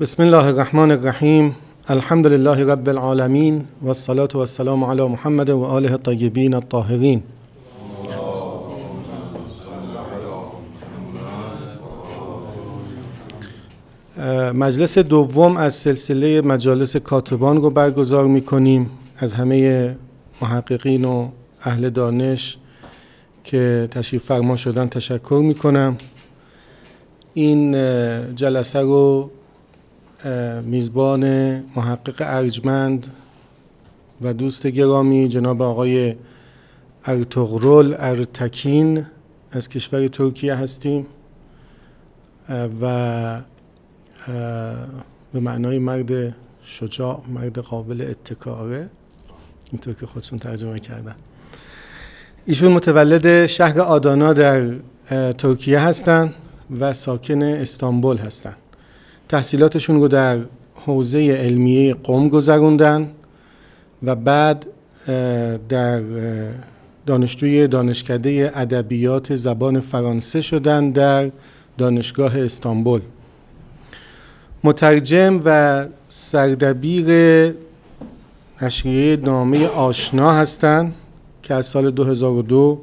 بسم الله الرحمن الرحیم الحمد لله رب العالمین و الصلاة و السلام علی محمد و آله الطیبین الطاهرین مجلس دوم از سلسله مجالس کاتبان رو برگزار می کنیم از همه محققین و اهل دانش که تشریف فرما شدن تشکر می کنم این جلسه رو میزبان محقق ارجمند و دوست گرامی جناب آقای ارتغرل ارتکین از کشور ترکیه هستیم و به معنای مرد شجاع مرد قابل اتکاره اینطور که خودشون ترجمه کردن. ایشون متولد شهر آدانا در ترکیه هستند و ساکن استانبول هستند تحصیلاتشون رو در حوزه علمیه قوم گذروندن و بعد در دانشجوی دانشکده ادبیات زبان فرانسه شدن در دانشگاه استانبول. مترجم و سردبیر نشریه نامه آشنا هستند که از سال 2002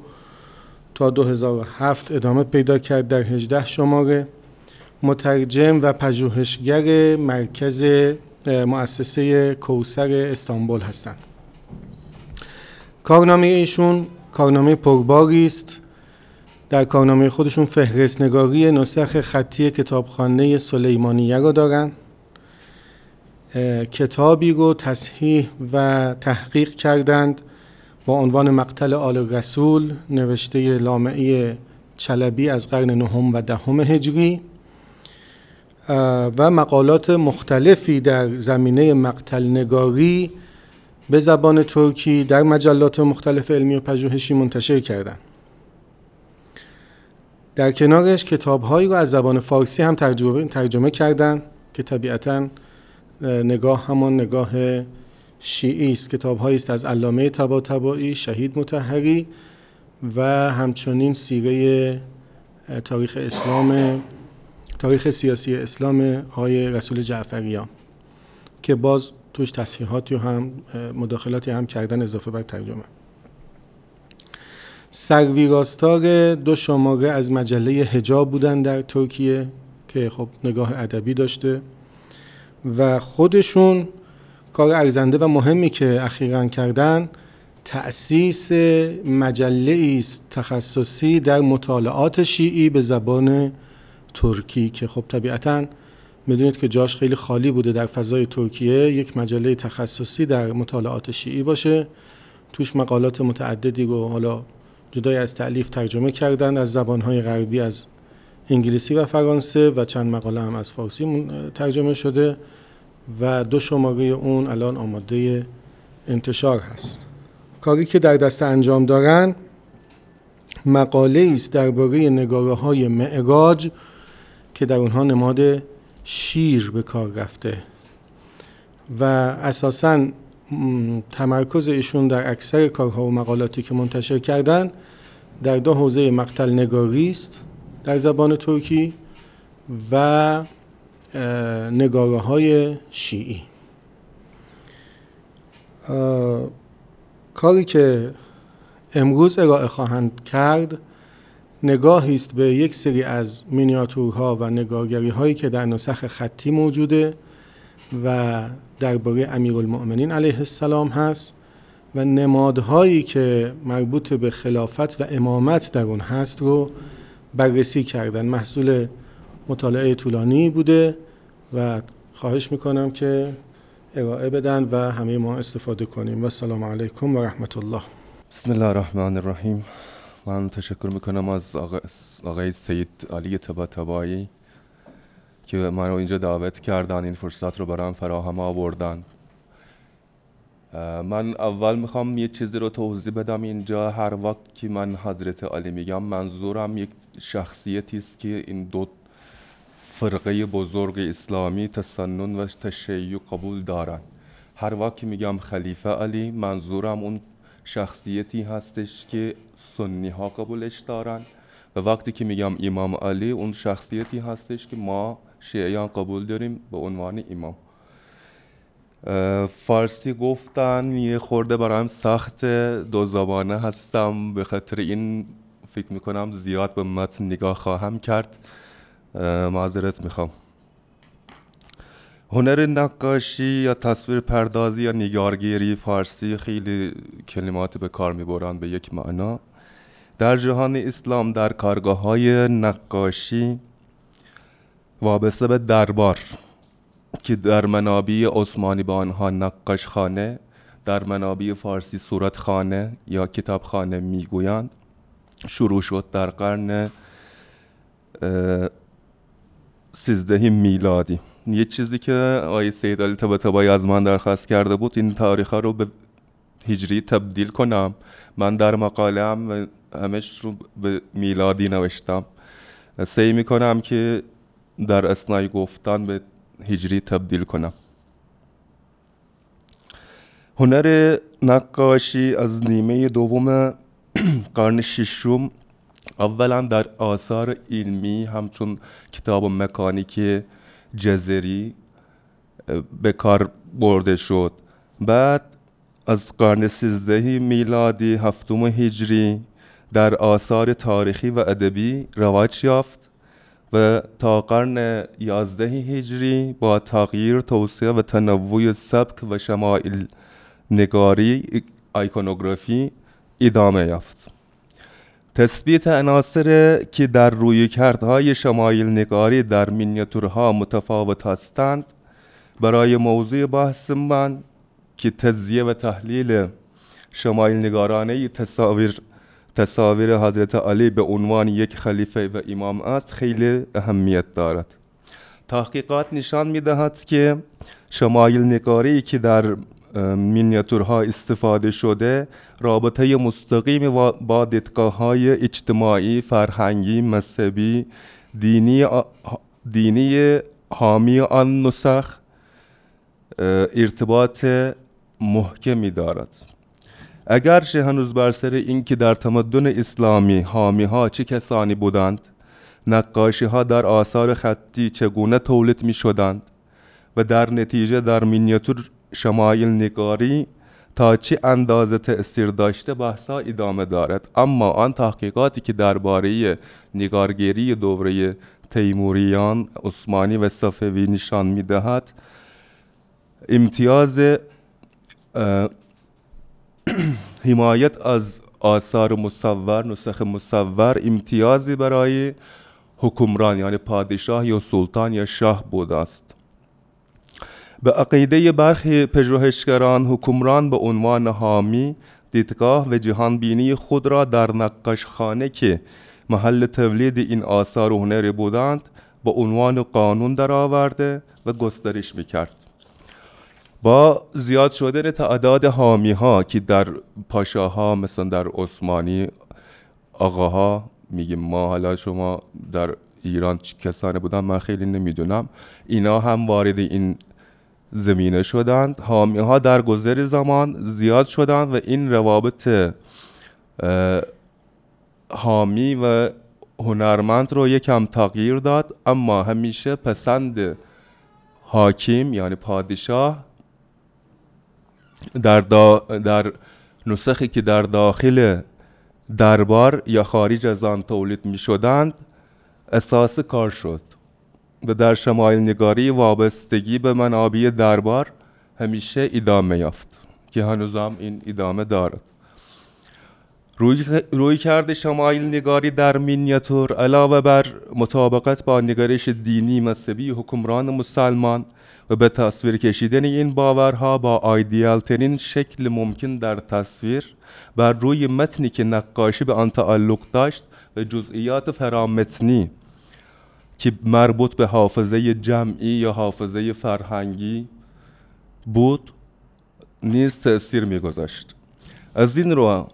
تا 2007 ادامه پیدا کرد در 18 شماره. مترجم و پژوهشگر مرکز مؤسسه کوسر استانبول هستند. کارنامه ایشون کارنامه پرباری است. در کارنامه خودشون فهرست نگاری نسخ خطی کتابخانه سلیمانیه را دارن. کتابی رو تصحیح و تحقیق کردند با عنوان مقتل آل رسول نوشته لامعی چلبی از قرن نهم و دهم هجری. و مقالات مختلفی در زمینه مقتل نگاری به زبان ترکی در مجلات مختلف علمی و پژوهشی منتشر کردند. در کنارش کتابهایی رو از زبان فارسی هم ترجمه, ترجمه کردن که طبیعتا نگاه همان نگاه شیعی است کتابهایی است از علامه طباطبایی شهید متحری و همچنین سیره تاریخ اسلام تاریخ سیاسی اسلام آقای رسول جعفریان که باز توش تصحیحاتی هم مداخلاتی هم کردن اضافه بر ترجمه. سرویراستار دو شماره از مجله هجاب بودن در ترکیه که خب نگاه ادبی داشته. و خودشون کار ارزنده و مهمی که اخیرا کردن تأسیس مجله است تخصصی در مطالعات شیعی به زبان ترکی که خب طبیعتا می‌دونید که جاش خیلی خالی بوده در فضای ترکیه یک مجله تخصصی در مطالعات شیعی باشه. توش مقالات متعددی رو حالا جدای از تعلیف ترجمه کردن از زبانهای غربی از انگلیسی و فرانسه و چند مقاله هم از فارسی ترجمه شده و دو شماره اون الان آماده انتشار هست. کاری که در دست انجام دارن مقاله است درباره نگاره های معراج که در اونها نماد شیر به کار رفته و اساسا تمرکز ایشون در اکثر کارها و مقالاتی که منتشر کردن در دو حوزه مقتل نگاری است در زبان ترکی و نگاره های شیعی. کاری که امروز ارائه خواهند کرد نگاهی است به یک سری از مینیاتورها و نگارگری هایی که در نسخ خطی موجوده و درباره امیرالمؤمنین علیه السلام هست و نمادهایی که مربوط به خلافت و امامت در اون هست رو بررسی کردن. محصول مطالعه طولانی بوده و خواهش می‌کنم که ارائه بدن و همه ما استفاده کنیم. و السلام علیکم و رحمت الله. بسم الله الرحمن الرحیم. من تشکر می‌کنم از آقای سید علی تبا تبایی که من رو اینجا دعوت کردن این فرصت رو برام فراهم آوردن. من اول می‌خوام یه چیزی رو توضیح بدم. اینجا هر وقت که من حضرت علی میگم منظورم یک شخصیتی است که این دو فرقه بزرگ اسلامی تسنن و تشیع قبول دارن. هر وقت که میگم خلیفه علی منظورم اون شخصیتی هستش که سنی ها قبولش دارن. و وقتی که میگم امام علی اون شخصیتی هستش که ما شیعیان قبول داریم به عنوان امام. فارسی گفتن یه خورده برایم سخت دو زبانه هستم. به خاطر این فکر می‌کنم زیاد به متن نگاه خواهم کرد. معذرت می‌خوام. هنر نقاشی یا تصویر پردازی یا نگارگیری فارسی خیلی کلمات به کار می‌برند به یک معنا. در جهان اسلام در کارگاه های نقاشی وابسته به دربار که در منابع عثمانی به آنها نقاش خانه در منابع فارسی صورت خانه یا کتاب خانه می‌گویند. شروع شد در قرن اه، سیزده میلادی. یه چیزی که آقای سید علی طباطبایی از من درخواست کرده بود این تاریخ رو به هجری تبدیل کنم. من در مقاله هم همش رو به میلادی نوشتم. سعی می‌کنم که در اسنای گفتن به هجری تبدیل کنم. هنر نقاشی از نیمه دوم قرن ششم اولا در آثار علمی همچون کتاب مکانیک جزری به کار برده شد. بعد از قرن سیزده میلادی هفتم هجری در آثار تاریخی و ادبی رواج یافت و تا قرن یازده هجری با تغییر توسعه و تنوع سبک و شمایل نگاری ایکونوگرافی ادامه یافت. تثبیت عناصر که در روی کردهای شمایل نگاری در مینیاتورها متفاوت هستند برای موضوع بحث من که تزیه و تحلیل شمایل نگارانه تصاویر تصاویر حضرت علی به عنوان یک خلیفه و امام است خیلی اهمیت دارد. تحقیقات نشان می دهد که شمایل نگاری که در مینیاتورها استفاده شده رابطه مستقیم با- دیدگاه های اجتماعی، فرهنگی، مذهبی، دینی, دینی حامی آن نسخ ارتباط محکمی دارد. اگرچه هنوز بر سر اینکه در تمدن اسلامی حامی ها چه کسانی بودند نقاشی ها در آثار خطی چگونه تولید می شدند و در نتیجه در مینیاتور شمایل نگاری تا چه اندازه تأثیر داشته بحثا ادامه دارد. اما آن تحقیقاتی که درباره نگارگیری دوره تیموریان عثمانی و صفوی نشان می‌دهد امتیاز حمایت از آثار مصور نسخ مصور امتیازی برای حکمران یعنی پادشاه یا سلطان یا شاه بوده است. به عقیده برخی پژوهشگران حکمران به عنوان حامی دیدگاه و جهانبینی خود را در نقاش خانه که محل تولید این آثار و هنری بودند به عنوان قانون درآورده و گسترش می‌کرد. با زیاد شدن تعداد حامی ها که در پاشاها مثلا در عثمانی آقاها میگیم ما حالا شما در ایران کسانی بودن من خیلی نمی‌دونم. اینا هم وارد این زمینه شدند. حامی ها در گذر زمان زیاد شدند و این روابط حامی و هنرمند رو یکم تغییر داد. اما همیشه پسند حاکم یعنی پادشاه در, دا در نسخی که در داخل دربار یا خارج از آن تولید می شدند اساس کار شد. و در شمایل نگاری وابستگی به منابع دربار همیشه ادامه یافت که هنوز هم این ادامه دارد. روی, روی کرده شمایل نگاری در مینیاتور علاوه بر مطابقت با نگرش دینی مذهبی حکمران مسلمان و به تصویر کشیدن این باورها با آیدیال ترین شکل ممکن در تصویر بر روی متنی که نقاشی به آن تعلق داشت و جزئیات فرامتنی که مربوط به حافظه جمعی یا حافظه فرهنگی بود نیز تأثیر میگذاشت. از این رو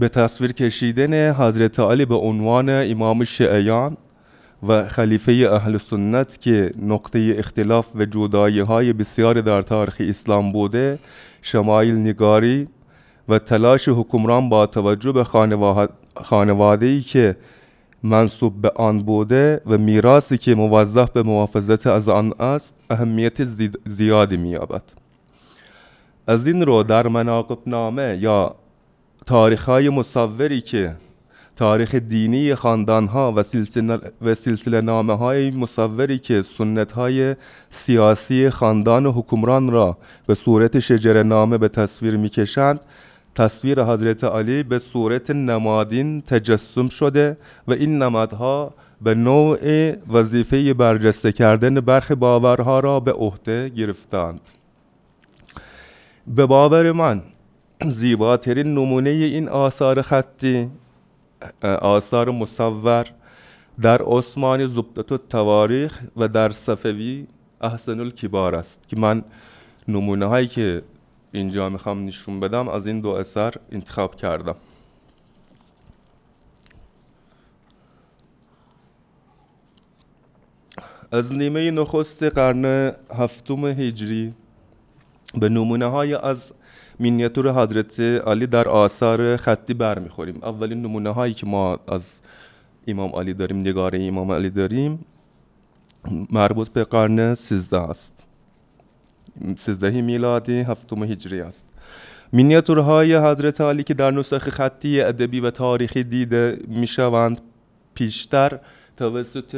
به تصویر کشیدن حضرت علی به عنوان امام شیعیان و خلیفه اهل سنت که نقطه اختلاف و جدایی های بسیار در تاریخ اسلام بوده شمایل نگاری و تلاش حکمران با توجه به خانواده ای که منصوب به آن بوده و میراثی که موظف به محافظت از آن است اهمیت زیادی مییابد. از این رو در مناقب نامه یا تاریخ های مصوری که تاریخ دینی خاندان ها و سلسله, و سلسله نامه های مصوری که سنت های سیاسی خاندان و حکمران را به صورت شجر نامه به تصویر می‌کشند تصویر حضرت علی به صورت نمادین تجسم شده و این نمادها به نوع وظیفه برجسته کردن برخی باورها را به عهده گرفتند. به باور من زیباترین نمونه این آثار خطی آثار مصور در عثمانی زبدت التواریخ و در صفوی احسن الکبار است که من نمونه هایی که اینجا می‌خوام نشون بدم. از این دو اثر انتخاب کردم. از نیمه نخست قرن هفتم هجری به نمونه های از مینیاتور حضرت علی در آثار خطی برمیخوریم. اولین نمونه هایی که ما از امام علی داریم نگاره امام علی داریم مربوط به قرن سیزده است. سیزده میلادی هفتم هجری است. مینیاتورهای حضرت علی که در نسخ خطی ادبی و تاریخی دیده می‌شوند پیشتر توسط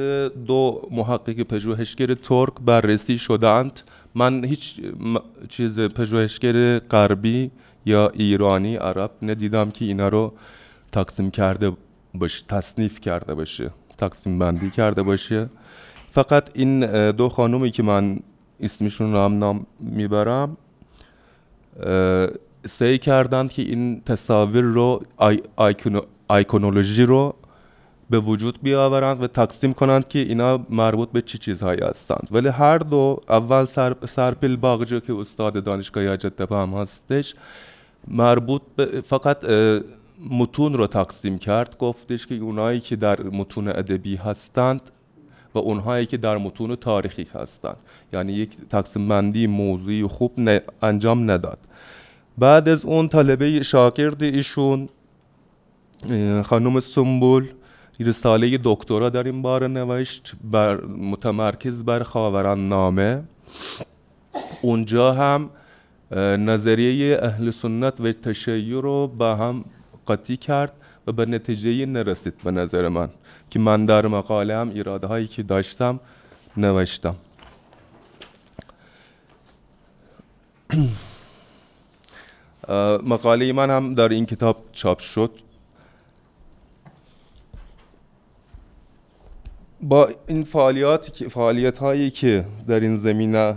دو محقق پژوهشگر ترک بررسی شدند من هیچ چیز پژوهشگر غربی یا ایرانی عرب ندیدم که اینا رو تقسیم کرده باشه تصنیف کرده باشه تقسیم بندی کرده باشه. فقط این دو خانومی که من اسمشون رو هم نام می‌برم. سعی کردند که این تصاویر رو آی رو به وجود بیاورند و تقسیم کنند که اینا مربوط به چه چیزهایی هستند. ولی هر دو اول سر سرپیل باغجو که استاد دانشگاه حجتبه هم هستش مربوط به فقط متون رو تقسیم کرد. گفتش که اونایی که در متون ادبی هستند و اونهایی که در متون تاریخی هستند. یعنی یک تقسیم بندی موضوعی خوب انجام نداد. بعد از اون طالبه شاگرد ایشون خانم سنبول رساله دکترا در این باره نوشت بر متمرکز بر خاوران نامه اونجا هم نظریه اهل سنت و تشیع رو با هم قطعی کرد. و به نتیجه نرسید به نظر من. که من در مقاله هم ایراده هایی که داشتم نوشتم. مقاله من هم در این کتاب چاپ شد. با این فعالیات که فعالیت هایی که در این زمینه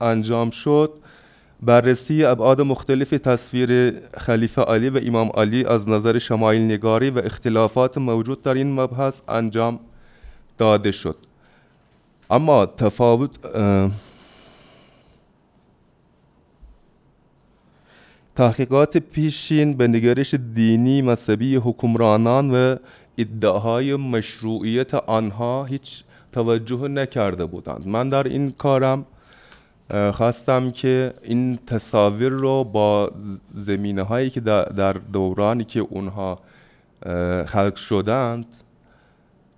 انجام شد بررسی ابعاد مختلف تصویر خلیفه علی و امام علی از نظر شمایل نگاری و اختلافات موجود در این مبحث انجام داده شد. اما تفاوت تحقیقات پیشین به نگرش دینی مذهبی حکمرانان و ادعاهای مشروعیت آنها هیچ توجه نکرده بودند. من در این کارم خواستم که این تصاویر رو با زمینه هایی که در- دورانی که اونها خلق شدند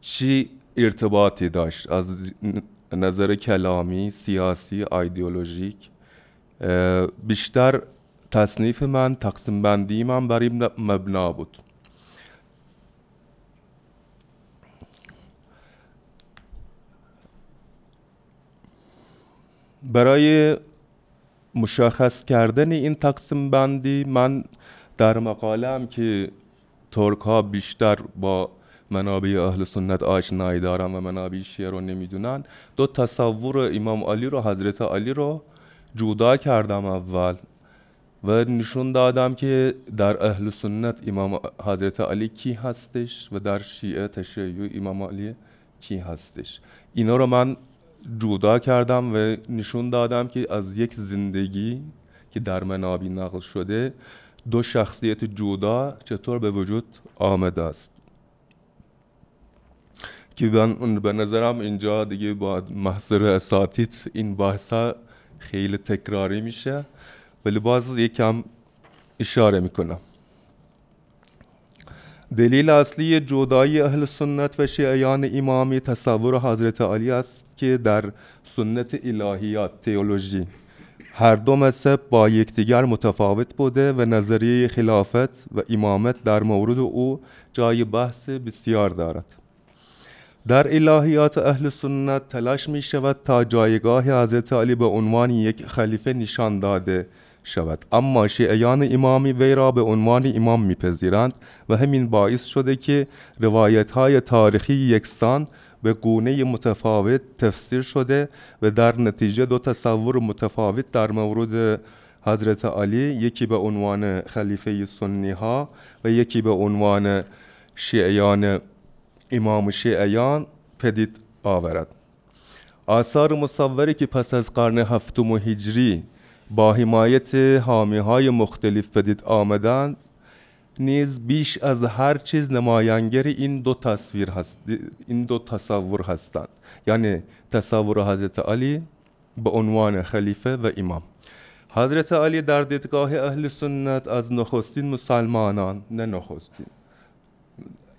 چی ارتباطی داشت؟ از نظر کلامی، سیاسی، ایدئولوژیک بیشتر تصنیف من تقسیم بندی من بر این مبنا بود. برای مشخص کردن این تقسیم بندی من در مقالم که ترک ها بیشتر با منابع اهل سنت آشنایی دارن و منابع شیعه رو نمی‌دونن دو تصور امام علی رو حضرت علی رو جدا کردم اول و نشون دادم که در اهل سنت امام حضرت علی کی هستش و در شیعه تشیع امام علی کی هستش. اینا رو من جدا کردم و نشون دادم که از یک زندگی که در منابع نقل شده دو شخصیت جدا چطور به وجود آمده است. که من به نظرم اینجا دیگه با محصر اساتید این بحثا خیلی تکراری میشه ولی باز یکم اشاره می‌کنم. دلیل اصلی جدایی اهل سنت و شیعیان امامی تصور حضرت علی است که در سنت الهیات تئولوژی هر دو مذهب با یکدیگر متفاوت بوده و نظریه خلافت و امامت در مورد او جای بحث بسیار دارد. در الهیات اهل سنت تلاش می شود تا جایگاه حضرت علی به عنوان یک خلیفه نشان داده شود. اما شیعیان امامی وی را به عنوان امام میپذیرند و همین باعث شده که روایت های تاریخی یکسان به گونه متفاوت تفسیر شده و در نتیجه دو تصور متفاوت در مورد حضرت علی یکی به عنوان خلیفه سنی ها و یکی به عنوان شیعیان امام شیعیان پدید آورد. آثار مصوری که پس از قرن هفتم هجری با حمایت حامی های مختلف پدید آمدند نیز بیش از هر چیز نمایانگر این دو تصویر هست این دو تصور هستند. یعنی تصور حضرت علی به عنوان خلیفه و امام. حضرت علی در دیدگاه اهل سنت از نخستین مسلمانان نه نخستین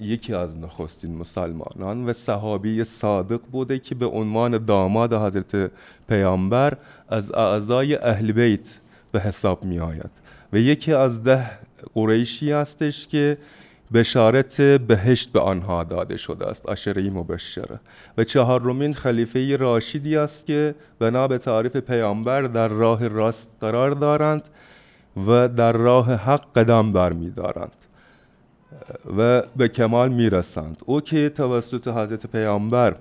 یکی از نخستین مسلمانان و صحابی صادق بوده که به عنوان داماد حضرت پیامبر از اعضای اهل بیت به حساب می آید و یکی از ده قریشی هستش که بشارت بهشت به آنها داده شده است عشره مبشره و چهارمین خلیفه راشدی است که بنا به تعریف پیامبر در راه راست قرار دارند و در راه حق قدم برمیدارند. و به کمال می‌رسند. او که توسط حضرت پیامبر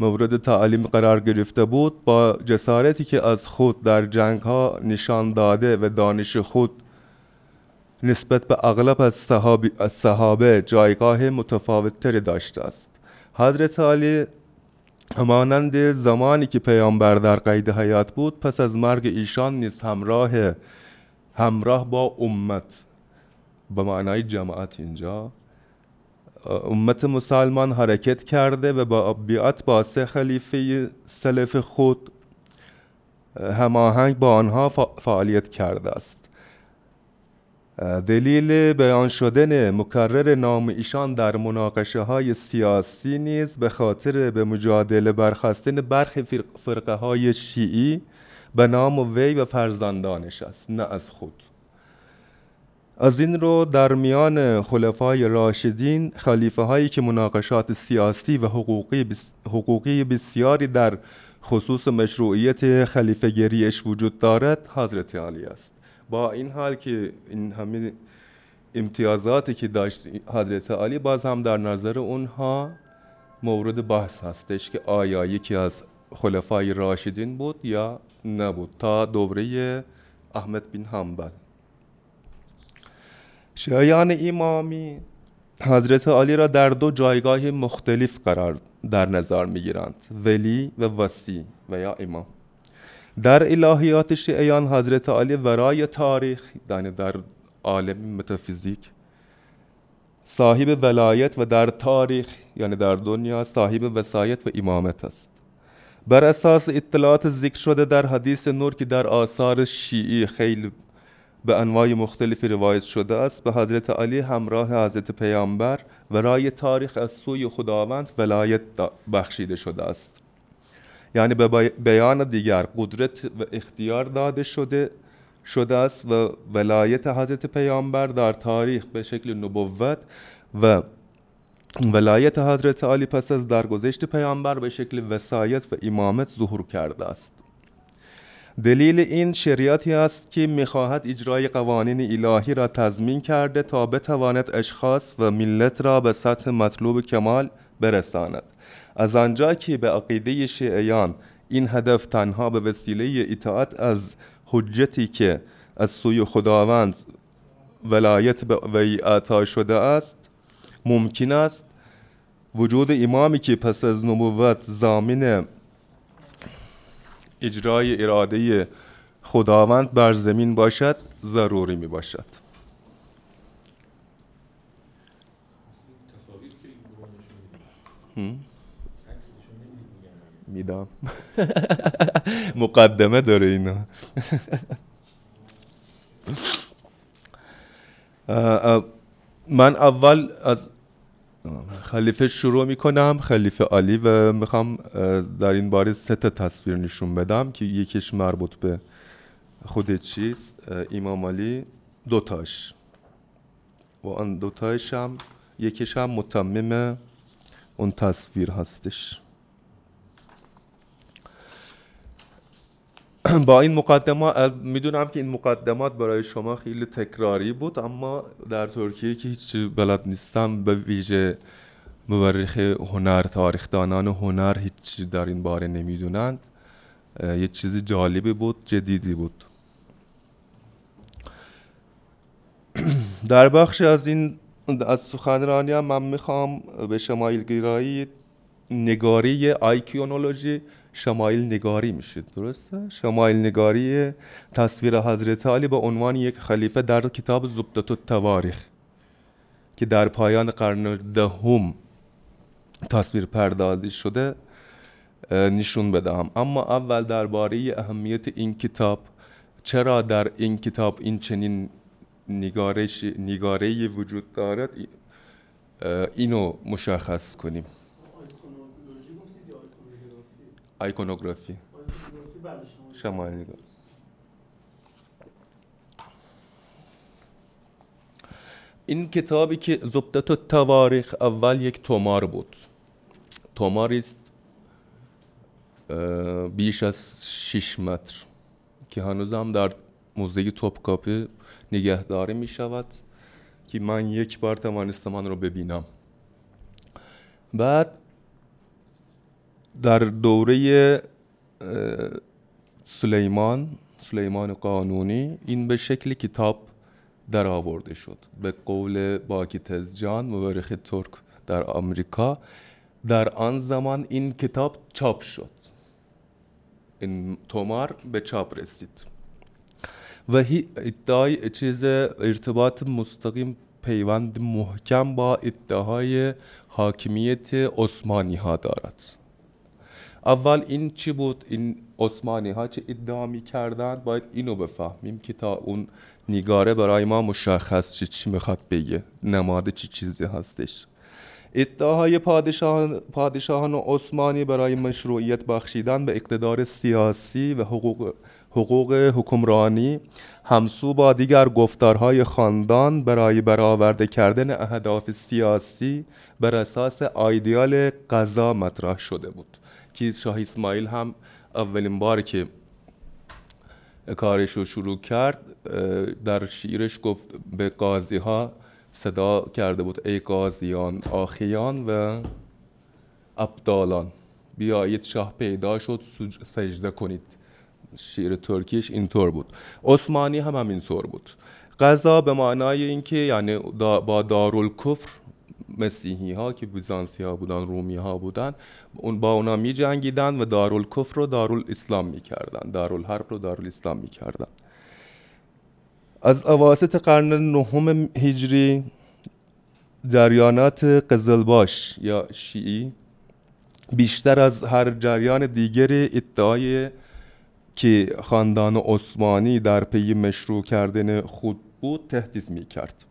مورد تعلیم قرار گرفته بود با جسارتی که از خود در جنگ ها نشان داده و دانش خود نسبت به اغلب از, صحابی، از صحابه جایگاه داشته است. حضرت علی همانند زمانی که پیامبر در قید حیات بود پس از مرگ ایشان نیز همراه همراه با امت به معنای جماعت اینجا امت مسلمان حرکت کرده و با بیعت با سه خلیفه سلف خود هماهنگ با آنها فعالیت کرده است. دلیل بیان شدن مکرر نام ایشان در مناقشه های سیاسی نیز به خاطر به مجادله برخواستن برخی فرقه های شیعی به نام وی و فرزندانش است نه از خود. از این رو در میان خلفای راشدین خلیفه هایی که مناقشات سیاسی و حقوقی, بس حقوقی بسیاری در خصوص مشروعیت خلیفه گریش وجود دارد حضرت علی است. با این حال که این همه امتیازاتی که داشت حضرت علی باز هم در نظر اونها مورد بحث هستش که آیا یکی از خلفای راشدین بود یا نبود. تا دوره احمد بن حنبل. شیعیان امامی حضرت علی را در دو جایگاه مختلف قرار در نظر می گیرند ولی و وسی و یا امام. در الهیات شیعیان حضرت علی ورای تاریخ یعنی در عالم متافیزیک صاحب ولایت و در تاریخ یعنی در دنیا صاحب وسایت و امامت است. بر اساس اطلاعات ذکر شده در حدیث نور که در آثار شیعی خیلی به انواع مختلفی روایت شده است. به حضرت علی همراه حضرت پیامبر ورای تاریخ از سوی خداوند ولایت بخشیده شده است. یعنی به بیان دیگر قدرت و اختیار داده شده شده است و ولایت حضرت پیامبر در تاریخ به شکل نبوت و ولایت حضرت علی پس از درگذشت پیامبر به شکل وسایت و امامت ظهور کرده است. دلیل این شریعتی است که می‌خواهد اجرای قوانین الهی را تضمین کرده تا بتواند اشخاص و ملت را به سطح مطلوب کمال برساند. از آنجا که به عقیده شیعیان این هدف تنها به وسیله اطاعت از حجتی که از سوی خداوند ولایت به وی عطا شده است ممکن است وجود امامی که پس از نبوت زامین اجرای اراده خداوند بر زمین باشد ضروری می باشد میدم. مقدمه داره اینا من اول از خلیفه شروع می‌کنم. خلیفه علی و می‌خوام در این باره سه تا تصویر نشون بدم که یکیش مربوط به خود چیز امام علی دوتاش و آن دوتایش هم یکیش هم متمم اون تصویر هستش. با این مقدمات می‌دونم که این مقدمات برای شما خیلی تکراری بود اما در ترکیه که هیچ بلد نیستم به ویژه مورخ هنر تاریخدانان هنر هیچ در این باره نمی‌دونند یه چیزی جالبی بود جدیدی بود. در بخش از این از سخنرانی هم من می‌خوام به شمایل گیرایی نگاری آیکیونولوژی شمایل نگاری میشه درسته؟ شمایل نگاری تصویر حضرت علی به عنوان یک خلیفه در کتاب زبدت التواریخ که در پایان قرن دهم تصویر پردازی شده نشون بدهم. اما اول درباره اهمیت این کتاب چرا در این کتاب این چنین نگارش نگاره وجود دارد؟ اینو مشخص کنیم. آیکونوگرافی این کتابی که زبدت تواریخ اول یک تومار بود. توماری است بیش از 6 متر که هنوز هم در موزه توپکاپی نگهداری می شود که من یک بار توانستم آن رو ببینم. بعد در دوره سلیمان سلیمان قانونی این به شکل کتاب در آورده شد. به قول باکی تزجان مورخ ترک در آمریکا در آن زمان این کتاب چاپ شد. این تومار به چاپ رسید. و ادعای چیز ارتباط مستقیم پیوند محکم با ادعای حاکمیت عثمانی ها دارد. اول این چی بود؟ این عثمانی ها چه ادعا می کردن باید اینو بفهمیم که تا اون نگاره برای ما مشخص چی چی می‌خواد بگه. نماد چی چیزی هستش. ادعاهای پادشاهان, پادشاهان عثمانی برای مشروعیت بخشیدن به اقتدار سیاسی و حقوق حقوق حکمرانی همسو با دیگر گفتارهای خاندان برای برآورده کردن اهداف سیاسی بر اساس آیدیال قضا مطرح شده بود. که شاه اسماعیل هم اولین بار که کارش رو شروع کرد در شیرش گفت به قاضی ها صدا کرده بود ای قاضیان آخیان و ابدالان بیایید شاه پیدا شد سجده کنید. شیر ترکیش اینطور بود. عثمانی هم همینطور بود. قضا به معنای اینکه یعنی با دارالکفر مسیحی ها که بیزانسی ها بودن رومی ها بودن اون با اونا می جنگیدن و دارالکفر رو دارالاسلام می کردن دارالحرب رو دارالاسلام می کردن از اواسط قرن نهم هجری جریانات قزلباش یا شیعی بیشتر از هر جریان دیگری ادعای که خاندان عثمانی در پی مشروع کردن خود بود تهدید می کرد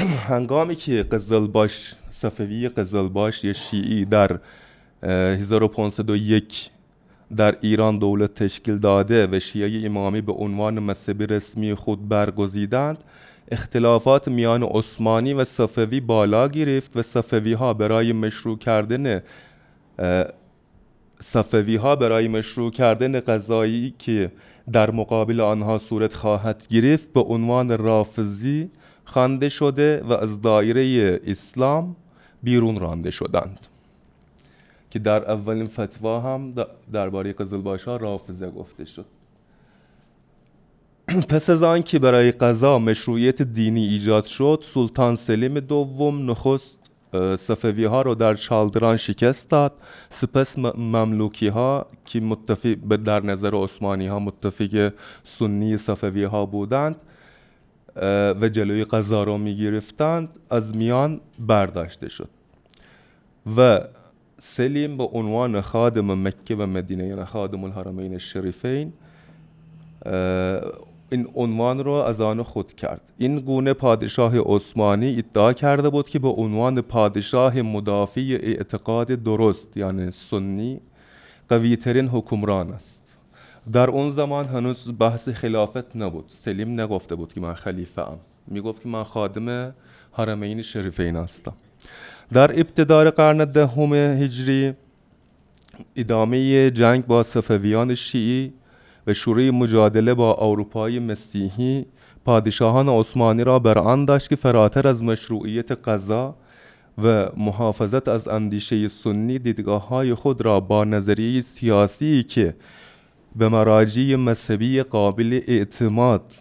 هنگامی که قزلباش صفوی قزلباش یا شیعی در 1501 در ایران دولت تشکیل داده و شیعه امامی به عنوان مذهب رسمی خود برگزیدند اختلافات میان عثمانی و صفوی بالا گرفت و صفوی ها برای مشروع کردن صفوی ها برای مشروع کردن قضایی که در مقابل آنها صورت خواهد گرفت به عنوان رافضی خوانده شده و از دایره اسلام بیرون رانده شدند. که در اولین فتوا هم درباره قزلباشا رافضه گفته شد. پس از آن که برای قضا مشروعیت دینی ایجاد شد سلطان سلیم دوم نخست صفوی ها رو در چالدران شکست داد. سپس مملوکی ها که متفق در نظر عثمانی ها متفق سنی صفوی ها بودند و جلوی قضا را می گرفتند از میان برداشته شد. و سلیم به عنوان خادم مکه و مدینه یعنی خادم الحرمین الشریفین این عنوان رو از آن خود کرد. این گونه پادشاه عثمانی ادعا کرده بود که به عنوان پادشاه مدافع اعتقاد درست یعنی سنی قویترین حکمران است. در اون زمان هنوز بحث خلافت نبود. سلیم نگفته بود که من خلیفه ام. می‌گفت که من خادم حرمین شریفین هستم. در ابتدار قرن دهم هجری ادامه جنگ با صفویان شیعی و شروع مجادله با اروپای مسیحی پادشاهان عثمانی را بر آن داشت که فراتر از مشروعیت قضا و محافظت از اندیشه سنی دیدگاه های خود را با نظریه سیاسی که به مراجع مذهبی قابل اعتماد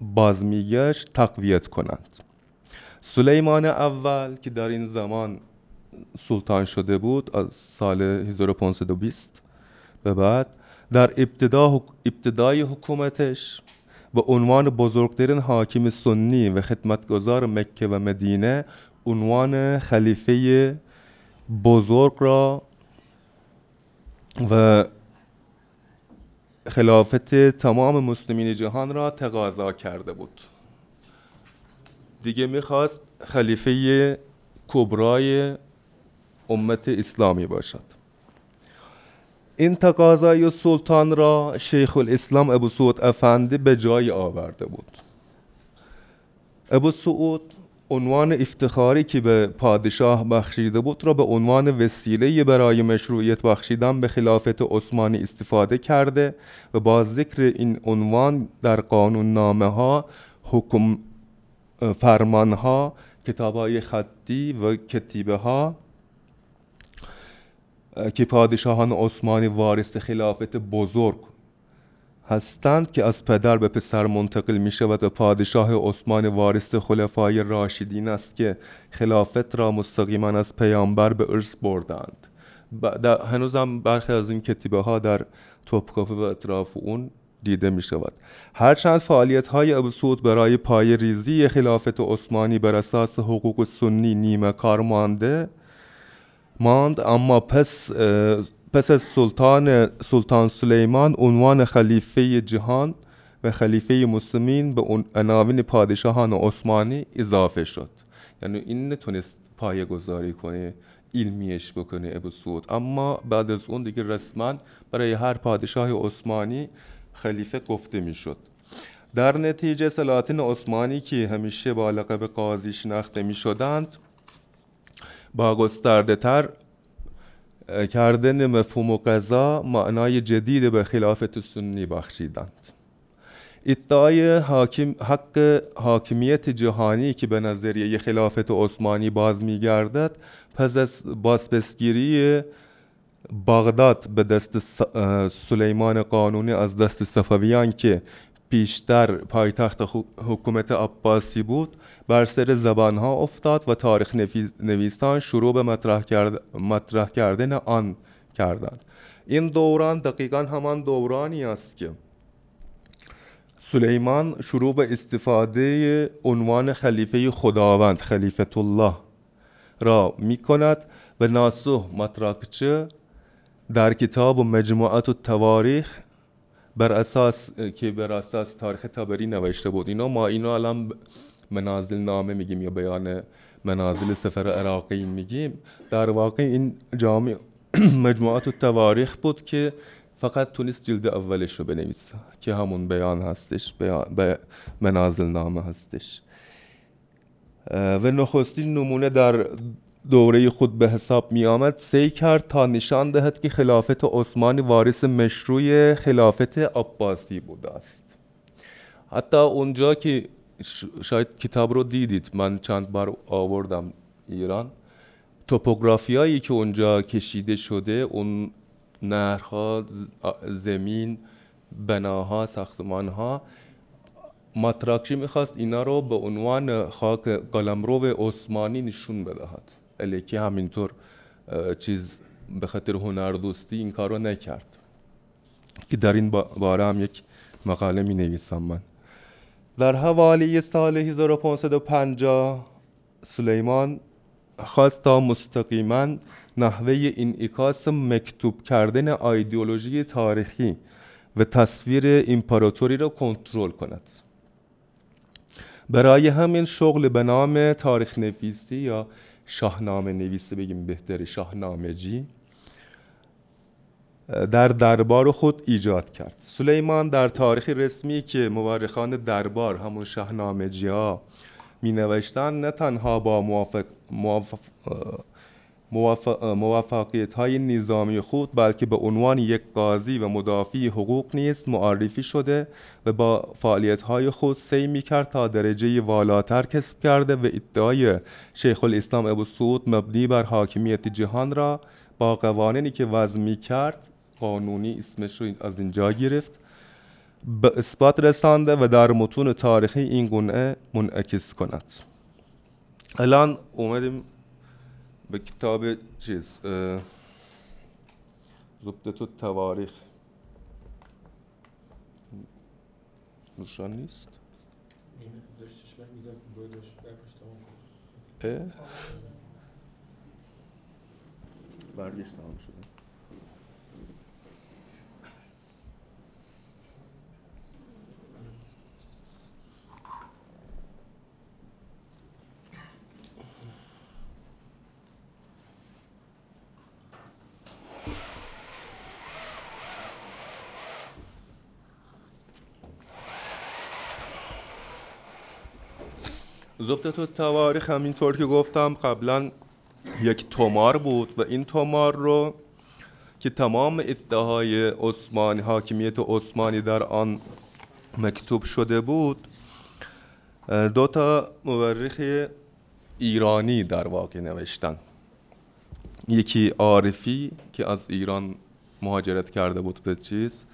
باز میگشت تقویت کنند. سلیمان اول که در این زمان سلطان شده بود از سال 1520 به بعد در ابتدا ابتدای حکومتش به عنوان بزرگترین حاکم سنی و خدمتگزار مکه و مدینه عنوان خلیفه بزرگ را و خلافت تمام مسلمین جهان را تقاضا کرده بود. دیگه می‌خواست خلیفه کبرای امت اسلامی باشد. این تقاضای سلطان را شیخ الاسلام ابو سعود افندی به جای آورده بود. ابو سعود عنوان افتخاری که به پادشاه بخشیده بود را به عنوان وسیله برای مشروعیت بخشیدن به خلافت عثمانی استفاده کرده و با ذکر این عنوان در قانون نامه ها حکم فرمان ها کتاب های خطی و کتیبه ها که پادشاهان عثمانی وارث خلافت بزرگ هستند که از پدر به پسر منتقل می شود و پادشاه عثمان وارث خلفای راشدین است که خلافت را مستقیما از پیامبر به ارث بردند. هنوز هم برخی از این کتیبه ها در توپکافه و اطراف اون دیده می شود هرچند فعالیت های ابو سعود برای پای ریزی خلافت عثمانی بر اساس حقوق سنی نیمه کار مانده ماند اما پس پس از سلطان سلطان سلیمان عنوان خلیفه جهان و خلیفه مسلمین به عناوین پادشاهان عثمانی اضافه شد. یعنی این نتونست پایه گذاری کنه علمیش بکنه ابو سعود. اما بعد از اون دیگه رسما برای هر پادشاه عثمانی خلیفه گفته می‌شد. در نتیجه سلاطین عثمانی که همیشه با لقب قاضی شناخته می شدند با گسترده تر کردن مفهوم قضا معنای جدید به خلافت سنی بخشیدند. ادعای حاکم حق حاکمیت جهانی که به نظریه خلافت عثمانی باز میگردد پس از بازپسگیری بغداد به دست سلیمان قانونی از دست صفویان که پیشتر پایتخت حکومت عباسی بود بر سر زبانها افتاد و تاریخ نویسان شروع به مطرح, کرد، مطرح کردن آن کردند. این دوران دقیقا همان دورانی است که سلیمان شروع به استفاده عنوان خلیفه خداوند خلیفت الله را می کند و ناسوح مطرحچه در کتاب مجموعت التواریخ بر اساس که بر اساس تاریخ تبری نوشته بود. اینا ما اینا الان منازل نامه میگیم یا بیان منازل سفر عراقی میگیم. در واقع این جامع مجموعات و تواریخ بود که فقط تونست جلد اولش رو بنویسه که همون بیان هستش بیان منازل نامه هستش. و نخستین نمونه در دوره خود به حساب می آمد سعی کرد تا نشان دهد که خلافت عثمانی وارث مشروع خلافت عباسی بوده است. حتی اونجا که شاید کتاب رو دیدید من چند بار آوردم ایران توپوگرافیایی که اونجا کشیده شده اون نهرها زمین بناها ساختمانها ماتراکشی می‌خواست اینا رو به عنوان خاک قلمرو عثمانی نشون بدهد الیکی همینطور چیز به خاطر هنر دوستی این کار رو نکرد که در این باره هم یک مقاله می نویسم من در حوالی سال 1550 سلیمان خواست تا مستقیما نحوه این اکاس مکتوب کردن ایدئولوژی تاریخی و تصویر امپراتوری را کنترل کند. برای همین شغل به نام تاریخ نویسی یا شاهنامه نویسی بگیم بهتره شاهنامجی در دربار خود ایجاد کرد. سلیمان در تاریخ رسمی که مورخان دربار همون شاهنامجی ها می نوشتن نه تنها با موافق موافق موفق موفقیت های نظامی خود بلکه به عنوان یک قاضی و مدافع حقوق نیز معرفی شده و با فعالیت های خود سعی می کرد تا درجه والاتر کسب کرده و ادعای شیخ الاسلام ابو سعود مبنی بر حاکمیت جهان را با قوانینی که وضع می کرد قانونی اسمش رو از اینجا گرفت. به اثبات رسانده و در متون تاریخی این گونه منعکس کند. الان اومدیم به کتاب چیز زبدت التواریخ روشن نیست؟ برگشت تمام زبدت التواریخ همینطور که گفتم قبلا یک تومار بود و این تومار رو که تمام ادعاهای عثمانی حاکمیت عثمانی در آن مکتوب شده بود دو تا مورخ ایرانی در واقع نوشتن. یکی عارفی که از ایران مهاجرت کرده بود به چیز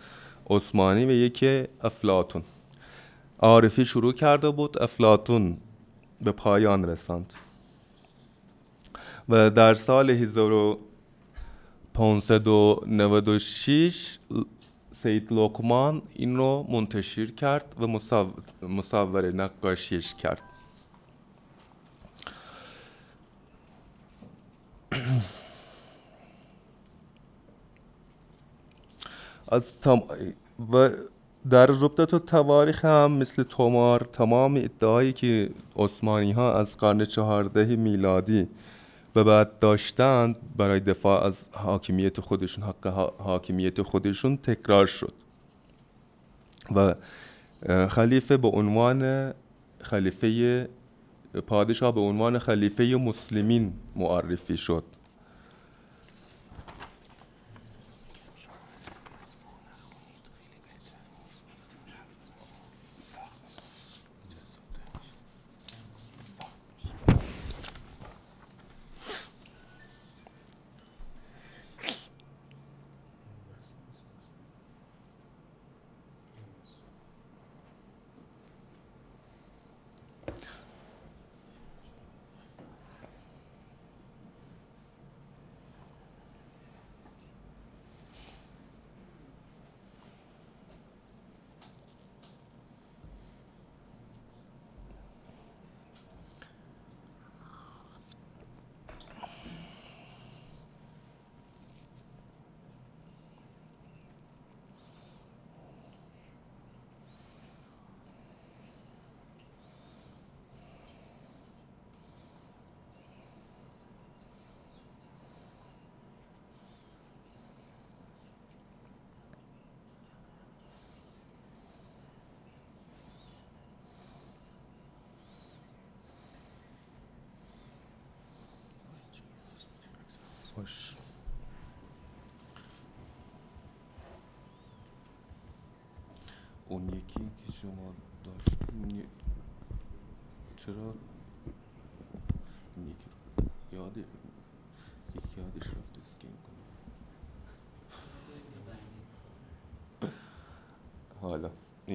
عثمانی و یکی افلاتون عارفی شروع کرده بود افلاتون به پایان رساند. و در سال 1596 سید لقمان این رو منتشر کرد و مصور نقاشیش کرد. از تم... و در ربطت و تواریخ هم مثل تومار تمام ادعایی که عثمانی ها از قرن چهارده میلادی به بعد داشتند برای دفاع از حاکمیت خودشون حق حاکمیت خودشون تکرار شد. و خلیفه به عنوان خلیفه پادشاه به عنوان خلیفه مسلمین معرفی شد.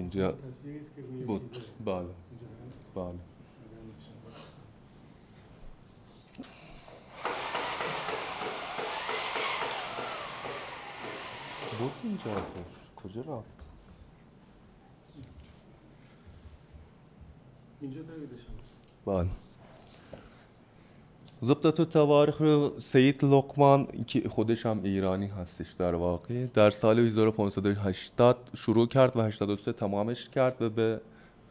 اینجا. بود. بله. بله. بود اینجا. کجا رفت؟ اینجا داریدش بله. ضبط تواریخ رو سید لقمان که خودش هم ایرانی هستش در واقع در سال 1580 شروع کرد و 83 تمامش کرد و به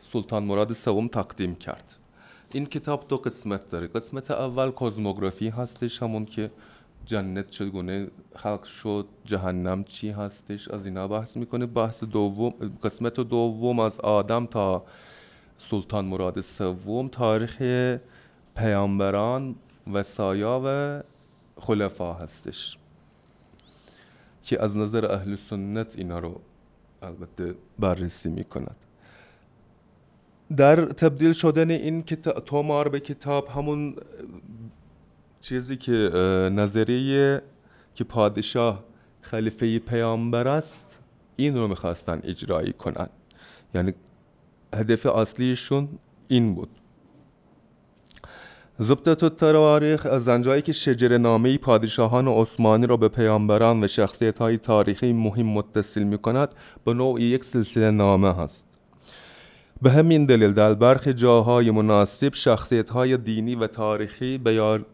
سلطان مراد سوم تقدیم کرد این کتاب دو قسمت داره قسمت اول کوزموگرافی هستش همون که جنت چگونه خلق شد جهنم چی هستش از اینا بحث می‌کنه بحث دوم قسمت دوم از آدم تا سلطان مراد سوم تاریخ پیامبران وصایا و خلفا هستش که از نظر اهل سنت اینا رو البته بررسی می‌کند. در تبدیل شدن این کتاب تومار به کتاب همون چیزی که نظریه که پادشاه خلیفه پیامبر است این رو می‌خواستن اجرایی کنن. یعنی هدف اصلیشون این بود. ضبطت التواریخ از آنجایی که شجر نامه پادشاهان عثمانی را به پیامبران و شخصیت های تاریخی مهم متصل می کند به نوعی یک سلسله نامه هست. به همین دلیل در برخی جاهای مناسب شخصیت های دینی و تاریخی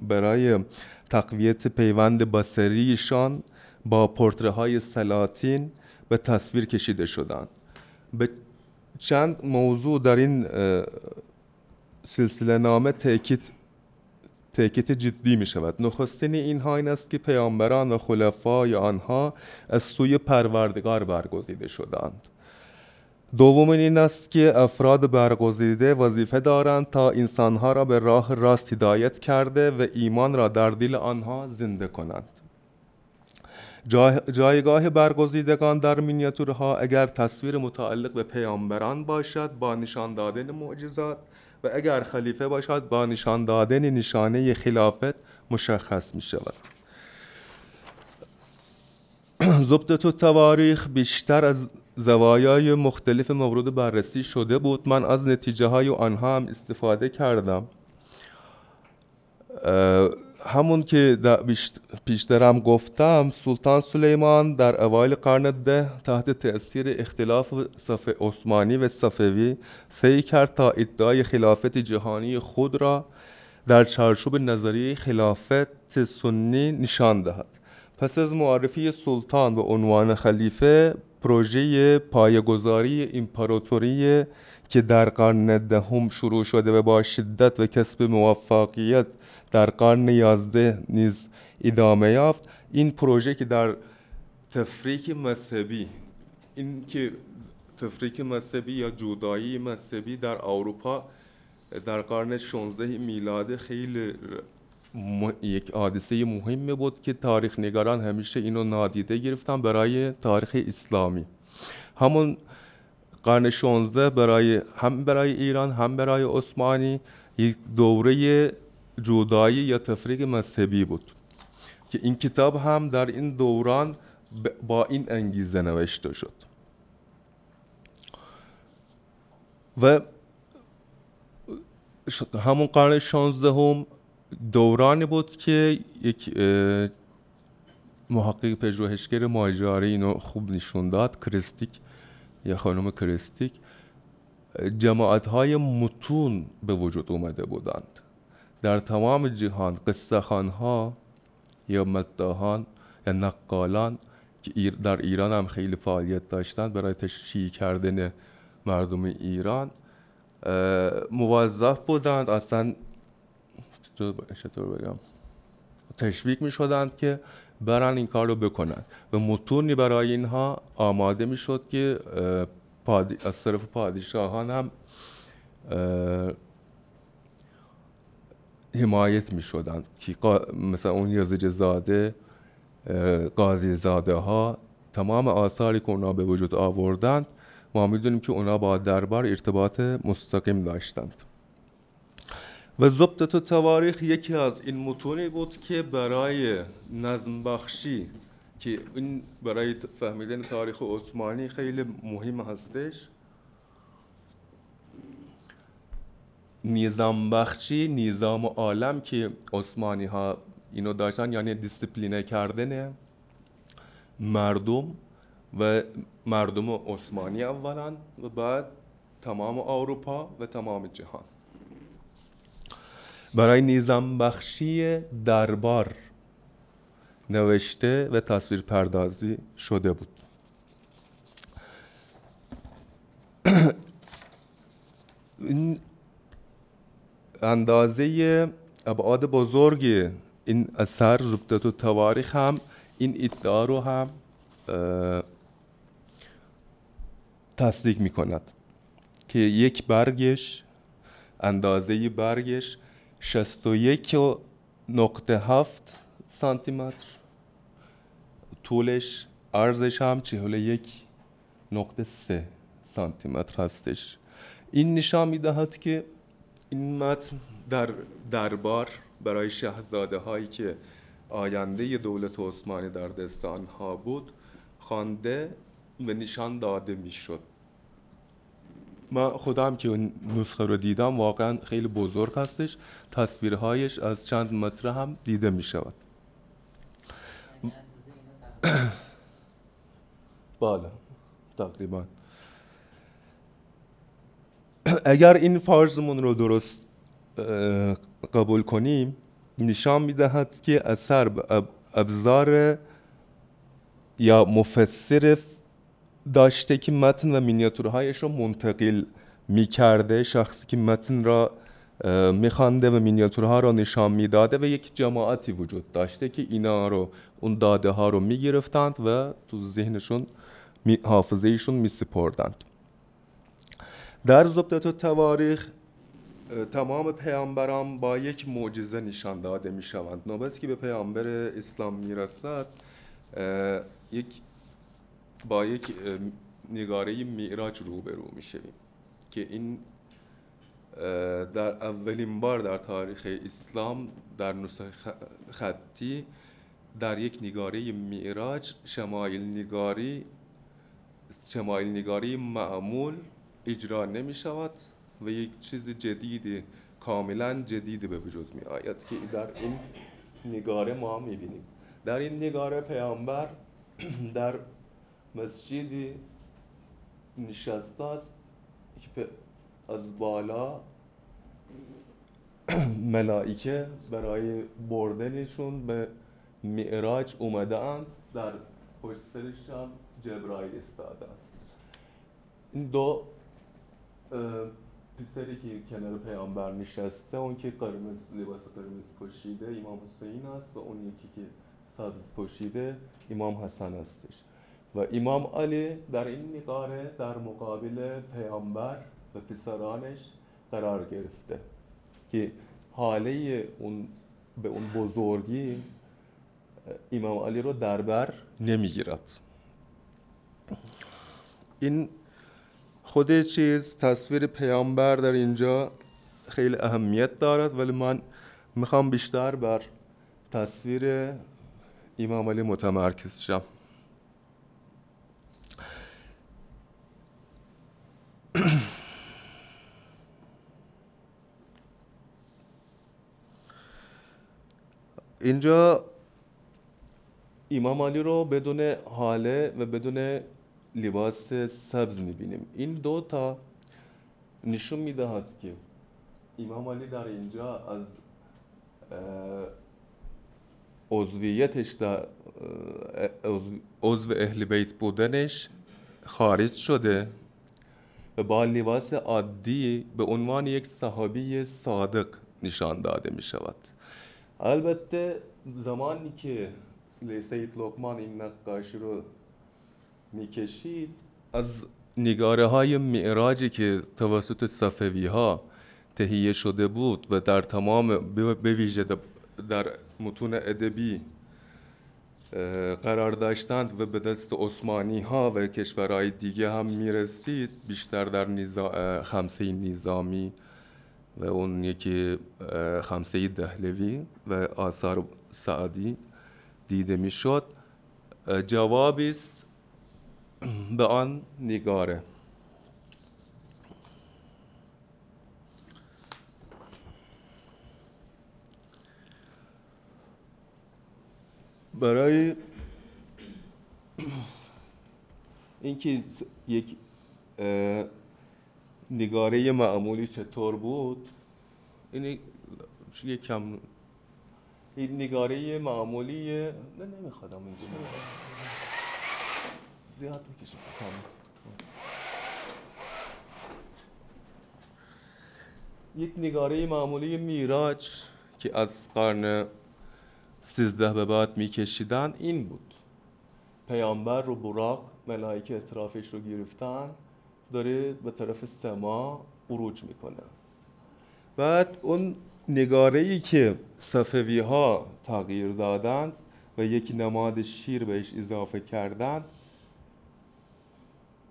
برای تقویت پیوند بسریشان با پورتره های سلاطین به تصویر کشیده شدند. به چند موضوع در این سلسله نامه تاکید تاکید جدی می شود. نخستین اینها این است که پیامبران و خلفای آنها از سوی پروردگار برگزیده شدند. دومین این است که افراد برگزیده وظیفه دارند تا انسانها را به راه راست هدایت کرده و ایمان را در دل آنها زنده کنند. جای، جایگاه برگزیدگان در مینیاتورها اگر تصویر متعلق به پیامبران باشد با نشان دادن معجزات و اگر خلیفه باشد با نشان دادن نشانه خلافت مشخص می شود ضبط تواریخ بیشتر از زوایای مختلف مورد بررسی شده بود. من از نتیجه های آنها هم استفاده کردم. همون که پیشترم گفتم سلطان سلیمان در اوایل قرن ده تحت تأثیر اختلاف صف عثمانی و صفوی سعی کرد تا ادعای خلافت جهانی خود را در چارچوب نظریه خلافت سنی نشان دهد. پس از معرفی سلطان به عنوان خلیفه پروژه پایگذاری امپراتوری که در قرن دهم شروع شده و با شدت و کسب موفقیت در قرن یازده نیز ادامه یافت. این پروژه که در تفریک مذهبی این که تفریک مذهبی یا جدایی مذهبی در اروپا در قرن 16 میلاد خیلی یک حادثه مهمی بود که تاریخ نگاران همیشه اینو نادیده گرفتن برای تاریخ اسلامی. همون قرن 16 برای هم برای ایران هم برای عثمانی یک دوره جدایی یا تفریق مذهبی بود که این کتاب هم در این دوران با این انگیزه نوشته شد. و همون قرن 16 هم دورانی بود که یک محقق پژوهشگر ماجرای اینو خوب نشون داد کریستیک یا خانم کریستیک. جماعت های متون به وجود اومده بودند. در تمام جهان قصه ها یا مدهان یا نقالان که در ایران هم خیلی فعالیت داشتند برای تشریح کردن مردم ایران موظف بودند. اصلا چطور بگم؟ تشویق می شدند که برن این کار رو بکنند و متونی برای اینها آماده می شد که از طرف پادشاهان هم حمایت می شدند که مثلا اون یزید زاده قاضی زاده ها تمام آثاری که اونا به وجود آوردند ما می‌دونیم که اونا با دربار ارتباط مستقیم داشتند. و ضبط تواریخ یکی از این متونی بود که برای نظم بخشی که این برای فهمیدن تاریخ عثمانی خیلی مهم هستش. نظام بخشی نظام عالم که عثمانی ها اینو داشتن یعنی دیسپلینه کردن مردم و مردم عثمانی اولا و بعد تمام اروپا و تمام جهان. برای نیزم بخشی دربار نوشته و تصویر پردازی شده بود. این اندازه ابعاد بزرگ این اثر زبدت و تواریخ هم این ادعا رو هم تصدیق می کند که یک برگش اندازه برگش 61 نقطه هفت سانتی متر طولش عرضش هم 41 نقطه سه سانتی متر هستش. این نشان می‌دهد که این متن در دربار برای شهزاده هایی که آینده دولت عثمانی در دستان ها بود خوانده و نشان داده می‌شد. من خودم که اون نسخه رو دیدم واقعا خیلی بزرگ هستش. تصویرهایش از چند متر هم دیده می شود بله تقریبا. اگر این فرضمون رو درست قبول کنیم نشان می‌دهد که اثر ابزار یا مفسر داشته که متن و مینیاتورهایش رو منتقل می‌کرده شخصی که متن را میخوانده و مینیاتورها رو نشان می‌داده و یک جماعتی وجود داشته که اینا رو اون داده ها رو می‌گرفتند و تو ذهنشون حافظه ایشون میسپردند. در زبدت تواریخ تمام پیامبران با یک معجزه نشان داده می شوند نوبتی که به پیامبر اسلام می‌رسد یک با یک نگاره معراج روبرو می شویم که این در اولین بار در تاریخ اسلام در نسخه خطی در یک نگاره معراج شمایل نگاری شمایل نگاری معمول اجرا نمی شود و یک چیز جدید کاملا جدید به وجود می آید که در این نگاره ما می بینیم در این نگاره پیامبر در مسجدی نشسته است که از بالا ملائکه برای بردنشون به معراج اومده اند. در پشت سرش هم جبرائیل استاده است. این دو پسری که کنار پیامبر نشسته اون که قرمز لباس قرمز پوشیده امام حسین است و اون یکی که سبز پوشیده امام حسن هستش. و امام علی در این نقاره در مقابل پیامبر و پسرانش قرار گرفته که حاله اون به اون بزرگی امام علی رو در بر نمی‌گیرد. این خود چیز تصویر پیامبر در اینجا خیلی اهمیت دارد ولی من می‌خوام بیشتر بر تصویر امام علی متمرکز شم. اینجا امام علی رو بدون حاله و بدون لباس سبز می‌بینیم. این دو تا نشون می‌دهد که امام علی در اینجا از عضویتش در عضو اهل بیت بودنش خارج شده و با لباس عادی به عنوان یک صحابی صادق نشان داده می شود البته زمانی که سید لقمان این نقاشی رو می‌کشید. از نگاره های معراجی که توسط صفوی ها تهیه شده بود و در تمام به ویژه در متون ادبی قرار داشتند و به دست عثمانی ها و کشورهای دیگه هم می‌رسید بیشتر در نظا... خمسه نظامی و اون یکی خمسه دهلوی و آثار سعدی دیده می‌شد. جوابی است به آن نگاره. برای اینکه یک نگاره معمولی چطور بود؟ این یکم این نگاره معمولی نه نمیخوادم اینجا. زیاد می‌کشم یک نگاره معمولی میراج که از قرن سیزده به بعد میکشیدن این بود. پیامبر رو براق ملائکه اطرافش رو گرفتن داره به طرف سما عروج می‌کنه. بعد اون نگاره ای که صفوی ها تغییر دادند و یک نماد شیر بهش اضافه کردند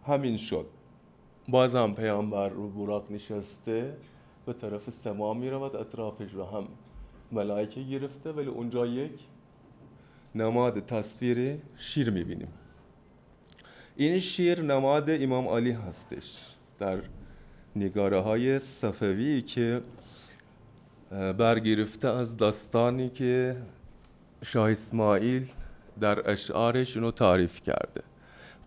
همین شد. بازم پیامبر رو براق نشسته به طرف سما می رود اطرافش رو هم ملائکه گرفته ولی اونجا یک نماد تصویر شیر می بینیم این شیر نماد امام علی هستش. در نگاره های صفوی که برگرفته از داستانی که شاه اسماعیل در اشعارش اینو تعریف کرده.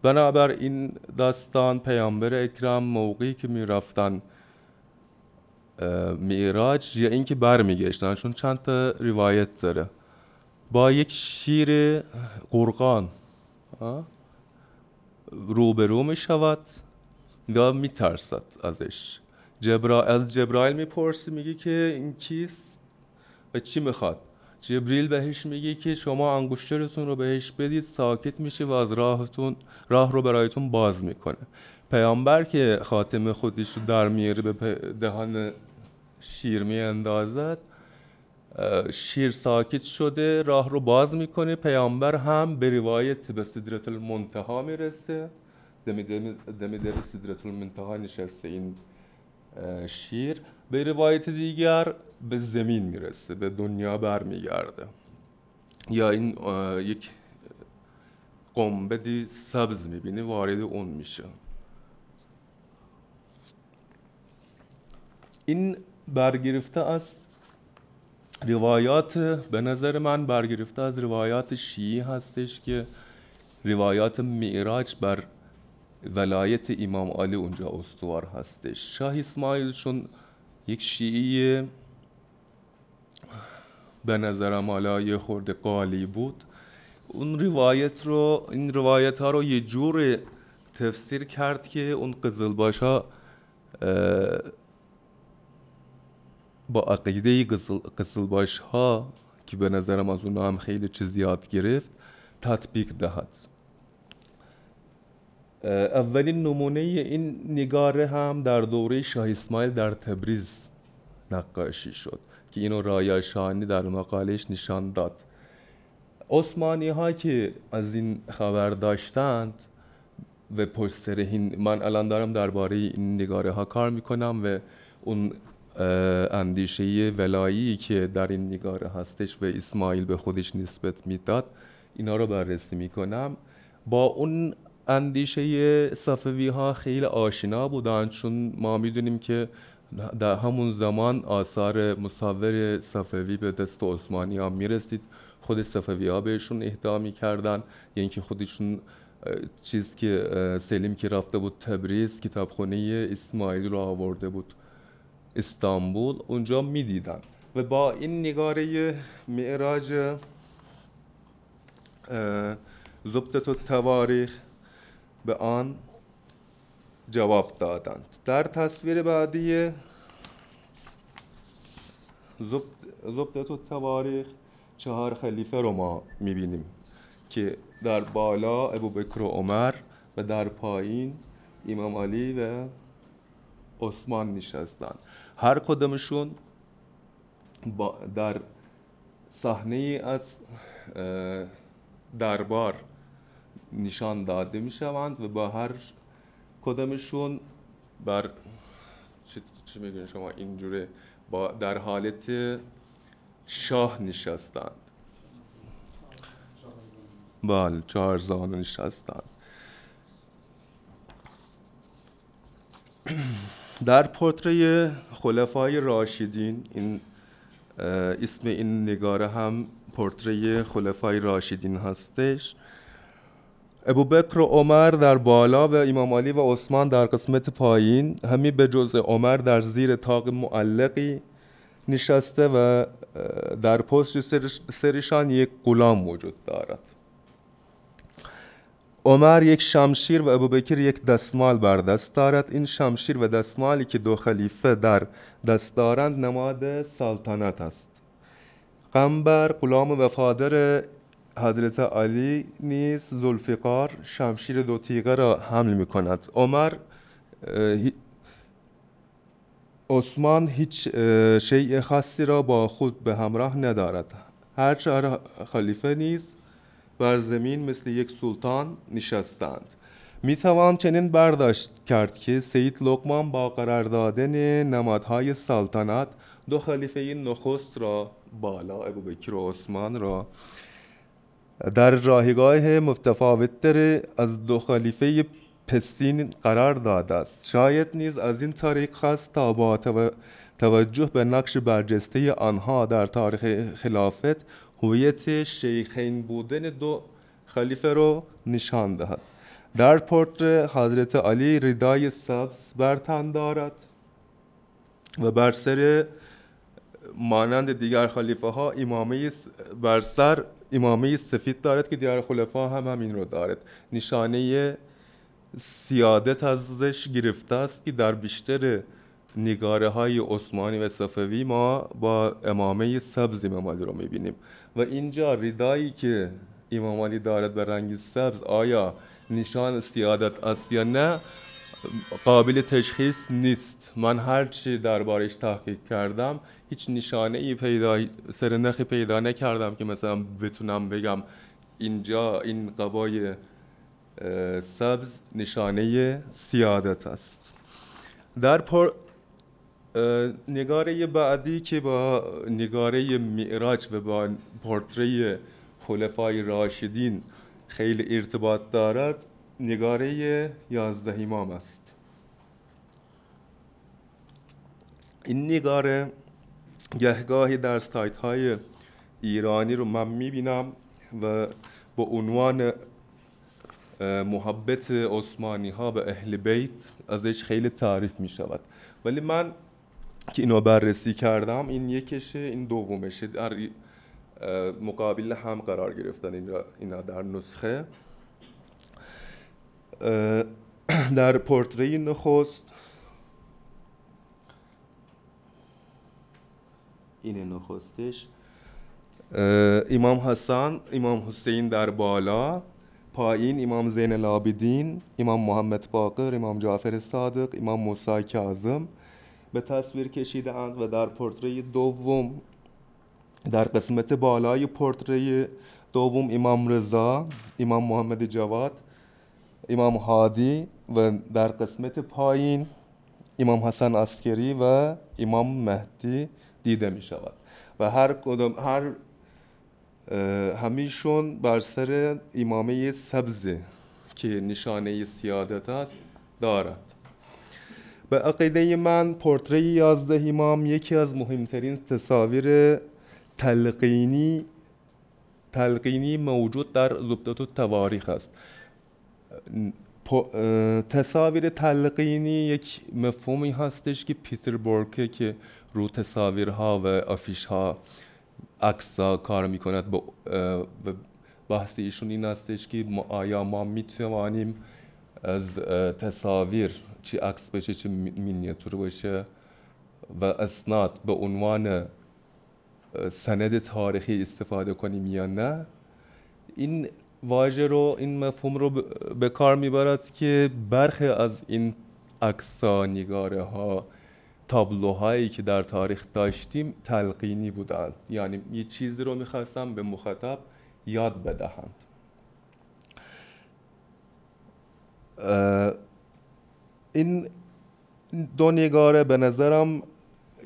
بنابر این داستان پیامبر اکرام موقعی که می‌رفتن معراج یا اینکه برمیگشتن چون چند تا روایت داره. با یک شیر قرقان روبرو می شود یا می ترسد ازش. جبرا... از جبرائیل می‌پرسی میگه که این کیست؟ و چی می‌خواد؟ جبریل بهش میگه که شما انگشترتون رو بهش بدید ساکت میشه و از راهتون راه رو برایتون باز می‌کنه. پیامبر که خاتم خودش رو در میاره به دهان شیر میاندازد شیر ساکت شده راه رو باز می‌کنه. پیامبر هم به روایت به صدرت المنتها می‌رسه. دمی دمی در صدرت المنتها نشسته این شیر. به روایت دیگر به زمین می‌رسه به دنیا برمیگرده. یا این یک قنبدی سبز می‌بینی وارد اون میشه. این برگرفته از روایات به نظر من برگرفته از روایات شیعی هستش که روایات معراج بر ولایت امام علی اونجا استوار هستش. شاه اسماعیل چون یک شیعی به نظرم حالا یه خورده قالی بود. اون روایت رو این روایت ها رو یه جور تفسیر کرد که اون قزلباش ها با عقیده قزلباش ها که به نظرم از اونها هم خیلی چیز یاد گرفت تطبیق دهد. اولین نمونه این نگاره هم در دوره شاه اسماعیل در تبریز نقاشی شد. که اینو رایا شانی در مقالش نشان داد. عثمانی ها که از این خبر داشتند و پشت من الان دارم درباره این نگاره ها کار می‌کنم و اون اندیشه ولایی که در این نگاره هستش و اسماعیل به خودش نسبت می‌داد اینا رو بررسی می‌کنم. با اون اندیشه صفوی ها خیلی آشنا بودن چون ما می‌دونیم که در همون زمان آثار مصور صفوی به دست عثمانی ها می‌رسید. خود صفوی ها بهشون اهدا می‌کردن. یا اینکه خودشون چیز که سلیم که رفته بود تبریز کتابخونه اسماعیل رو آورده بود استانبول اونجا می‌دیدن. و با این نگاره معراج زبطت و تواریخ به آن جواب دادند. در تصویر بعدی زبطت و تواریخ چهار خلیفه رو ما می‌بینیم که در بالا ابو بکر و عمر و در پایین امام علی و عثمان نشستند. هر کدومشون در صحنه از دربار نشان داده می شوند و با هر کدومشون بر چی, چی شما اینجوره با در حالت شاه نشستند. بله چهار زانو نشستند. در پورتری خلفای راشدین این اسم این نگاره هم پورتری خلفای راشدین هستش. ابو بکر و عمر در بالا و امام علی و عثمان در قسمت پایین. همی به جز عمر در زیر تاق معلقی نشسته و در پشت سرشان یک غلام وجود دارد. عمر یک شمشیر و ابوبکر یک دستمال بر دست دارد. این شمشیر و دستمالی که دو خلیفه در دست دارند نماد سلطنت است. قنبر غلام وفادر حضرت علی نیز زلفقار شمشیر دو تیغه را حمل می کند عمر عثمان هیچ شیء خاصی را با خود به همراه ندارد. هر چهار خلیفه نیز بر زمین مثل یک سلطان نشستند. می توان چنین برداشت کرد که سید لقمان با قرار دادن نمادهای سلطنت دو خلیفه نخست را بالا ابوبکر و عثمان را در جایگاه متفاوتتر از دو خلیفه پسین قرار داده است. شاید نیز از این طریق خواست تا با توجه به نقش برجسته آنها در تاریخ خلافت هویت شیخین بودن دو خلیفه رو نشان دهد. در پورتر حضرت علی ردای سبز بر تن دارد و بر سر مانند دیگر خلیفه ها امامه بر سر امامه سفید دارد که دیگر خلیفه ها هم همین رو دارد. نشانه سیادت ازش گرفته است که در بیشتر نگاره های عثمانی و صفوی ما با امامه سبز امام علی رو می‌بینیم. و اینجا ردایی که امام علی دارد به رنگ سبز آیا نشان سیادت است یا نه قابل تشخیص نیست. من هرچی دربارش تحقیق کردم هیچ نشانه ای پیدا سرنخی پیدا نکردم که مثلا بتونم بگم اینجا این قبای سبز نشانه سیادت است. در پر نگاره بعدی که با نگاره معراج و با پورتری خلفای راشدین خیلی ارتباط دارد نگاره یازده امام است. این نگاره گهگاهی در سایت های ایرانی رو من می‌بینم و با عنوان محبت عثمانی ها به اهل بیت ازش خیلی تعریف می شود ولی من که اینو بررسی کردم این یکشه این دومشه. در مقابل هم قرار گرفتن اینا در نسخه. در پورتری نخست. این نخستش. امام حسن امام حسین در بالا. پایین امام زین العابدین امام محمد باقر امام جعفر صادق امام موسی کاظم. به تصویر کشیده اند و در پورتری دوم در قسمت بالای پورتری دوم امام رضا امام محمد جواد. امام هادی و در قسمت پایین امام حسن عسکری و امام مهدی دیده می شود و هر کدام هر همیشون بر سر امامه سبز که نشانه سیادت است دارد به عقیده من پورتری یازده امام یکی از مهمترین تصاویر تلقینی تلقینی موجود در زبدت و تواریخ است تصاویر تلقینی یک مفهومی هستش که پیتر بورکه که رو تصاویرها و افیشها عکسا کار می‌کند با بحث ایشون این هستش که آیا ما می‌توانیم از تصاویر چی عکس بشه چی مینیاتور باشه و اسناد به عنوان سند تاریخی استفاده کنیم یا نه این واژه رو این مفهوم رو به کار می‌برد که برخی از این عکسا نگاره ها تابلوهایی که در تاریخ داشتیم تلقینی بودند. یعنی یه چیزی رو می‌خواستم به مخاطب یاد بدهند این دو نگاره به نظرم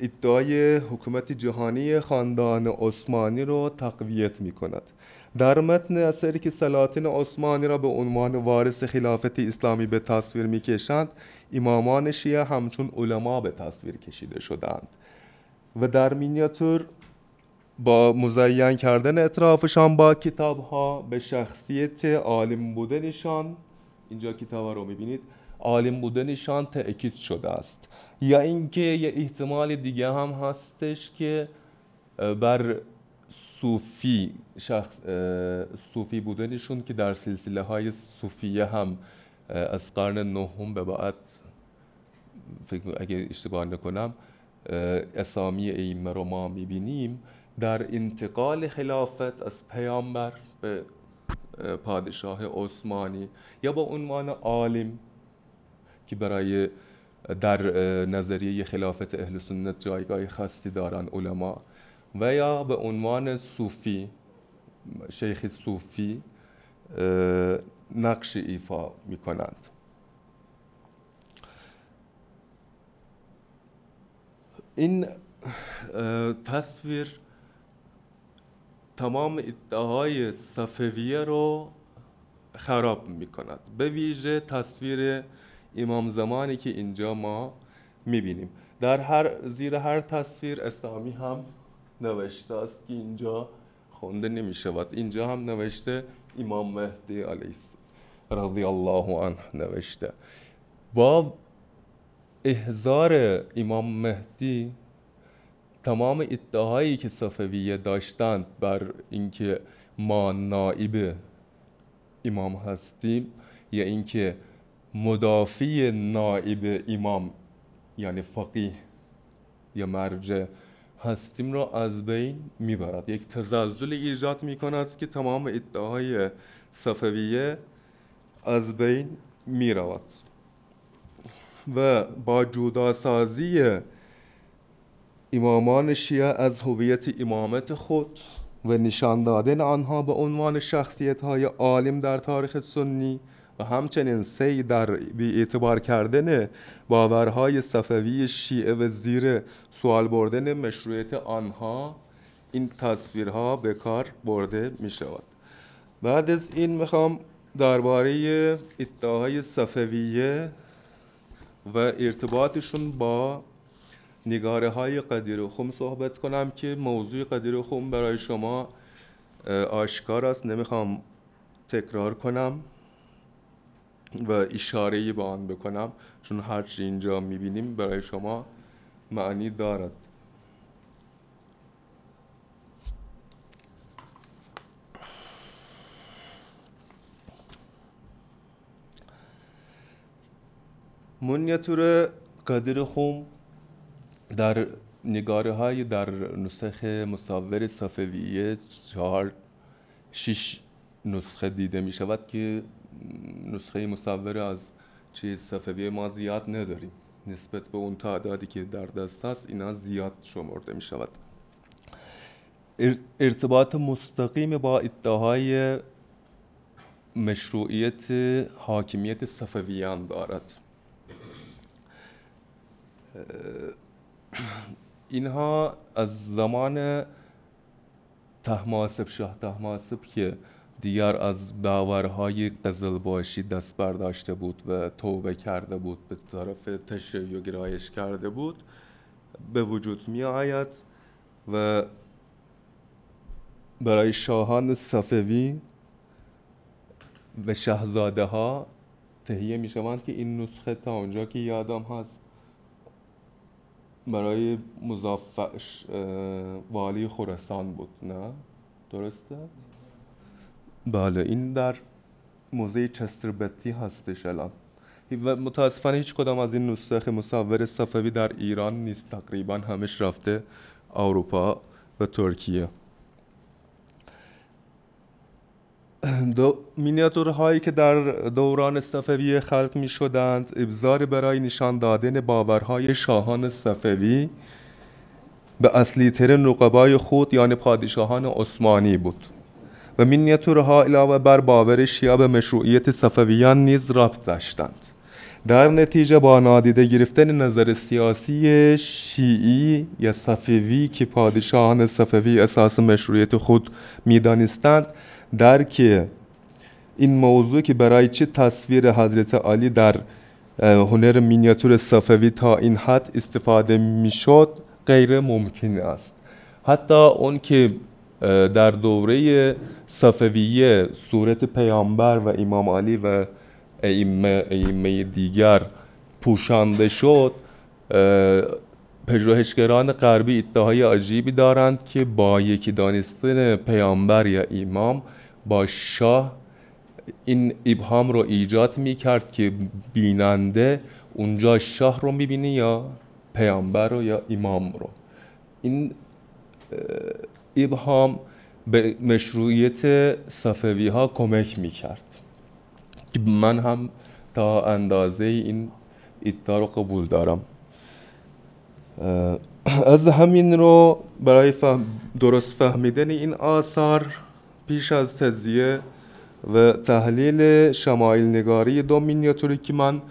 ادعای حکومت جهانی خاندان عثمانی رو تقویت می کند در متن اثری که سلاطین عثمانی را به عنوان وارث خلافت اسلامی به تصویر می کشند امامان شیعه همچون علما به تصویر کشیده شدند. و در مینیاتور با مزین کردن اطرافشان با کتاب ها به شخصیت عالم بودنشان اینجا کتاب رو می‌بینید عالم بودنشان تأکید شده است. یا اینکه یه احتمال دیگه هم هستش که بر صوفی شخص صوفی بودنشون که در سلسله های صوفیه هم از قرن نهم به بعد فکر اگه اشتباه نکنم اسامی ایمه رو ما می‌بینیم در انتقال خلافت از پیامبر به پادشاه عثمانی یا با عنوان عالم که برای در نظریه خلافت اهل سنت جایگاه خاصی دارن علما. و یا به عنوان صوفی شیخ صوفی نقش ایفا می کنند این تصویر تمام ادعاهای صفویه رو خراب می کند به ویژه تصویر امام زمانی که اینجا ما می بینیم در هر زیر هر تصویر اسلامی هم نوشته است که اینجا خونده نمی شود اینجا هم نوشته امام مهدی علیه رضی الله عنه نوشته. با احضار امام مهدی تمام ادعاهایی که صفویه داشتند بر اینکه ما نائب امام هستیم یا اینکه مدافع نائب امام یعنی فقیه یا مرجع هستیم را از بین می‌برد. یک تزلزل ایجاد می‌کند که تمام ادعاهای صفویه از بین می‌رود. و با جداسازی امامان شیعه از هویت امامت خود و نشان دادن آنها به عنوان شخصیت های عالم در تاریخ سنی و همچنین سی در بی اعتبار کردن باورهای صفوی شیعه و زیر سوال بردن مشروعیت آنها این تصویرها به کار برده می شود بعد از این می‌خوام درباره ادعاهای صفویه و ارتباطشون با نگاره های قدیر خم صحبت کنم که موضوع قدیر خم برای شما آشکار است. نمی‌خوام تکرار کنم. و اشاره به آن بکنم چون هرچی اینجا می‌بینیم برای شما معنی دارد. منیتور قدر خوم در نگاره های در نسخه مصور صفویه چهار شش نسخه دیده می شود که نسخه مصور از چیز صفویه ما زیاد نداریم. نسبت به اون تعدادی که در دست هست اینا زیاد شمرده می شود ارتباط مستقیم با ادعاهای مشروعیت حاکمیت صفویان دارد. اینها از زمان تحماسب شاه تحماسب که دیگر از باورهای قزلباشی دست برداشته بود و توبه کرده بود به طرف تشیع گرایش کرده بود به وجود می آید و برای شاهان صفوی و شهزاده ها تهیه می شوند که این نسخه تا اونجا که یادم هست برای مزافش والی خراسان بود نه درسته؟ بله این در موزه چستربتی هستش الان. و متاسفانه هیچ کدام از این نسخه مصور صفوی در ایران نیست. تقریبا همش رفته اروپا و ترکیه. دو مینیاتورهایی که در دوران صفوی خلق می شدند ابزار برای نشان دادن باورهای شاهان صفوی به اصلی تر نقبای خود یعنی پادشاهان عثمانی بود. و مینیاتورها علاوه بر باور شیعه به مشروعیت صفویان نیز ربط داشتند. در نتیجه با نادیده گرفتن نظر سیاسی شیعی یا صفوی که پادشاهان صفوی اساس مشروعیت خود می‌دانستند درک این موضوع که برای چه تصویر حضرت علی در هنر مینیاتور صفوی تا این حد استفاده می‌شد غیر ممکن است. حتی اون که در دوره صفویه صورت پیامبر و امام علی و ائمه دیگر پوشانده شد پژوهشگران غربی ادعای عجیبی دارند که با یکی دانستن پیامبر یا امام با شاه این ابهام رو ایجاد می کرد که بیننده اونجا شاه رو می‌بینه یا پیامبر رو یا امام رو. این ابهام به مشروعیت صفوی ها کمک می‌کرد. من هم تا اندازه این ادعا رو قبول دارم. از همین رو برای فهم درست فهمیدن این آثار پیش از تزیه و تحلیل شمایل نگاری دو مینیاتوری که من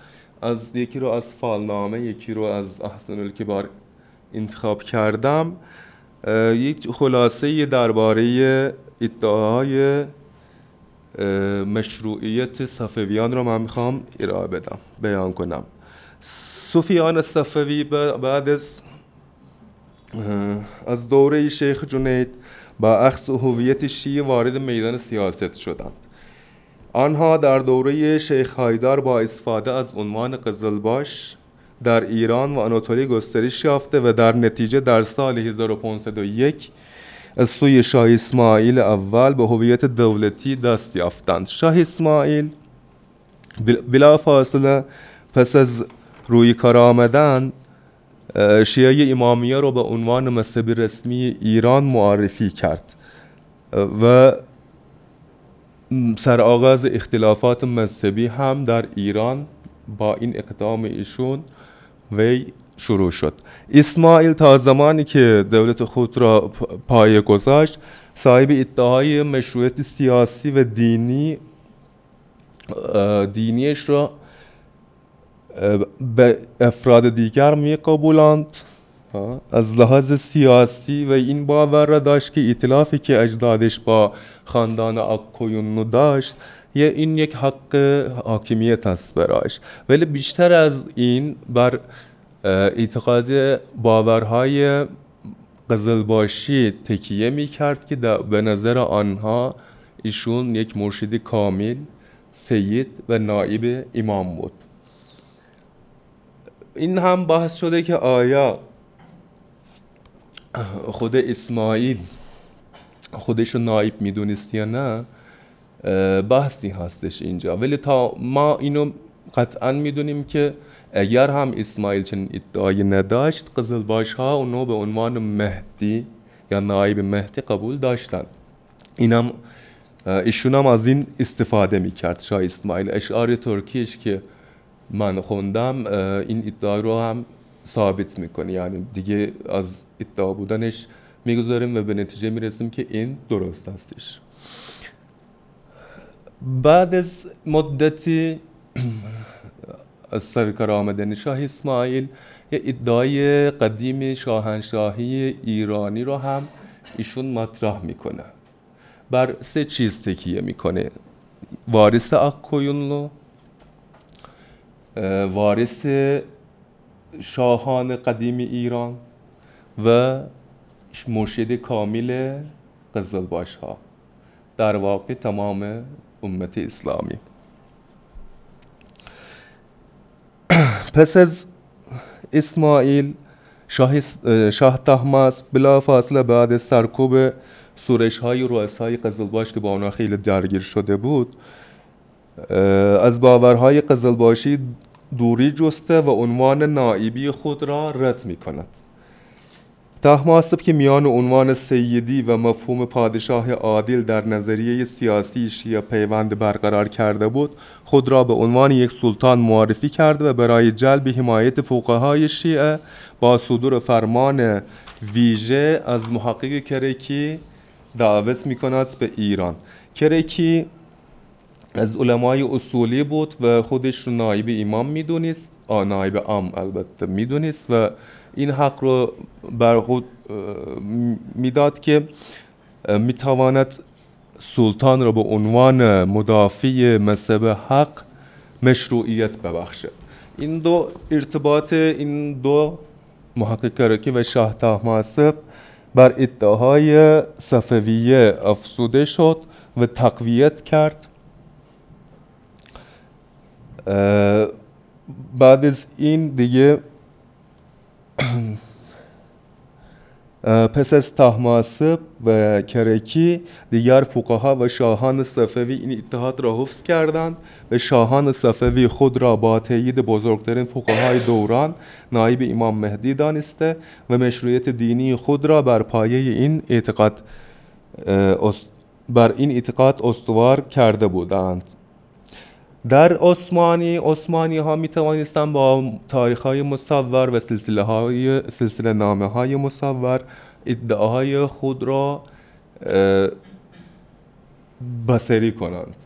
از یکی رو از فالنامه یکی رو از احسن الکبار انتخاب کردم یک خلاصه درباره ادعاهای اه، مشروعیت صفویان رو من می‌خوام ارائه بدم بیان کنم. سفیان صفوی بعد از از دوره شیخ جنید با اخذ هویت شیعه وارد میدان سیاست شدند. آنها در دوره شیخ هایدر با استفاده از عنوان قزلباش در ایران و آناتولی گسترش یافته و در نتیجه در سال 1501 از سوی شاه اسماعیل اول به هویت دولتی دست یافتند. شاه اسماعیل بلا فاصله پس از روی کار آمدن شیعه امامیه رو به عنوان مذهب رسمی ایران معرفی کرد. و سرآغاز اختلافات مذهبی هم در ایران با این اقدام ایشون وی شروع شد. اسماعیل تا زمانی که دولت خود را پایه گذاشت صاحب ادعای مشروعیت سیاسی و دینی دینیش را به افراد دیگر می قبولند از لحاظ سیاسی و این باور را داشت که اطلافی که اجدادش با خاندان آکویونو داشت این یک حق حاکمیت است برایش ولی بیشتر از این بر اعتقاد باورهای قزلباشی تکیه می کرد که به نظر آنها ایشون یک مرشد کامل سید و نایب امام بود. این هم بحث شده که آیا خود اسماعیل خودش رو نایب می‌دونست یا نه. بحثی هستش اینجا. ولی تا ما اینو قطعا می‌دونیم که اگر هم اسماعیل چنین ادعایی نداشت قزلباش ها اونو به عنوان مهدی یا نایب مهدی قبول داشتن. اینم ایشون هم از این استفاده می‌کرد. شاه اسماعیل اشعار ترکیش که من خوندم این ادعا رو هم ثابت می‌کنه. یعنی دیگه از ادعا بودنش می‌گذاریم و به نتیجه می‌رسیم که این درست هستش. بعد از مدتی از سرکار آمدن شاه اسماعیل یه ادعای قدیم شاهنشاهی ایرانی رو هم ایشون مطرح می‌کنه. بر سه چیز تکیه می‌کنه. وارث اکویونلو وارث شاهان قدیم ایران و مرشد کامل قزلباش ها در واقع تمام امت اسلامی پس از اسماعیل شاه, شاه تحماس بلا فاصله بعد سرکوب سورش های رؤسای قزلباش که با اونا خیلی درگیر شده بود از باورهای قزلباشی دوری جسته و عنوان نائبی خود را رد می کند تحماسب که میان عنوان سیدی و مفهوم پادشاه عادل در نظریه سیاسی شیعه پیوند برقرار کرده بود خود را به عنوان یک سلطان معرفی کرد و برای جلب حمایت فقهای شیعه با صدور فرمان ویژه از محقق کرکی دعوت می کند به ایران. کرکی از علمای اصولی بود و خودش رو نایب امام می‌دونست نایب عام البته می‌دونست و این حق رو بر خود می‌داد که می‌تواند سلطان را به عنوان مدافع مذهب حق مشروعیت ببخشد. این دو ارتباط این دو محقق کرکی و شاه طهماسب بر ادعاهای صفویه افسوده شد و تقویت کرد. بعد از این دیگه پس از طهماسب و کرکی دیگر فقها و شاهان صفوی این اتحاد را حفظ کردند و شاهان صفوی خود را با تایید بزرگترین فقهای دوران نایب امام مهدی دانسته و مشروعیت دینی خود را بر پایه این اعتقاد بر این اعتقاد استوار کرده بودند. در عثمانی عثمانی ها می توانستند با تاریخ های مصور و سلسله های سلسله نامه های مصور ادعاهای خود را اه، بصری کنند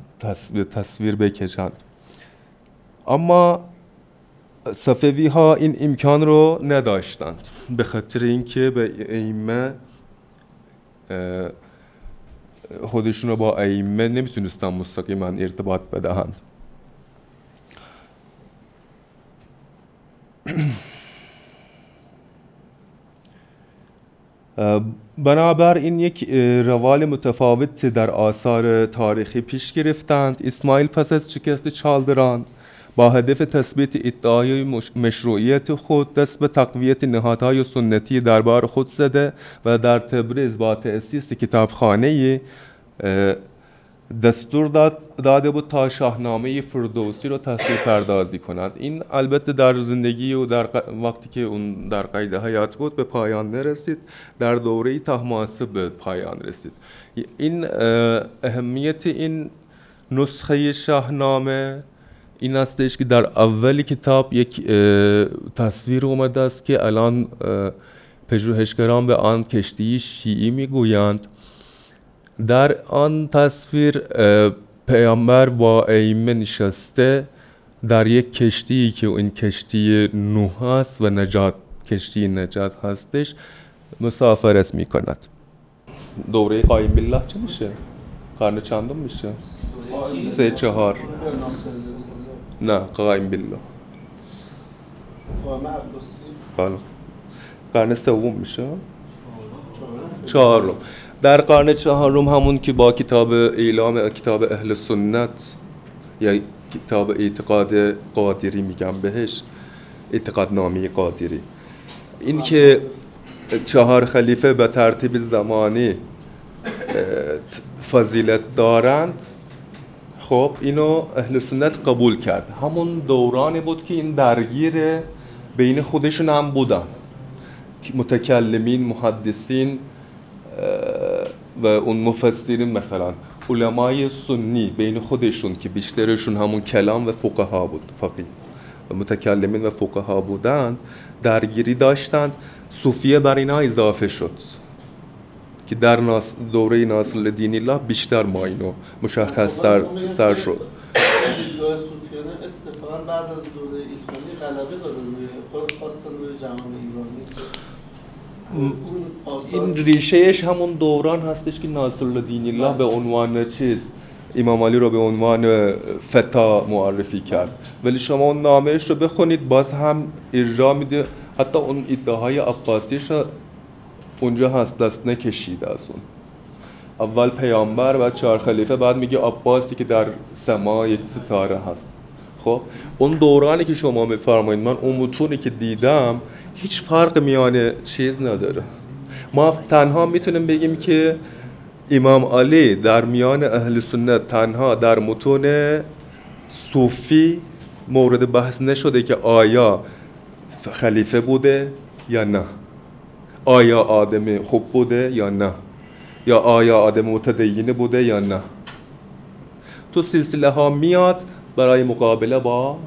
تصویر, بکشند. اما صفوی ها این امکان رو نداشتند به خاطر اینکه به ائمه خودشون رو با ائمه نمی‌تونستن مستقیما ارتباط بدهند. بنابراین یک اه، روال متفاوت در آثار تاریخی پیش گرفتند. اسماعیل پس از شکست چالدران با هدف تثبیت ادعای مش- مشروعیت خود دست به تقویت نهادهای سنتی دربار خود زده و در تبریز با تأسیس کتابخانه دستور داد داده بود تا شاهنامه فردوسی رو تصویر پردازی کنند. این البته در زندگی و در ق- وقتی که اون در قید حیات بود به پایان نرسید. در دوره طهماسب به پایان رسید. این اه، اهمیت این نسخه شاهنامه این هستش که در اول کتاب یک تصویر اومده است که الان پژوهشگران به آن کشتی شیعی می‌گویند. در آن تصویر پیامبر با ائمه نشسته در یک کشتی که این کشتی نوح است و نجات کشتی نجات هستش مسافرت می کند دوره قایم بالله چه میشه؟ قرن چندم میشه؟ سه چهار نه قایم بالله بله قرن سوم میشه؟ چهارم در قرن چهارم همون که با کتاب اعلام کتاب اهل سنت یا کتاب اعتقاد قادری میگم بهش اعتقاد نامی قادری. این که چهار خلیفه به ترتیب زمانی فضیلت دارند خب اینو اهل سنت قبول کرد. همون دورانی بود که این درگیر بین خودشون هم بودن. متکلمین محدثین و اون مفسرین مثلا علمای سنی بین خودشون که بیشترشون همون کلام و فقها بود فقیه و متکلمین و فقها بودند درگیری داشتند صوفیه بر اینا اضافه شد که در ناس دوره ناصر دین الله بیشتر ما اینو مشخص تر, تر شد اتفاقا بعد از دوره ایلخانی غلبه داره روی خود خواستن روی جهان ایرانی که اون آثار این ریشهش همون دوران هستش که ناصر دین الله به عنوان چیز امام علی رو به عنوان فتا معرفی کرد. ولی شما اون نامهش رو بخونید باز هم ارجاع میده. حتی اون ادعاهای عباسیش رو اونجا هست دست نکشید از اون. اول پیامبر و چهار خلیفه بعد میگه عباسی که در سما یک ستاره هست. خب اون دورانی که شما میفرمایید من اون متونی که دیدم هیچ فرق میان چیز نداره. ما تنها می‌تونیم بگیم که امام علی در میان اهل سنت تنها در متون صوفی مورد بحث نشده که آیا خلیفه بوده یا نه. آیا آدم خوب بوده یا نه. یا آیا آدم متدین بوده یا نه. تو سلسله ها میاد برای مقابله با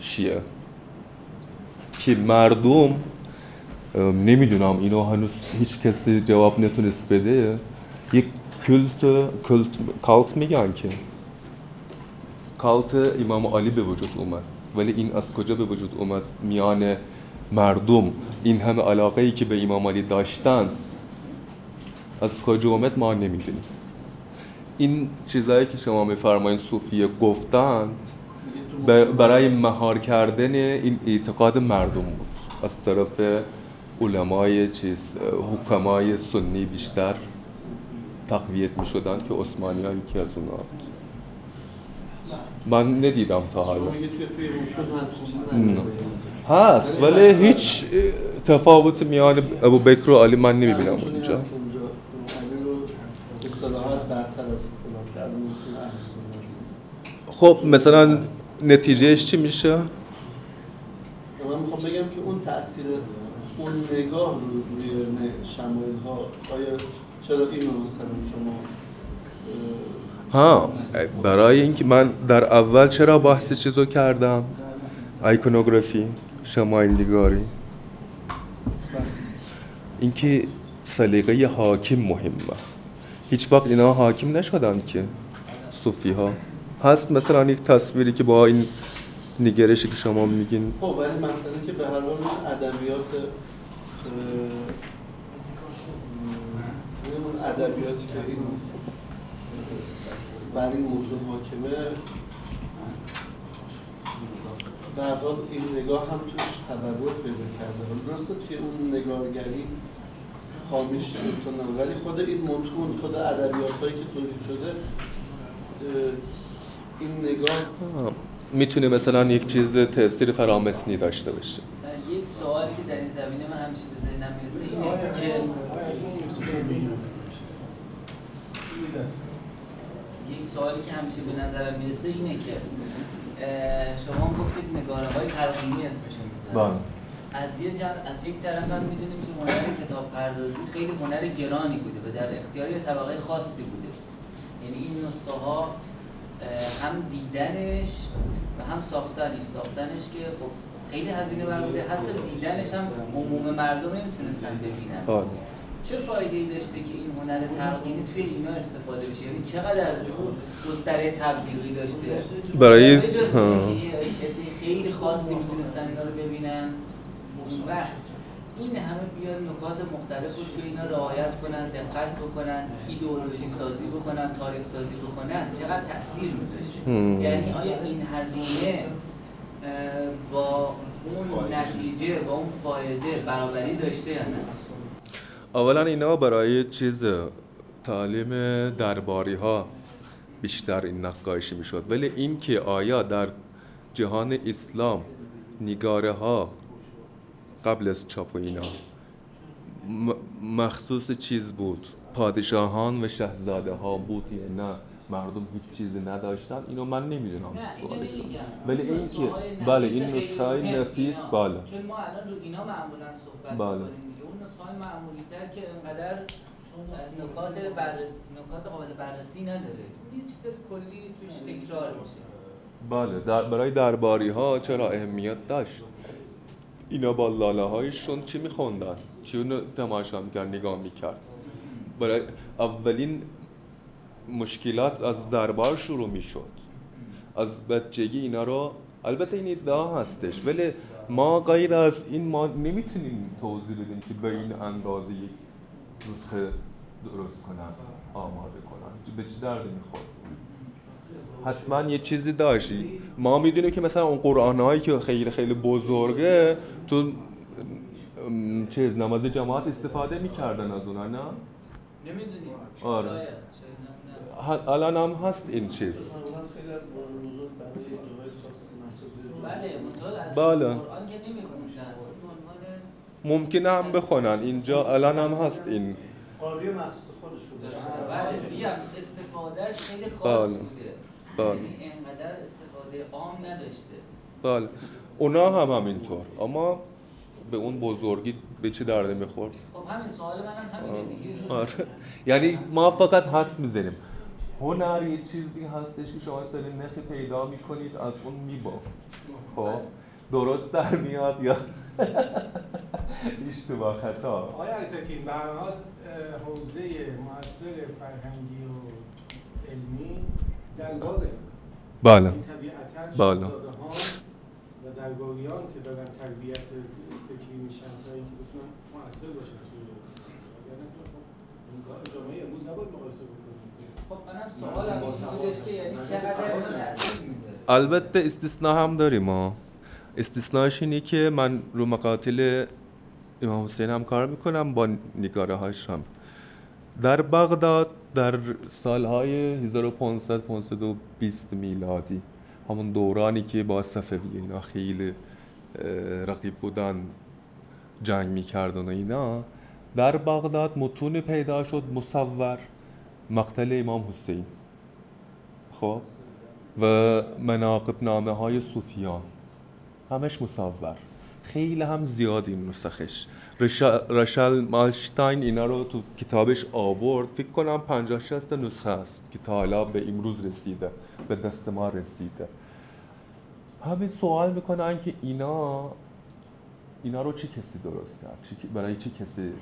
شیعه. که مردم نمی‌دونم اینو هنوز هیچ کسی جواب نتونست بده. یک کلت کلت کالت میگن که. کالت امام علی به وجود اومد. ولی این از کجا به وجود اومد؟ میان مردم. این همه علاقه ای که به امام علی داشتند از کجا اومد ما نمی‌دونیم. این چیزایی که شما میفرمایید صوفیه گفتن ب- برای مهار کردن این اعتقاد مردم بود. از طرف علمای چیز حکمای سنی بیشتر تقویت می شدن که عثمانی ها یکی از اونها بود. من ندیدم تا حالا. هست ولی هیچ تفاوت میان ابو بکر و علی من نمی‌بینم اونجا. خب مثلا نتیجهش چی میشه؟ من می‌خوام بگم که اون تاثیر اون نگاه رو روی شمایل ها آیا چرا اینو مثلا شما ها برای اینکه من در اول چرا بحث چیزو کردم؟ ایکونوگرافی شمایلنگاری. اینکه سلیقه حاکم مهمه. هیچ وقت اینا حاکم نشدن که صوفی ها هست مثلا یک تصویری که با این نگرشی که شما میگین؟ خب ولی مسئله که به هر حال ادبیات ادبیاتی که این بر این موضوع حاکمه به این نگاه هم توش تبلور پیدا کرده. درسته توی اون نگارگری حامیش سلطان ولی خود این متون خود ادبیات هایی که تولید شده این نگاه می‌تونه مثلا یک چیز تاثیر فرامسنی داشته باشه یک سوالی که در این زمینه من همیشه به ذهنم می‌رسه اینه که یک سوالی که همیشه به نظرم می‌رسه اینه که شما گفتید نگاره های تلقینی می‌ذارن از یه جر... از یک طرف هم می‌دونیم که هنر کتاب پردازی خیلی هنر گرانی بوده و در اختیار یه طبقه خاصی بوده یعنی این نسخه ها هم دیدنش و هم ساختنش ساختنش که خب خیلی هزینه بر بوده حتی دیدنش هم عموم مردم نمی‌تونستن ببینن. آره. چه فایده ای داشته که این هنر تلقینی توی اینا استفاده بشه؟ یعنی چقدر گستره تبلیغی داشته؟ برای خیلی خاصی می‌تونستن اینا رو ببینن. و این همه بیاد نکات مختلف رو توی اینا رعایت کنن دقت بکنن ایدئولوژی سازی بکنن تاریخ سازی بکنن چقدر تاثیر میذاشته هم. یعنی آیا این هزینه با اون نتیجه با اون فایده برابری داشته یا نه؟ اولا اینا برای چیز تعلیم درباری ها بیشتر این نقاشی می‌شد. ولی این که آیا در جهان اسلام نگاره ها قبل از چاپ و اینا. مخصوص چیز بود. پادشاهان و شهزاده ها بود یا نه. مردم هیچ چیزی نداشتن. اینو من نمی‌دونم. ولی این که بله این نسخه های نفیس اینا. بله. چون ما الان رو اینا معمولا صحبت بله. می‌کنیم دیگه. اون نسخه های معمولی تر که انقدر نکات بررس نکات قابل بررسی نداره. یه چیز کلی توش تکرار میشه. بله در برای درباری ها چرا اهمیت داشت؟ اینا با لاله هایشون چی میخوندن؟ چی اونو تماشا می‌کرد نگاه می‌کرد. برای اولین مشکلات از دربار شروع می‌شد. از بچگی اینا رو البته این ادعا هستش ولی ما غیر از این ما نمی‌تونیم توضیح بدیم که به این اندازه یک نسخه درست کنن آماده کنن. به چه دردی می‌خورد حتما یه چیزی داشتی ما می‌دونیم که مثلا اون قرآن هایی که خیلی خیلی بزرگه تو چیز نماز جماعت استفاده می‌کردن از اونا نه؟ نمی‌دونیم. آره. شاید شاید نه. الان هم هست این چیز. بله بله. ممکنه هم بخونن. اینجا الان هم هست این. قاری مخصوص خودش رو داشته داشته بله استفادهش خیلی خاص بله. بله. یعنی انقدر استفاده عام نداشته. بله. اونا هم همینطور. اما به اون بزرگی به چه درده می‌خورد؟ خب همین سوال منم همینه دیگه. آره. یعنی ما فقط حس می‌زنیم. هنر یه چیزی هستش که شما سر نخی پیدا می‌کنید از اون میبافت. خب. درست در میاد یا اشتباه خطا. آقای عیتکین به حال حوزه مؤثر فرهنگی و علمی درباره بله. این بله. شاهزاده ها و درباریان که دارن تربیت فکری میشن تا اینکه بتونن مؤثر باشن توی یعنی که خب امروز نباید مقایسه خب منم سوالم این بودش که یعنی البته استثناء هم داریم ما. استثناءش اینه که من رو مقاتل امام حسین هم کار می‌کنم با نگاره هاش هم. در بغداد در سالهای 1500 520 میلادی همون دورانی که با صفویه اینا خیلی رقیب بودن جنگ می‌کردن و اینا در بغداد متون پیدا شد مصور مقتل امام حسین. خب؟ و مناقب نامه های صوفیان. همش مصور. خیلی هم زیاد این نسخش. رشل مالشتاین اینا رو تو کتابش آورد. فکر کنم 50 60 نسخه است که تا حالا به امروز رسیده به دست ما رسیده. همین سوال می‌کنن که اینا اینا رو چه کسی درست کرد؟ برای چه کسی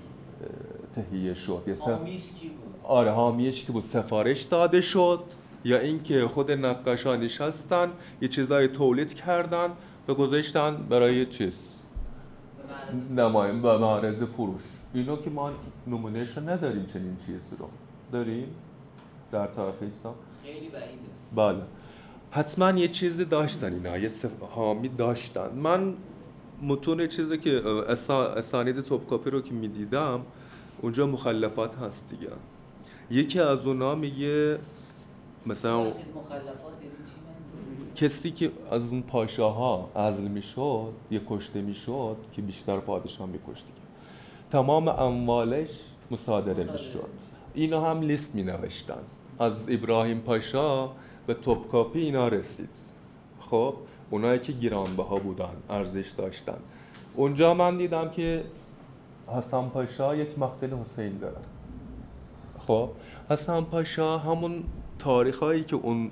تهیه شد؟ سف- حامیش کی بود؟ آره حامیش که بود؟ سفارش داده شد یا اینکه خود نقاشا نشستن یه چیزایی تولید کردن و گذاشتن برای چیز؟ نمایم به معرض فروش. اینو که ما نمونهش نداریم چنین چیزی رو. داریم؟ در تاریخ اسلام خیلی بعیده. بله. حتما یه چیزی داشتن اینا. یه. حامی داشتن. من متون چیزی که اسا... اسانید توپکاپی رو که می‌دیدم اونجا مخلفات هست دیگه. یکی از اونا میگه مثلا مخلفات؟ کسی که از اون پاشاها عزل می‌شد یا کشته می‌شد که بیشتر پادشاه میکشت تمام اموالش مصادره مصادره. می‌شد. اینا هم لیست می نوشتن از ابراهیم پاشا به توپکاپی اینا رسید. خب اونایی که گرانبها بودن ارزش داشتن. اونجا من دیدم که حسن پاشا یک مقتل حسین داره. خب حسن پاشا همون تاریخ هایی که اون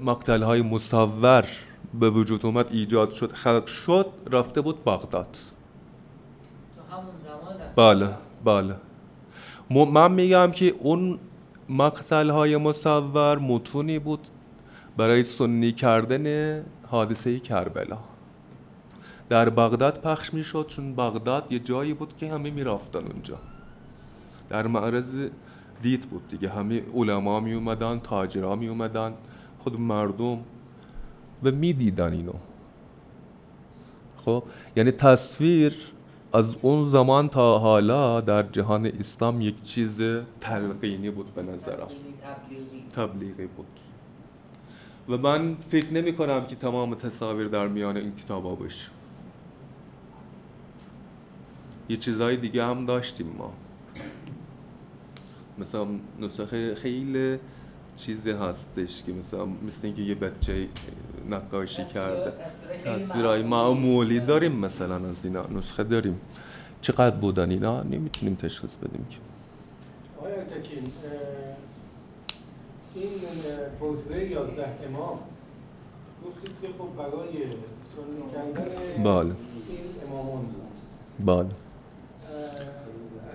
مقتل های مصور به وجود اومد ایجاد شد خلق شد رفته بود بغداد تو همون زمان بله بله. من میگم که اون مقتل های مصور متونی بود برای سنی کردن حادثه کربلا. در بغداد پخش می‌شد چون بغداد یه جایی بود که همه می‌رفتن اونجا. در معرض دید بود دیگه همه علما می اومدن تاجرها می اومدن خود مردم و می‌دیدن اینو. خب؟ یعنی تصویر از اون زمان تا حالا در جهان اسلام یک چیز تلقینی بود به نظرم. تبلیغی بود. و من فکر نمی کنم که تمام تصاویر در میان این کتاب باشه. یه چیزهای دیگه هم داشتیم ما. مثلا نسخه خیلی چیزی هستش که مثلا مثل اینکه یه بچه نقاشی کرده. تصویرهای معمولی داریم مثلا از اینا نسخه داریم. چقدر بودن اینا؟ نمی‌تونیم تشخیص بدیم که. آقای ارتکین اه، این پورتری 11 امام گفتید که خب برای سنی کردن بله. این امامان بود. بله.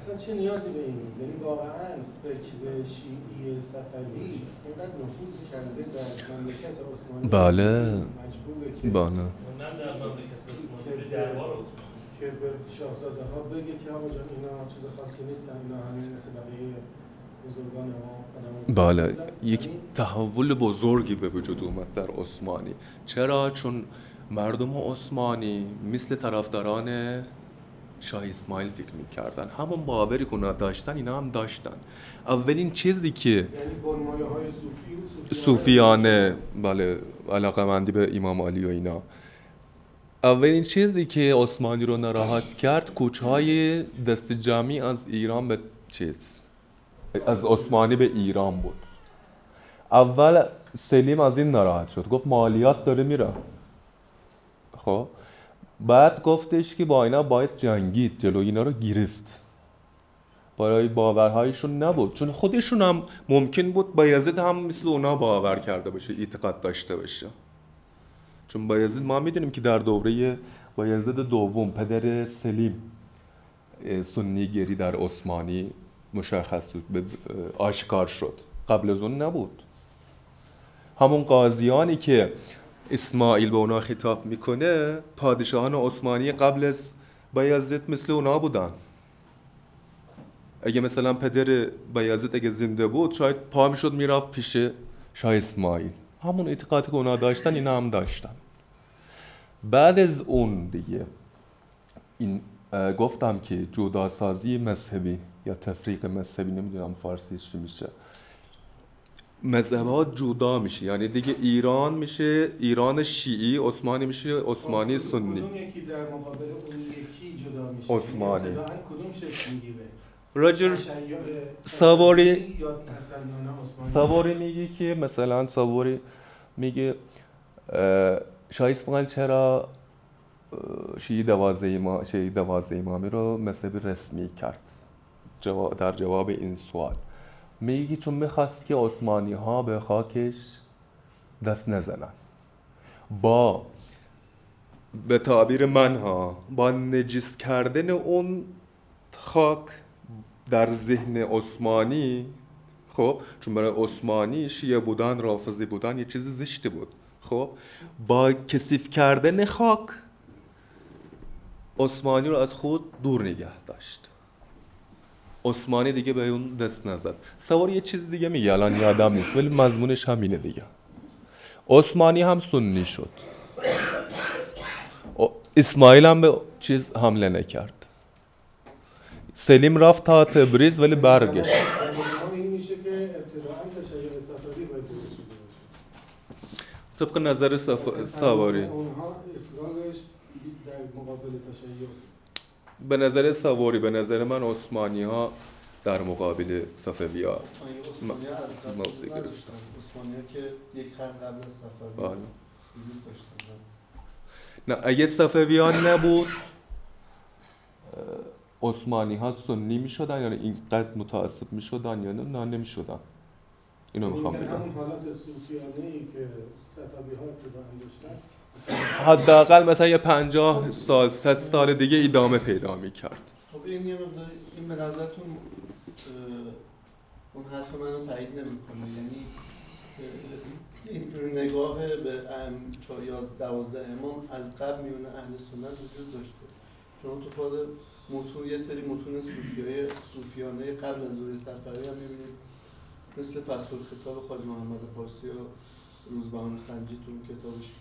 اصلا چه نیازی به این یعنی واقعا فکر شیعی صفوی اینقدر نفوذ کرده در مملکت عثمانی بله. مجبوره که بله. اونم در مملکت عثمانی دربار عثمانی. که به شاهزاده ها بگه که آقا جان اینا چیز خاصی نیستن اینا همین مثل بقیه بله. یک تحول بزرگی به وجود اومد در عثمانی. چرا؟ چون مردم عثمانی مثل طرفداران شاه اسماعیل فکر می‌کردن. همون باوری که داشتن اینا هم داشتن. اولین چیزی که یعنی های صوفی و صوفیانه. بله علاقه مندی به امام علی و اینا. اولین چیزی که عثمانی رو ناراحت کرد کوچه های دست جمعی از ایران به چیز؟ از عثمانی به ایران بود. اول سلیم از این ناراحت شد. گفت مالیات داره میره. خب؟ بعد گفتش که با اینا باید جنگید جلو اینا رو گرفت. برای باورهایشون نبود چون خودشون هم ممکن بود بایزید هم مثل اونا باور کرده باشه اعتقاد داشته باشه. چون بایزید ما می‌دونیم که در دوره بایزید دوم پدر سلیم اه، سنیگری در عثمانی مشخص بود آشکار شد. قبل از اون نبود. همون قاضیانی که اسماعیل به اونا خطاب می‌کنه پادشاهان عثمانی قبل از بایزید مثل اونا بودن. اگه مثلا پدر بایزید اگه زنده بود شاید پا می‌شد می‌رفت پیش شاه اسماعیل. همون اعتقادی که اونا داشتن اینا هم داشتن. بعد از اون دیگه این گفتم که جداسازی مذهبی یا تفریق مذهبی نمی‌دونم فارسیش چی میشه. مذهب ها جدا میشه. یعنی دیگه ایران میشه ایران شیعی عثمانی میشه عثمانی خب، سنی. کدوم یکی در مقابل اون یکی جدا میشه؟ عثمانی. ابتداعاً کدوم شکل می‌گیره؟ راجر سواری- سواری میگه که مثلا سواری میگه اه، شاه اسماعیل چرا شیعی دوازده ایما شیعی دوازده امامی رو مذهب رسمی کرد؟ جوا- در جواب این سوال. میگه چون می‌خواست که عثمانی ها به خاکش دست نزنن. با به تعبیر من ها با نجس کردن اون خاک در ذهن عثمانی خب چون برای عثمانی شیعه بودن رافضی بودن یه چیز زشتی بود خب با کثیف کردن خاک عثمانی رو از خود دور نگه داشت. عثمانی دیگه به اون دست نزد. سوار یه چیز دیگه میگه الان یادم نیست ولی مضمونش همینه دیگه. عثمانی هم سنی شد. اسماعیل هم به چیز حمله نکرد. سلیم رفت تا تبریز ولی برگشت. طبق نظر. سواری. اونها در تشیع به نظر سواری به نظر من عثمانی ها در مقابل صفوی ها عثمانی ها از قبل موضع وجود گرفتن. عثمانی ها که یک قرن قبل از صفوی بله. وجود داشتن. نه اگه صفوی ها نبود عثمانی ها سنی می شدن یعنی اینقدر متعصب می شدن یا نه نه نمی شدن اینو می‌خوام میگن بگم. همون حالت صوفیانه ای که صفوی ها ابتداعا داشتن؟ حداقل مثلا یه پنجاه سال صد سال دیگه ادامه پیدا می کرد خب این یه مقدار این به نظرتون اون حرف منو تایید نمی‌کنه. یعنی این نگاه به یا دوازده امام از قبل میون اهل سنت وجود داشته. چون تو خود متون یه سری متون صوفیای صوفیانه قبل از دوره صفوی هم می‌بینید. مثل فصل خطاب خواجه محمد پارسی یا روزبهان خنجی تو کتابش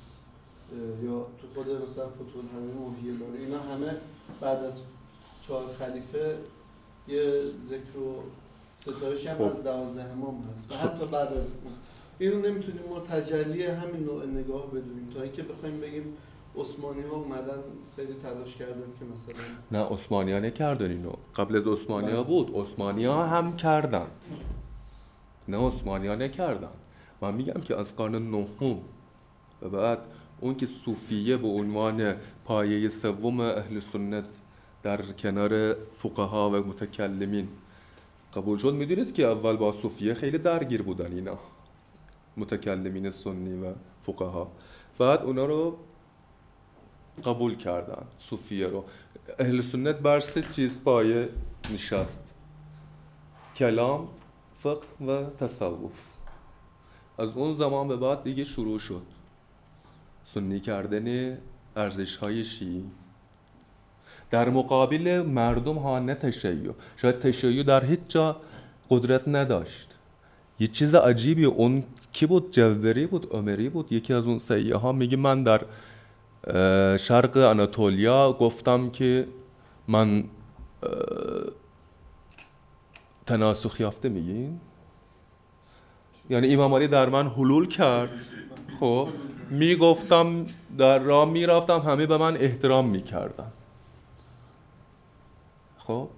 یا تو خود مثلا فتول همه داره. اینا همه بعد از چهار خلیفه یه ذکر و ستایش هم خب. از دوازده امام هست. و خب. حتی بعد از اون. اینو نمی‌تونیم ما تجلی همین نوع نگاه بدونیم. تا اینکه بخوایم بگیم عثمانی ها اومدن خیلی تلاش کردن که مثلا نه عثمانی ها نکردن اینو. قبل از عثمانی ها بود. عثمانی ها هم کردند نه عثمانی ها نکردن. من میگم که از قرن نهم و بعد اون که صوفیه به عنوان پایه سوم اهل سنت در کنار فقها و متکلمین قبول شد. می‌دونید که اول با صوفیه خیلی درگیر بودن اینا متکلمین سنی و فقها. بعد اونا رو قبول کردن صوفیه رو. اهل سنت بر سه چیز پایه نشست کلام فقه و تصوف. از اون زمان به بعد دیگه شروع شد. سنی کردن ارزش های شیعی. در مقابل مردم ها نه تشیع. شاید تشیع در هیچ جا قدرت نداشت. یه چیز عجیبی اون کی بود؟ جوبری بود عمری بود. یکی از اون سیه ها میگه من در شرق اناتولیا گفتم که من تناسخ یافته میگین؟ یعنی امام علی در من حلول کرد. خب. می‌گفتم در راه می‌رفتم همه به من احترام می‌کردن. خب؟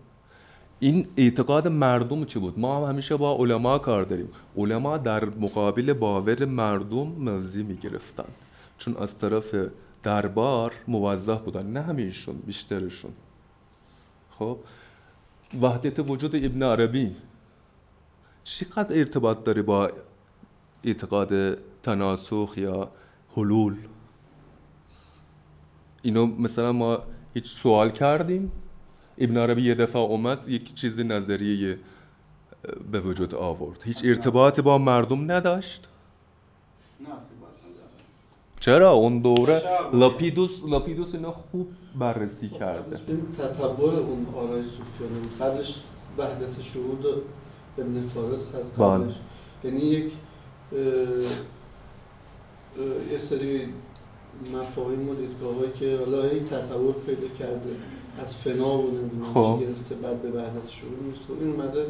این اعتقاد مردم چی بود؟ ما هم همیشه با علما کار داریم. علما در مقابل باور مردم موضع می‌گرفتن. چون از طرف دربار موظف بودن نه همیشون بیشترشون. خب؟ وحدت وجود ابن عربی. چقدر ارتباط داره با اعتقاد تناسخ یا حلول. اینو مثلا ما هیچ سوال کردیم. ابن عربی یه دفعه اومد یک چیز نظریه به وجود آورد. هیچ ارتباطی با مردم نداشت. نه ارتباط. چرا؟ اون دوره تشابه. لاپیدوس لاپیدوس اینو خوب بررسی کرده. این تطبع اون آرای صوفیانه بود قبلش وحدت شهود ابن فارس هست. قبلش یعنی یک یه سری مفاهیم و دیدگاهایی که حالا هی تطور پیدا کرده. از فنا و خب. چی گرفته بعد به وحدت شروع می‌رسه این اومده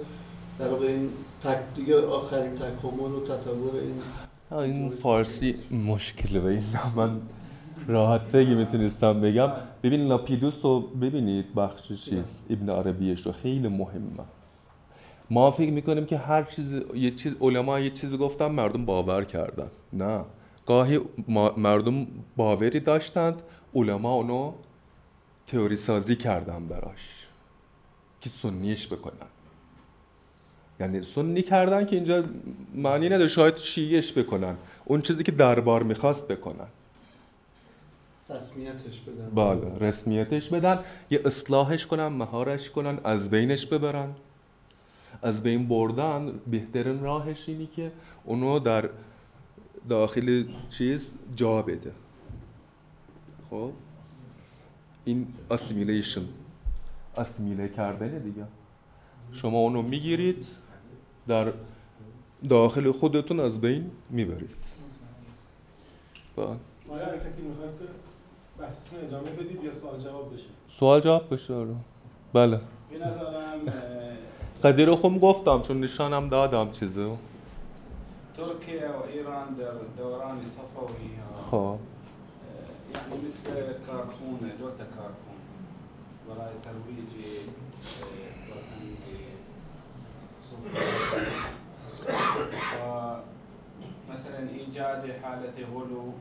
در واقع این تک دیگه آخرین تکامل و تطور این این فارسی مشکله و این من راحت تگی می‌تونستم بگم. ببین لاپیدوس رو ببینید بخش چیز ابن عربیش رو. خیلی مهمه. ما فکر می‌کنیم که هر چیز یه چیز علما یه چیزی گفتن مردم باور کردن. نه. گاهی مردم باوری داشتند علما اونو تئوری سازی کردن براش که سنیش بکنن. یعنی سنی کردن که اینجا معنی نداره شاید شیعش بکنن. اون چیزی که دربار می‌خواست بکنن. تصمیتش بدن. بله رسمیتش بدن یه اصلاحش کنن مهارش کنن از بینش ببرن. از بین بردن بهترین راهش اینی که اونو در داخل چیز جا بده. خب؟ این اسیمیلیشن اسیمیله کردن دیگه. شما اونو می‌گیرید در داخل خودتون از بین می‌برید. بله. آیا می‌خواد که بحثتون ادامه بدید یا سوال جواب بشه؟ سوال جواب بشه آره. بله. به نظرم قدیر خودم گفتم چون نشانم دادم چیزو. تركيا وإيران دوران صفوي آه، خب يعني مثل كاركون دوتا كاركون. براي ترويج آه، فرهنگ صوفي مثلا إيجاد حالة غلو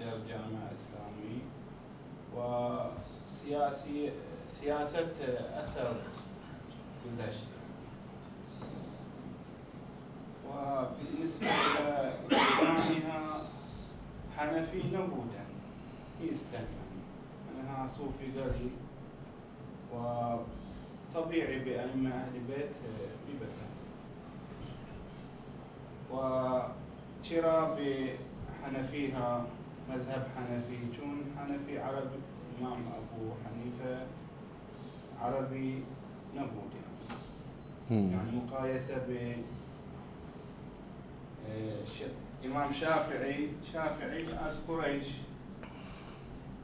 للجامع الاسلامي وسياسي سياسه أثر گذشته. وبالنسبة إلى اتباعها حنفي لابد يستكمل منها صوفي قري وطبيعي بأئمة أهل بيت آه، ببسام وشراء بحنفيها مذهب حنفي جون حنفي عربي الإمام أبو حنيفة عربي نبوذي يعني مقايسة ب إمام شافعي شافعي ناس قريش.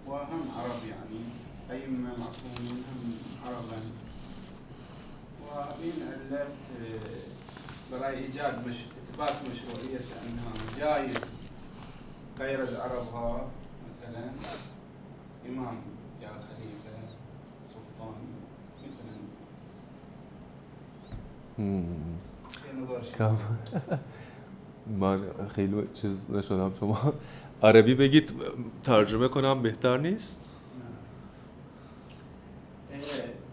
وهم عرب يعني أئمة معصومين هم عربا. ومن علة آه، برأي إيجاد مش إثبات مشروعية أنها جايز غير عربها مثلا إمام يا خليفة سلطان مثلا. في نظر من خیلی چیز نشدم. شما عربی بگید ترجمه کنم بهتر نیست؟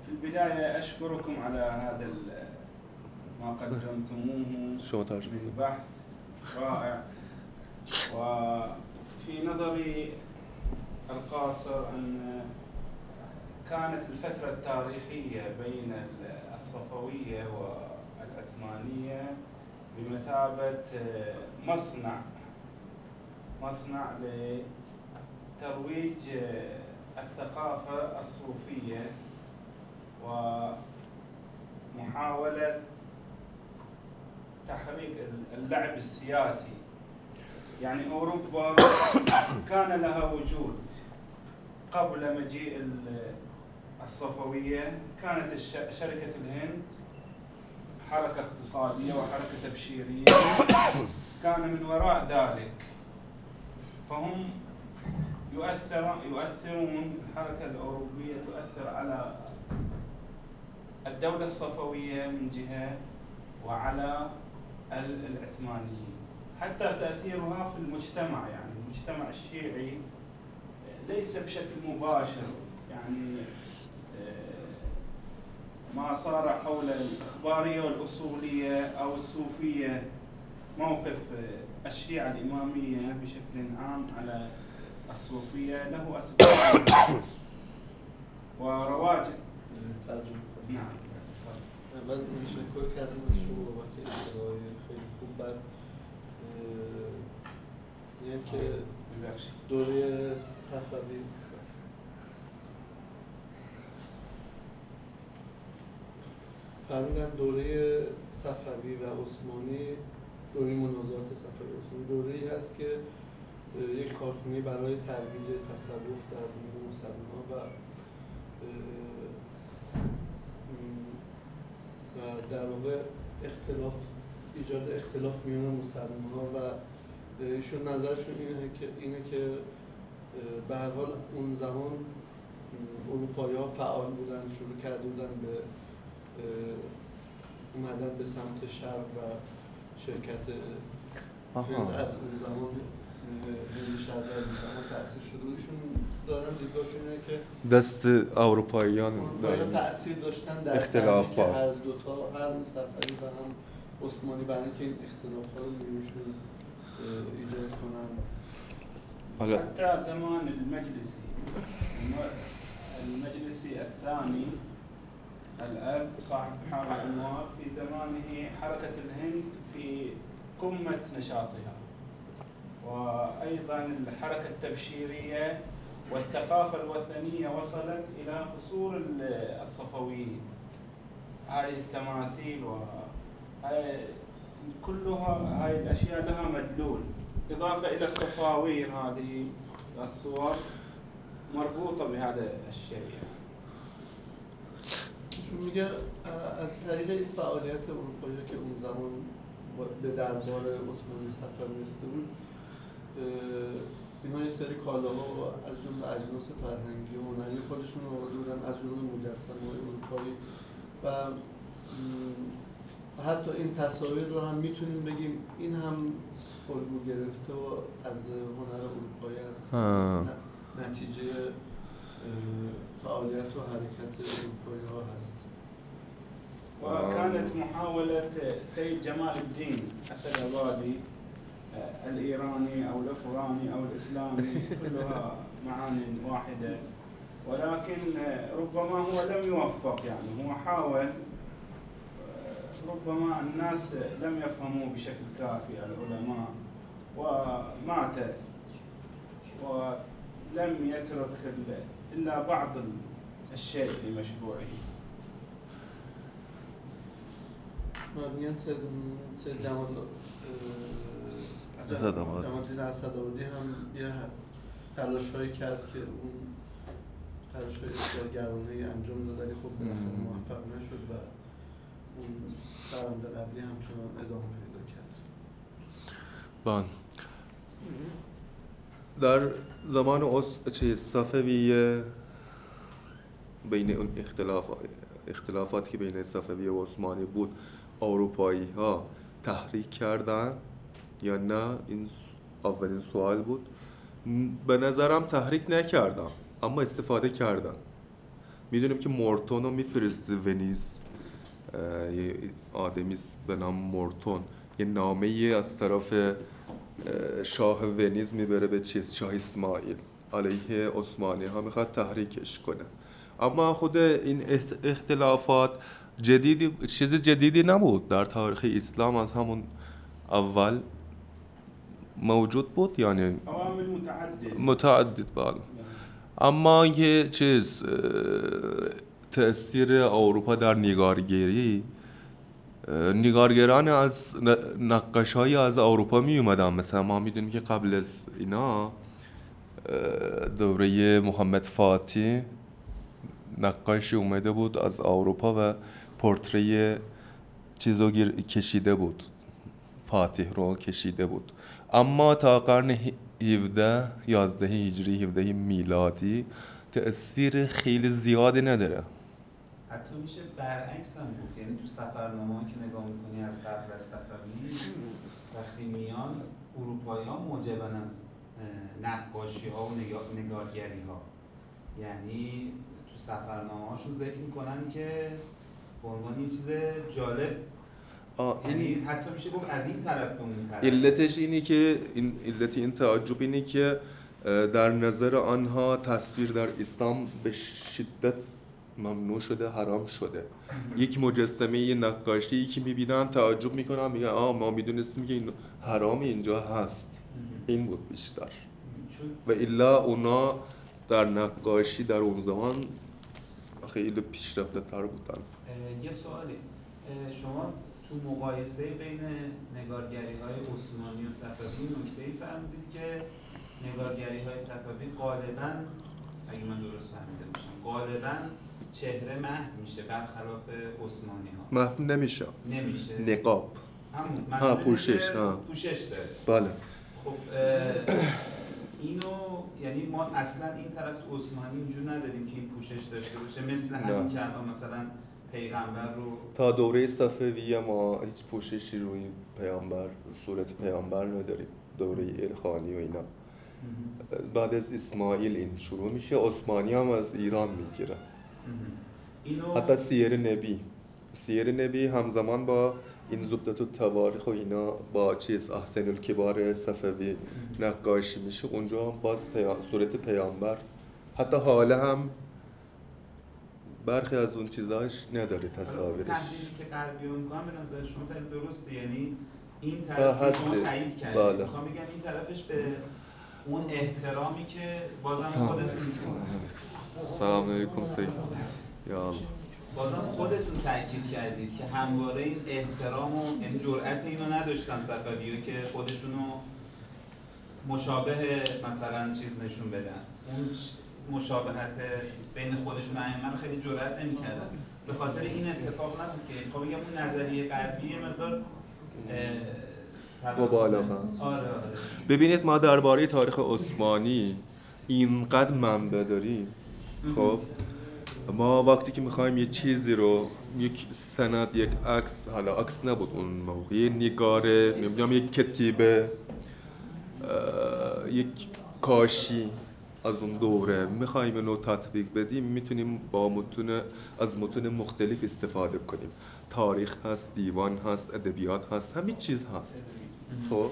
في البداية أشكركم على هذا ما قدمتموه شما ترجمه من. بحث رائع. وفي نظري القاصر أن كانت الفترة التاريخية بين ال- الصفوية والعثمانية بمثابة مصنع. مصنع لترويج الثقافة الصوفية ومحاولة تحريك اللعب السياسي. يعني أوروبا كان لها وجود قبل مجيء ال- الصفوية. كانت شركة الهند حركة اقتصادية وحركة تبشيرية. كان من وراء ذلك. فهم يؤثر يؤثرون الحركة الأوروبية تؤثر على الدولة الصفوية من جهة وعلى ال- العثمانيين. حتى تأثيرها في المجتمع يعني المجتمع الشيعي ليس بشكل مباشر. يعني ما صار حول الإخبارية والأصولية أو الصوفية موقف آه، الشيعة الإمامية بشكل عام على الصوفية له أسباب ورواج. نعم من تشکر کردم از شما بابت اطلاعای خیلی خوب بعد یعنی که ببخشید. دوره صفوی فرمودن دوره صفوی و عثمانی دوره منازعات صفوی عثمانی دوره ای هست که یک کارخونه برای ترویج تصوف در میان مسلمان و و در واقع اختلاف ایجاد اختلاف میان مسلمان ها و ایشون نظرشون اینه که اینه که به هر حال اون زمان اروپایی ها فعال بودن شروع کرده بودن به اومدن به سمت شرق و شرکت هند از اون زمان از شده ایشون دارن دیدگاهشون اینه که دست اروپاییان اروپایی تأثیر داشتن در اختلافات. تحریک هر دوتا هر سفری و هم عثمانی برای اینکه این اختلاف ها رو بینشون ایجاد کنن. حالا حتى زمان المجلسي المجلسي الثاني الأب صاحب بحار الأنوار في زمانه حركة الهند في قمة نشاطها. وأيضا الحركة التبشيرية والثقافة الوثنية وصلت إلى قصور ال- الصفويين. هذه التماثيل و كلها هاي الأشياء لها مدلول. إضافة إلى التصاوير هذه الصور مربوطة بهذا الشيء. ایشون میگه از طریق این فعالیت اروپایی که اون زمان به دربار عثمانی سفر رسیده بود اینا یه سری کالاها از جمله اجناس فرهنگی و هنری خودشون رو آورده بودن از جمله مجسمه های اروپایی و حتی این تصاویر رو هم می‌تونیم بگیم این هم الگو گرفته و از هنر اروپایی است. نتیجه فعالیت و حرکت اروپایی ها هست. وكانت محاولة سيد جمال الدين أسد أبادي آه، الإيراني أو الأفغاني أو الإسلامي كلها معان واحدة. ولكن آه، ربما هو لم يوفق يعني هو حاول آه، ربما الناس لم يفهموا بشكل كافي العلماء ومات. ولم يترك إلا بعض الشيء لمشروعه سید سید جمال اسد آباد. جمال اسدآبادی هم یه تلاش هایی کرد که اون تلاش های اصلاحگرانه انجام داد ولی خب بالاخره. موفق نشد و اون روند قبلی همچنان ادامه پیدا کرد بان در زمان اس چیز صفویه بین اون اختلاف اختلافاتی که بین صفوی و عثمانی بود اروپایی ها تحریک کردن یا نه؟ این اولین سوال بود. به نظرم تحریک نکردم اما استفاده کردن می‌دونیم که مورتون رو میفرسته ونیز. یه آدمی است به نام مورتون. یه نامه از طرف شاه ونیز می‌بره به چیز شاه اسماعیل. علیه عثمانی ها می‌خواد تحریکش کنه. اما خود این اخت- اختلافات جدیدی چیز جدیدی نبود. در تاریخ اسلام از همون اول موجود بود یعنی متعددة متعدد. بله. اما یه چیز اه، تأثیر اروپا در نگارگری اه، نگارگران از نقاش های از اروپا می اومدن مثلا ما می‌دونیم که قبل از اینا دوره محمد فاتی نقاشی اومده بود از اروپا و پورتری چیزو کشیده بود. فاتح رو کشیده بود. اما تا قرن ه- 17 11 هجری 17 میلادی تأثیر خیلی زیادی نداره. حتی میشه برعکس هم گفت. یعنی تو سفرنامه که نگاه می‌کنی از قبل از صفوی وقتی میان اروپایی ها موجبن از نقاشی ها و نگا- نگارگری ها یعنی تو سفرنامه هاشون ذکر می‌کنن که به عنوان یه چیز جالب. یعنی این حتی میشه گفت از این طرف به اون طرف. علتش اینی که این علت این تعجب اینه که در نظر آنها تصویر در اسلام به شدت ممنوع شده حرام شده. یک مجسمه یه نقاشی که می‌بینن تعجب می‌کنن میگن آه ما می‌دونستیم که این حرام اینجا هست. این بود بیشتر. و الا اونا در نقاشی در اون زمان خیلی پیشرفته تر بودن یه سوالی. شما تو مقایسه بین نگارگری های عثمانی و صفوی نکته ای فرمودید که نگارگری های صفوی غالبا اگه من درست فهمیده باشم غالبا چهره محو میشه برخلاف عثمانی ها محو نمیشه. نمیشه. نقاب. همون ها، پوشش، ها. پوشش داره. بله. خب اینو یعنی ما اصلا این طرف تو عثمانی اینجور نداریم که این پوشش داشته باشه. مثل همین. که الان مثلا پیغمبر رو تا دوره صفویه ما هیچ پوششی روی پیامبر صورت پیامبر نداریم. دوره ایرخانی و اینا. بعد از اسماعیل این شروع میشه. عثمانی هم از ایران می‌گیره. اینو حتی سیر نبی. سیر نبی همزمان با این زبدت و تواریخ و اینا با چیز احسن الکبار صفوی نقاشی میشه اونجا هم باز پیا... صورت پیامبر. حتی حاله هم برخی از اون چیزاش نداره تصاویرش. تحلیلی که غربی‌ها می‌کنن به نظر شما درسته. یعنی این طرف شما تایید کردید. بله. می‌خوام بگم این طرفش به اون احترامی که بازم. خودتون سلام علیکم سید یا الله. بازم خودتون تاکید کردید که همواره این احترام و یعنی جرأت اینو نداشتن صفوی‌ها که خودشونو مشابه مثلا چیز نشون بدن اون مشابهت بین خودشون و ائمه خیلی جرأت نمی‌کردن به خاطر این اتفاق نبود که خب بگم اون نظریه غربی مقدار مبالغه است. آره آره ببینید ما درباره تاریخ عثمانی اینقدر منبع داریم خب. ما وقتی که می‌خوایم یه چیزی رو یک سند یک عکس حالا عکس نبود اون موقع نگاره نمی‌دونم یک کتیبه یک کاشی از اون دوره می‌خوایم اینو تطبیق بدیم می‌تونیم با متون از متون مختلف استفاده کنیم. تاریخ هست دیوان هست ادبیات هست همین چیز هست. خب.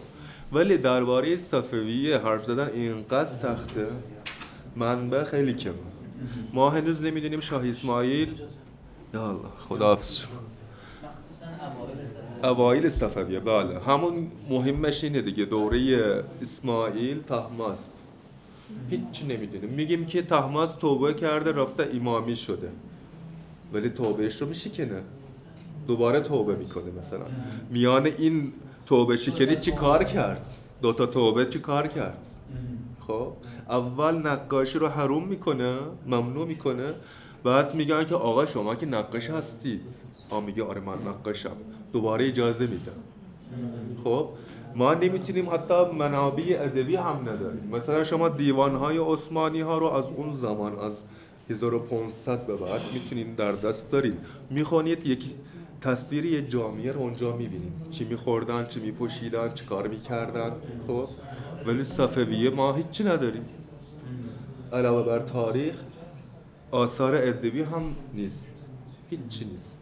ولی درباره صفویه حرف زدن اینقدر سخته. منبع خیلی کم ما هنوز نمی‌دونیم شاه اسماعیل یا الله خداحافظ شما. مخصوصا اوایل صفویه. بله. همون مهمش اینه دیگه دوره اسماعیل تحماس هیچ نمی‌دونیم. میگیم که تحماس توبه کرده رفته امامی شده. ولی توبهش رو میشکنه دوباره توبه می‌کنه مثلا. میان این توبه شکنی چی کار کرد؟ دوتا توبه چی کار کرد؟ خب؟ اول نقاشی رو حروم می‌کنه ممنوع می‌کنه. بعد میگن که آقا شما که نقاش هستید. آ میگه آره من نقاشم. دوباره اجازه میدم خب؟ ما نمی‌تونیم حتی منابع ادبی هم نداریم. مثلا شما دیوانهای عثمانی ها رو از اون زمان از 1500 به بعد می‌تونین در دست دارین. می‌خوانید یک تصویر یه جامعه رو اونجا می‌بینید چی میخوردن چی میپوشیدن چی کار می‌کردن. خب؟ ولی صفویه ما هیچی نداریم. علاوه بر تاریخ آثار ادبی هم نیست. هیچی نیست.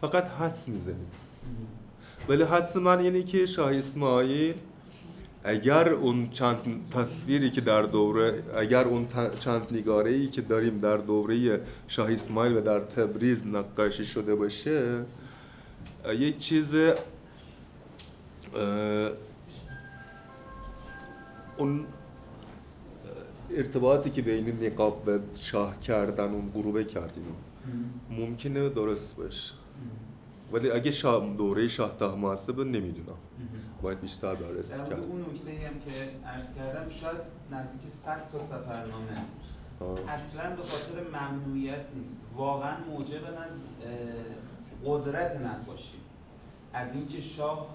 فقط حدس می‌زنیم. ولی حدس من اینه که شاه اسماعیل اگر اون چند تصویری که در دوره اگر اون چند نگاره ای که داریم در دوره شاه اسماعیل و در تبریز نقاشی شده باشه یک چیز اون ارتباطی که بین نقاب و شاه کردن اون غروبه کردیم ممکنه درست باشه. ولی اگه شاه دوره شاه طهماسب نمی‌دونم. باید بیشتر بررسی در کرد اون نکته هم که عرض کردم شاید نزدیک 100 تا سفرنامه آه. اصلا به خاطر ممنوعیت نیست. واقعا موجب از قدرت نقاشی. از اینکه شاه اه،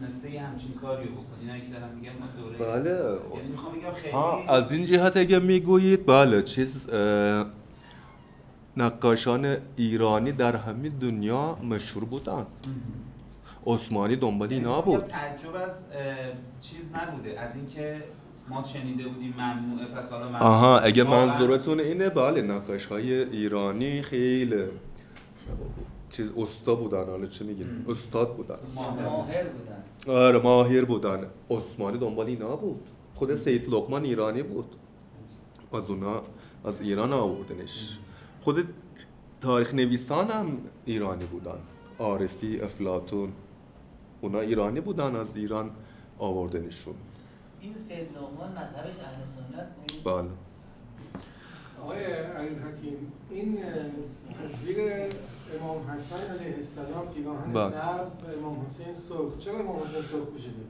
تونسته یه همچین کاری رو بکنه. اینایی که دارم میگم ما دوره بله. یعنی می‌خوام بگم خیلی از این جهت اگه می‌گویید بله چیز نقاشان ایرانی در همین دنیا مشهور بودن. عثمانی دنبال یعنی اینا بگم بود. تعجب از چیز نبوده. از اینکه ما شنیده بودیم ممنوعه پس حالا ممنوعه. آها اگه منظورتون اینه بله نقاش های ایرانی خیلی. چیز استا بودن حالا چه میگین استاد بودن. ماهر بودن. آره ماهر بودن. عثمانی دنبال اینا بود. خود سید لقمان ایرانی بود. از اونا از ایران آوردنش. خود تاریخ نویسان هم ایرانی بودن. عارفی افلاتون اونا ایرانی بودن از ایران آوردنشون. این سید نعمان مذهبش اهل سنت بود؟ بله. آقای علی حکیم این تصویر امام حسن علیه السلام پیراهن بله. سبز و امام حسین سرخ. چرا امام حسین سرخ پوشیده؟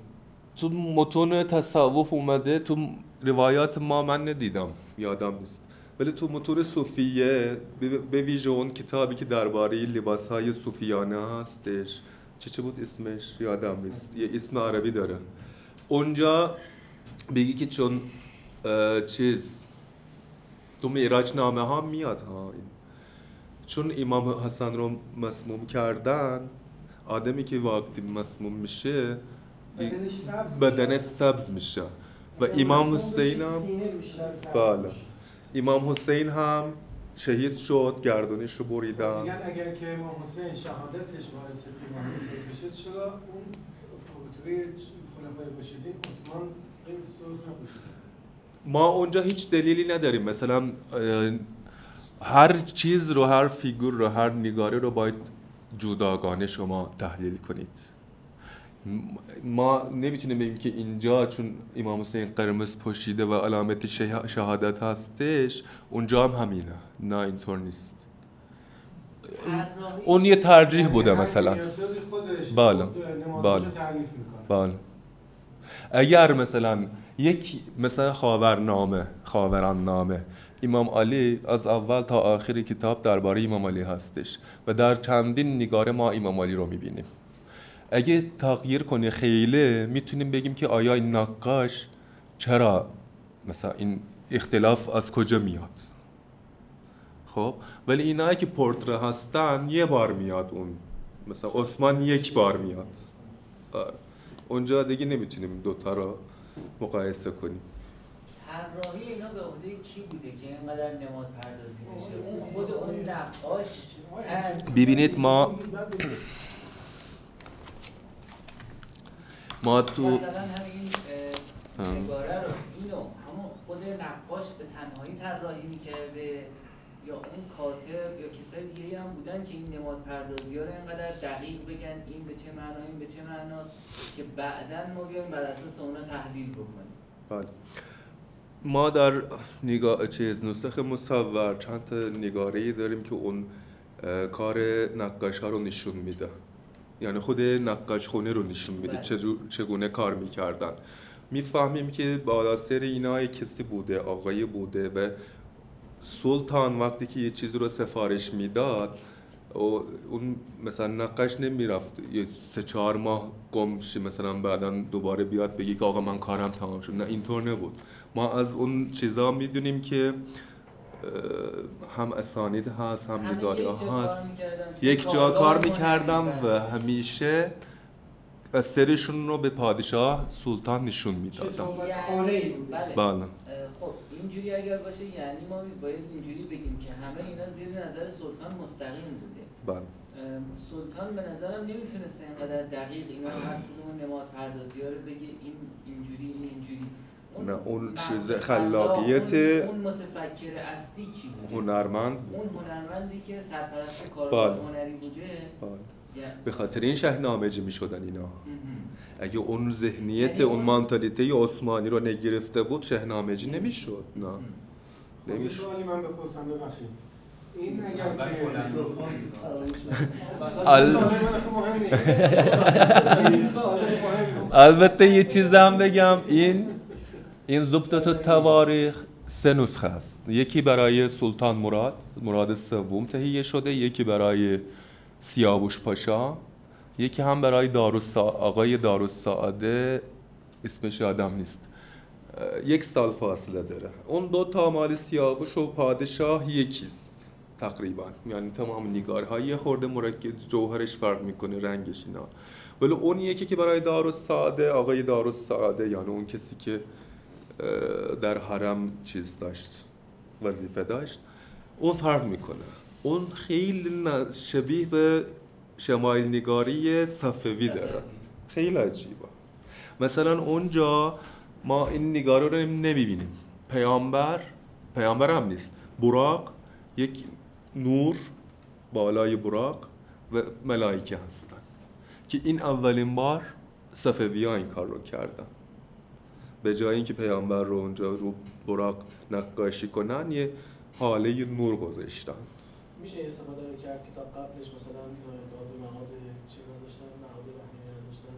تو متون تصوف اومده تو روایات ما من ندیدم یادم نیست. ولی تو متون صوفیه به- ویژه اون کتابی که درباره لباس های صوفیانه هستش. چه چه بود اسمش؟ یادم نیست. یه اسم عربی داره. اونجا بگی که چون چیز تو معراج نامه ها میاد ها چون امام حسن رو مسموم کردن آدمی که وقتی مسموم میشه بدنش سبز میشه. و امام حسین هم بله. امام حسین هم شهید شد گردنش رو بریدن. میگن اگر که امام حسین شهادتش باعث پیمان سرخ شد چرا اون توی خلفای راشدین عثمان این سرخ ما اونجا هیچ دلیلی نداریم. مثلا هر چیز رو هر فیگور رو هر نگاره رو باید جداگانه شما تحلیل کنید. ما نمی‌تونیم بگیم که اینجا چون امام حسین قرمز پوشیده و علامت شه- شهادت هستش اونجا هم همینه. نه اینطور نیست. اون یه ترجیح بوده یعنی هر مثلا. بنیادی خودش. نمادش. رو تعریف می‌کنه. بله. اگر مثلا یک مثلا خاورنامه خاوران نامه امام علی از اول تا آخر کتاب درباره امام علی هستش و در چندین نگاره ما امام علی رو می‌بینیم. اگه تغییر کنه خیلی می‌تونیم بگیم که آیا این نقاش چرا مثلا این اختلاف از کجا میاد؟ خب ولی اینایی که پورتره هستن یه بار میاد اون. مثلا عثمان یک بار میاد. آره. اونجا دیگه نمی‌تونیم دوتا رو مقایسه کنیم. طراحی اینا به عهده کی بوده که اینقدر نماد پردازی بشه اون خود اون نقاش ببینید ما ما تو مثلا همین. نگاره رو اینو همون خود نقاش به تنهایی طراحی می‌کرده یا اون کاتب یا کسای دیگه هم بودن که این نماد پردازی ها رو اینقدر دقیق بگن این به چه معنا این به چه معناست که بعدا ما بیایم بر اساس اونا تحلیل بکنیم بله. ما در نگاه چیز نسخ مصور چند تا نگاره داریم که اون کار نقاش ها رو نشون میده. یعنی خود نقاش خونه رو نشون میده بله. چگونه کار می‌کردن. می‌فهمیم که بالا سر اینا کسی بوده آقای بوده و سلطان وقتی که یه چیزی رو سفارش می‌داد او- اون مثلا نقاش نمی‌رفت. یه سه چهار ماه گم مثلا بعدا دوباره بیاد بگی که آقا من کارم تمام شد. نه اینطور نبود. ما از اون چیزا می‌دونیم که هم اسانید هست هم نگاری یک جا کار هست یک جا کار می‌کردم. و همیشه سرشون رو به پادشاه سلطان نشون می‌دادم. بوده بله. بله. اه، خب اینجوری اگر باشه یعنی ما باید اینجوری بگیم که همه اینا زیر نظر سلطان مستقیم بوده. بله. سلطان به نظرم نمی‌تونسته اینقدر دقیق اینا رو هر کدوم نماد پردازی ها رو بگه این اینجوری این اینجوری. نه، اون معنی چیز خلاق، خلاقیت اون, متفکر اصلی کی بوده هنرمند بود. اون هنرمندی که سرپرست کارگاه بله. هنری بوده. بله. یعنی- به خاطر این شهنامجی می شدن اینا. اگه اون ذهنیت یعنی اون مانتالیته عثمانی رو نگرفته بود شهنامجی نمی‌شد. نه. خب، نمی‌شد سوالی من بپرسم ببخشید. این اگر که. البته یه چیز هم بگم این این زبدت تواریخ سه نسخه است. یکی برای سلطان مراد مراد سوم تهیه شده یکی برای سیاوش پاشا یکی هم برای داروسا آقای دارالسعاده اسمش یادم نیست. یک سال فاصله داره. اون دو تا مال سیاوش و پادشاه یکیست تقریبا. یعنی تمام نگارهای یه خورده مرکب جوهرش فرق می‌کنه رنگش اینا. ولی اون یکی که برای دارالسعاده آقای دارالسعاده یعنی اون کسی که در حرم چیز داشت وظیفه داشت. اون فرق می‌کنه. اون خیلی شبیه به شمایل نگاری صفوی داره. خیلی عجیبه. مثلا اونجا ما این نگاره رو نمی‌بینیم. پیامبر پیامبر هم نیست. براق یک نور بالای براق و ملائکه هستن که این اولین بار صفوی این کار رو کردن. به جای اینکه پیامبر رو اونجا رو براق نقاشی کنن یه حاله نور گذاشتن. میشه استفاده رو کرد کتاب قبلش؟ مثلا تا به معاد چیز نداشتن معاد وحی نداشتن؟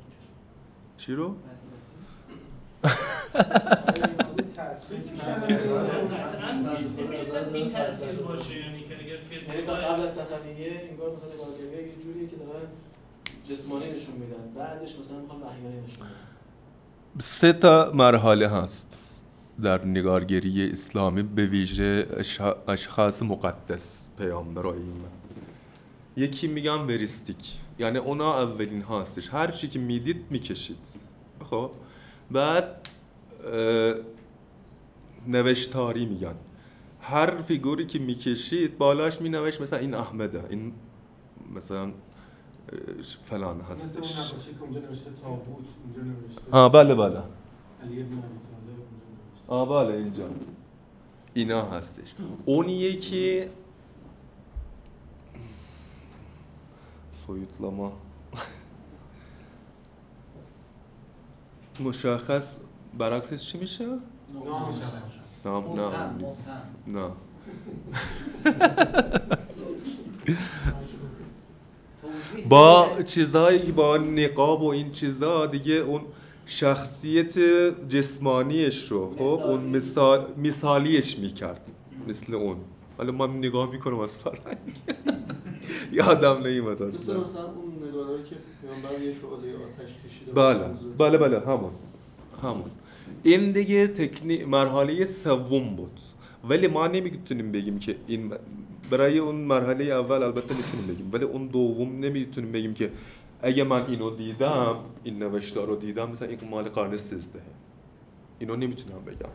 چی رو؟ یعنی تا قبل از سفریه انگار مثلا نگارگری یه جوریه که دارن جسمانی نشون میدن. بعدش مثلا می‌خوان وحیانه نشون بدن. سه تا مرحله هست در نگارگری اسلامی به ویژه اش- اشخاص مقدس پیامبرای یکی میگم وریستیک یعنی اونا اولین هستش. هر چی که می‌دید می‌کشید. خب؟ بعد نوشتاری میگن. هر فیگوری که می‌کشید بالاش مینوشت مثلا این احمده این مثلا فلان هستش. که اونجا نوشته تابوت اونجا نوشته ها بله بله. آه بله اینجا. اینا هستش. اون یکی soyutlama مشخص برعکسش چی میشه؟ نام نه نه مبهم، نیست مبهم. نه توضیح با. چیزهایی با نقاب و این چیزها دیگه اون شخصیت جسمانیش رو خب؟ اون مثال مثالیش می‌کرد مثل اون. حالا من نگاه می‌کنم از فرهنگ. یادم مثل اصلا. مثلا اون نگارهایی که پیامبر یه شعله آتش کشیده بله. بله بله همون همون. این دیگه تکنی مرحله سوم بود. ولی ما نمی‌تونیم بگیم که این برای اون مرحله اول البته می‌تونیم بگیم. ولی اون دوم نمی‌تونیم بگیم که اگه من اینو دیدم این نوشتار رو دیدم مثلا این مال قرن 13 اینو نمی‌تونم بگم.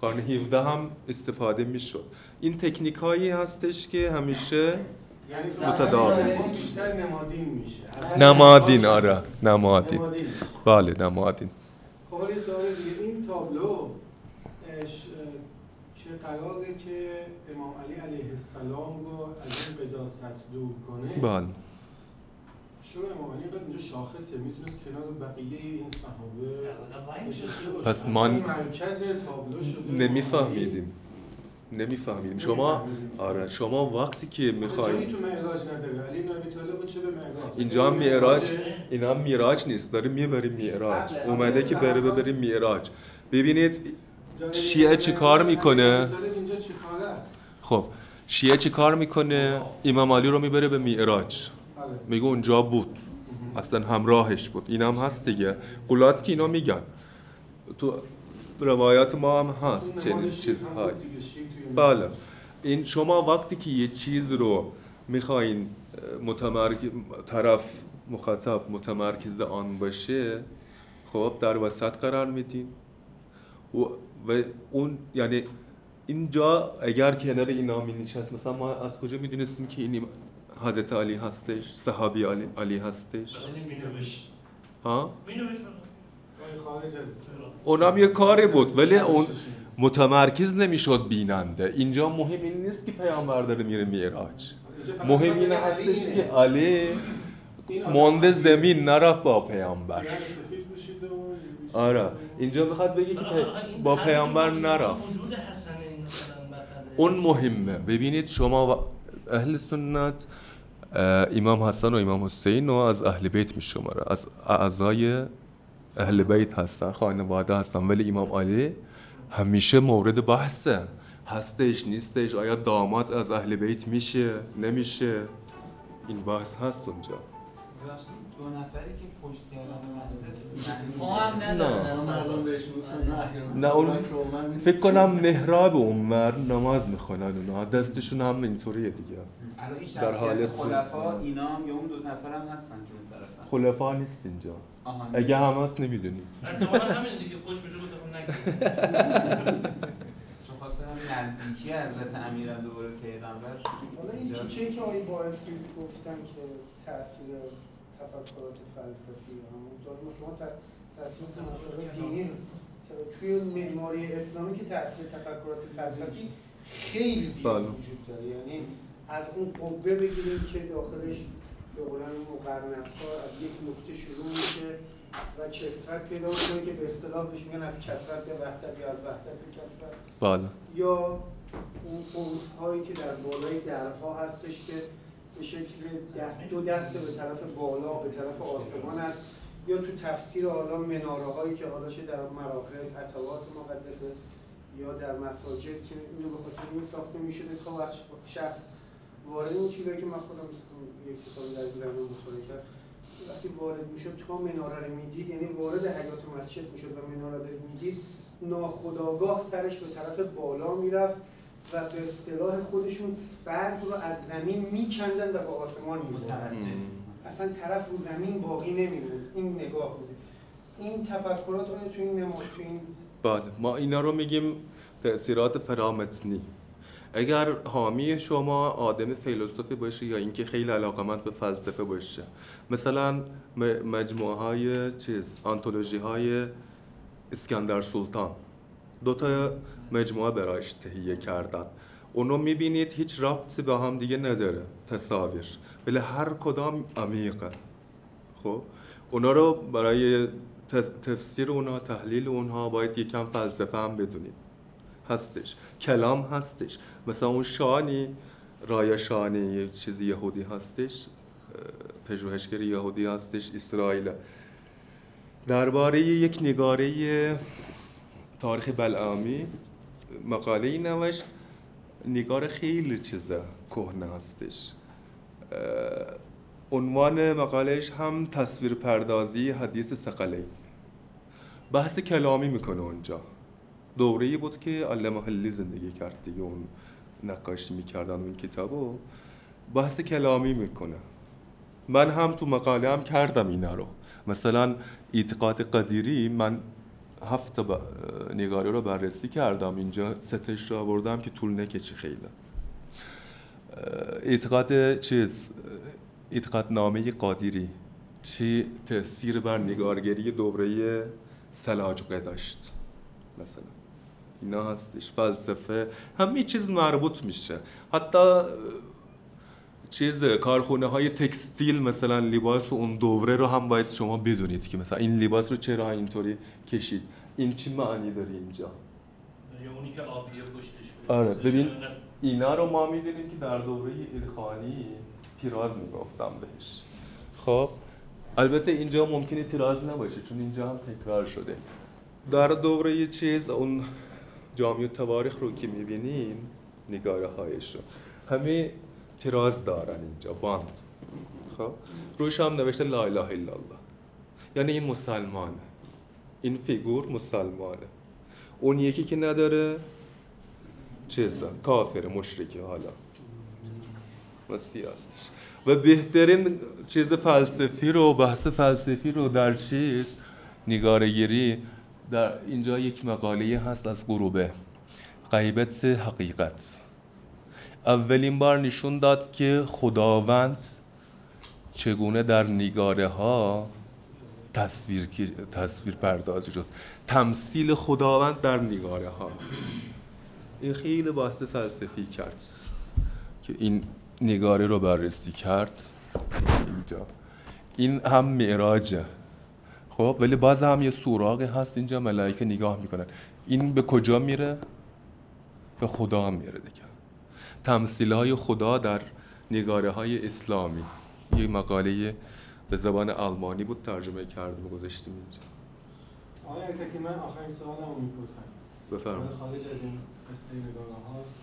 قرن 17 هم استفاده می‌شد. این تکنیک هایی هستش که همیشه یعنی متداول. بیشتر نمادین میشه. نمادین نماد آره. نمادین. بله نمادین. خب این تابلو که قراره که امام علی علیه السلام رو از این قداست دور کنه. بله. چرا امام علی اینقدر اینجا شاخصه می‌تونست کنار بقیه این صحابه پس اصلا ما مرکز تابلو شده. نمیفهمیدیم. نمیفهمیدیم. شما. آره شما وقتی که جایی می‌خواید تو معراج نداره. علی بن ابی طالب چه به معراج؟ اینجا هم معراج معراجه. اینا هم میراج نیست. داره می‌بریم میراج بله. اومده که بره ببریم میراج ببینید شیعه چی کار می‌کنه؟ خب شیعه چی کار می‌کنه؟ امام علی رو می‌بره به میراج آره. میگه اونجا بود. اصلا همراهش بود. این هم هست دیگه. قولات که اینا میگن. تو روایات ما هم هست چنین چیزهایی. بله. این شما وقتی که یه چیز رو می‌خواین متمرک... طرف مخاطب متمرکز آن باشه خب در وسط قرار میدین. و, و اون یعنی اینجا اگر کنار اینا می نشست مثلا ما از کجا می‌دونستیم که این حضرت علی هستش صحابی علی, علی هستش ها اونم یه کاری بود ولی اون متمرکز نمی‌شد بیننده اینجا مهم این نیست که پیامبر داره میره فقط مهم این هستش. که علی مانده. زمین نرفت با پیامبر آره اینجا می‌خواد بگه که پی- با پیامبر نرفت. اون مهمه. ببینید شما و اهل سنت امام حسن و امام حسین رو از اهل بیت میشماره. از اعضای اهل بیت هستن خانواده هستن ولی امام علی همیشه مورد بحثه. هستش نیستش آیا داماد از اهل بیت میشه؟ نمیشه؟ این بحث هست اونجا. دو نفری که پشت کردن مجلس هم ندارن نه. اون-. فکر کنم محراب اونور نماز می‌خونن اونا. دستشون هم اینطوریه دیگه. الان این در حال خلفا اینا هم یا اون دو نفر هم هستن که اون طرفن. خلفا نیست اینجا. اگه هم هست نمی‌دونیم احتمالا همین دیگه پشت به هم نزدیکی حضرت امیرم دوباره پیغمبر حالا این اینجا- تیکه که آقای باعثی گفتن که تاثیر تفکرات فلسفی و داره شما ت- تاثیر تفکرات دینی رو توی معماری اسلامی که تاثیر تفکرات فلسفی خیلی زیاد بله. وجود داره. یعنی از اون قبه بگیریم که داخلش به قولن مقرنس‌ها از یک نقطه شروع میشه و کسرت پیدا می‌کنه که به اصطلاح بهش میگن از کسرت به وحدت یا از وحدت به کسرت بله. یا اون قوس هایی که در بالای درها هستش که به شکل دست دو دست به طرف بالا به طرف آسمان است یا تو تفسیر حالا مناره هایی که حالا در مراقع عطوات مقدسه یا در مساجد که اینو به خاطر این ساخته می‌شده تا وقت شخص وارد این چیزایی که من خودم یک کتابی در زمین مطالعه کرد وقتی وارد می‌شد تا مناره رو می‌دید یعنی وارد حیات مسجد می‌شد و مناره رو می‌دید ناخداگاه سرش به طرف بالا می‌رفت و به اصطلاح خودشون فرد رو از زمین میکندن و به آسمان میبردن. اصلا طرف رو زمین باقی نمیموند این نگاه بوده. این تفکرات رو تو این نماد تو این بله. ما اینا رو میگیم تأثیرات فرامتنی. اگر حامی شما آدم فیلسوفی باشه یا اینکه خیلی علاقمند به فلسفه باشه. مثلا مجموعه های چیز آنتولوژی های اسکندر سلطان. دو تا مجموعه برایش تهیه کردن. اونو می‌بینید هیچ ربطی به هم دیگه نداره. تصاویر. ولی هر کدام عمیقه خب؟ اونا رو برای تفسیر اونها تحلیل اونها باید یکم فلسفه هم بدونید هستش. کلام هستش. مثلا اون شانی رای شانی یه چیزی یهودی هستش. پژوهشگر یهودی هستش اسرائیل. درباره یک نگاره تاریخ بلعامی مقاله ای نوشت نگار خیلی چیزه کهنه هستش. عنوان مقالهش هم تصویر پردازی حدیث سقلی بحث کلامی می‌کنه اونجا. دوره بود که علامه حلی زندگی کرد دیگه. اون نقاشی می‌کردن اون کتابو. بحث کلامی می‌کنه. من هم تو مقاله هم کردم اینا رو. مثلا اعتقاد قدیری من هفت نگاره رو بررسی کردم. اینجا ستش رو آوردم که طول نکشی خیلی. اعتقاد چیز؟ اعتقاد نامه قادری. چه تاثیر بر نگارگری دوره سلاجقه داشت مثلا. اینا هستش فلسفه همه چیز مربوط میشه. حتی چیز کارخونه های تکستیل مثلا لباس اون دوره رو هم باید شما بدونید که مثلا این لباس رو چرا اینطوری کشید. این چی معنی داره اینجا؟ یا اونی که آبیه پشتش آره، ببین. اینا رو ما می‌دونیم که در دوره ایلخانی تیراز می‌گفتم بهش. خب البته اینجا ممکنه تیراز نباشه چون اینجا هم تکرار شده. در دوره چیز اون جامعه تواریخ رو که می‌بینین نگاره هایش رو همه تیراز دارن اینجا باند. خب روش هم نوشته لا اله الا الله. یعنی این مسلمانه. این فیگور مسلمانه. اون یکی که نداره چیزا؟ کافر مشرکه حالا. مسیح هستش و بهترین چیز فلسفی رو بحث فلسفی رو در چیز؟ نگارگیری در اینجا یک مقاله هست از غروبه. غیبت حقیقت. اولین بار نشون داد که خداوند چگونه در نگاره ها تصویر, تصویر پردازی شد. تمثیل خداوند در نگاره ها این خیلی بحث فلسفی کرد. که این نگاره رو بررسی کرد. اینجا. این هم معراجه. خب ولی باز هم یه سوراقی هست اینجا ملائکه نگاه می‌کنن. این به کجا میره؟ به خدا میره دیگه. تمثیل های خدا در نگاره های اسلامی. یه مقاله به زبان آلمانی بود ترجمه کردیم و گذاشتیم اینجا. آقای که من آخرین سوالم رو می‌پرسم. بفرمایید. خارج از این قصه نگاه هاست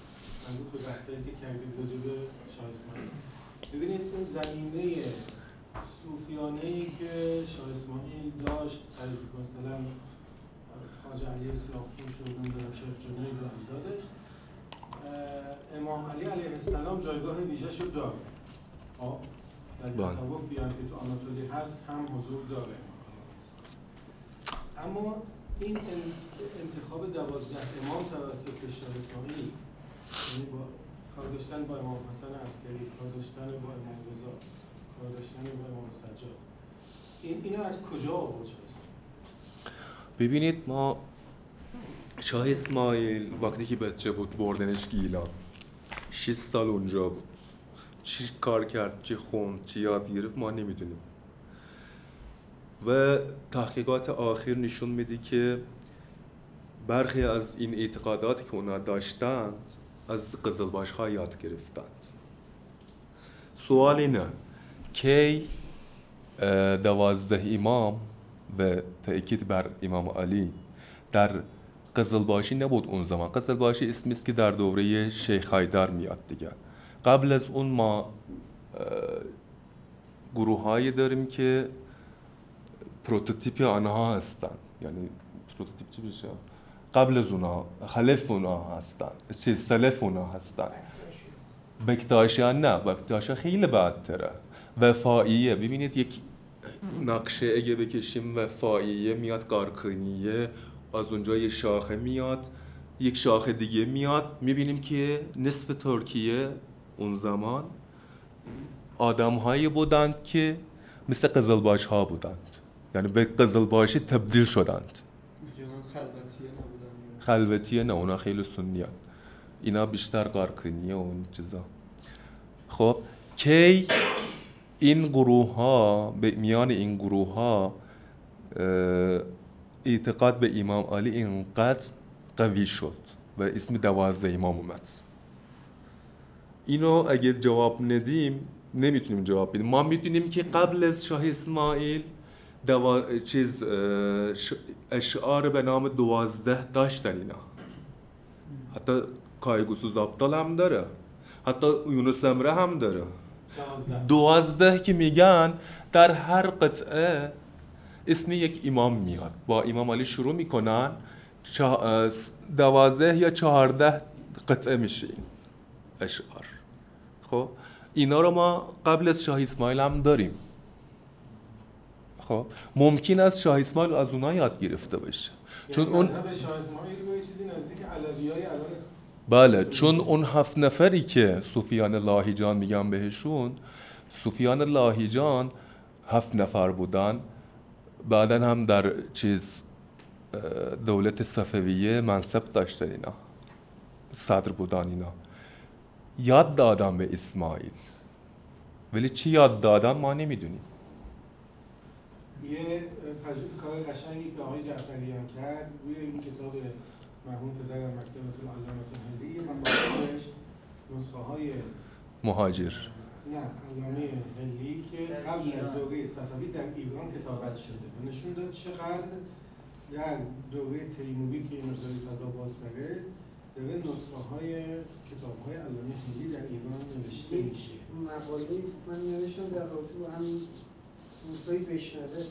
مربوط به بحثایی که کردید راجع به شاه اسماعیل ببینید اون زمینه صوفیانه ای که شاه اسماعیل داشت از مثلا خواجه علی سیاهپور شد نمی‌دونم شیخ جنید و اجدادش امام علی علیه السلام جایگاه ویژه‌ش رو داره خب در بله. تصوفی هم که تو آناتولی هست هم حضور داره. اما این ان- انتخاب دوازده امام توسط شاه اسماعیل یعنی با کار داشتن با امام حسن عسکری کار داشتن با امام رضا کار داشتن با امام سجاد. این اینو از کجا آورد ببینید ما شاه اسماعیل وقتی که بچه بود بردنش گیلان. 6 سال اونجا بود. چی کار کرد؟ چی خوند؟ چی یاد گرفت؟ ما نمی‌دونیم. و تحقیقات آخر نشون میده که برخی از این اعتقاداتی که اونا داشتند از قزلباش ها یاد گرفتند. سوال اینه کی دوازده امام و تأکید بر امام علی در قزلباشی نبود اون زمان. قزلباشی اسمی است که در دوره شیخ حیدر میاد دیگه. قبل از اون ما گروه هایی داریم که prototype آنها هستن. یعنی prototype چی بشه قبل از اونا خلف اونا هستن. چیز سلف اونا هستن. بکتاشیان نه بکتاشا خیلی بدتره. وفاییه ببینید یک نقشه اگه بکشیم وفاییه میاد قارقینیه از اونجا یه شاخه میاد یک شاخه دیگه میاد. می‌بینیم که نصف ترکیه اون زمان آدم هایی بودند که مثل قزلباش ها بودند. یعنی به قزلباشی تبدیل شدند. خلوتیه نه اونا خیلی سنی اینا بیشتر قارقینیه و اون چیزا. خب کی این گروه ها به میان این گروه ها اعتقاد به امام علی اینقدر قوی شد و اسم دوازده امام اومد. اینو اگه جواب ندیم نمی‌تونیم جواب بدیم. ما می‌دونیم که قبل از شاه اسماعیل دوا... چیز اشعار به نام دوازده داشتن اینا. حتی کایگوسو زابطال هم داره. حتی یونس امره هم داره. دوازده. که میگن در هر قطعه اسم یک امام میاد. با امام علی شروع می‌کنن دوازده یا چهارده قطعه میشه این اشعار. خب؟ اینا رو ما قبل از شاه اسماعیل هم داریم. خب ممکن است شاه اسماعیل از اونها یاد گرفته باشه. چون اون شاه اسماعیل چیزی نزدیک علویای الان بله چون اون هفت نفری که صوفیان لاهیجان میگن بهشون صوفیان لاهیجان هفت نفر بودن. بعدا هم در چیز دولت صفویه منصب داشتن اینا. صدر بودن اینا. یاد دادم به اسماعیل. ولی چی یاد دادم ما نمی‌دونیم. یه کار قشنگی که آقای جعفری هم کرد روی این کتاب مرحوم پدر مکتبت العلامت هندی من نسخه های مهاجر. نه علامه هندی که قبل از دوره صفوی در ایران کتابت شده. و نشون داد چقدر در دوره تیموری که این مقداری فضا باز داره داره نسخه های کتاب های علامه هندی در ایران نوشته میشه. مقاله من نوشتم در رابطه با همین روزهای بشنوه.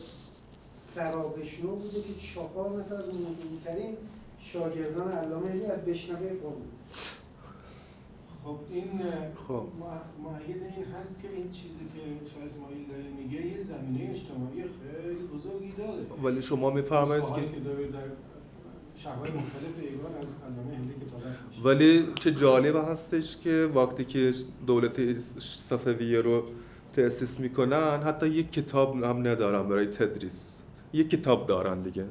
سرابشنو بوده که چهار نفر از مهمترین شاگردان علامه هندی از بشنوه قوم. خب این خب. معید این هست که این چیزی که شاه اسماعیل داره میگه یه زمینه اجتماعی خیلی بزرگی داره. ولی شما میفرمایید که شهرهای مختلف ایران از ولی چه جالب هستش که وقتی که دولت صفویه رو تأسیس می‌کنن حتی یک کتاب هم ندارن برای تدریس. یک کتاب دارن دیگه.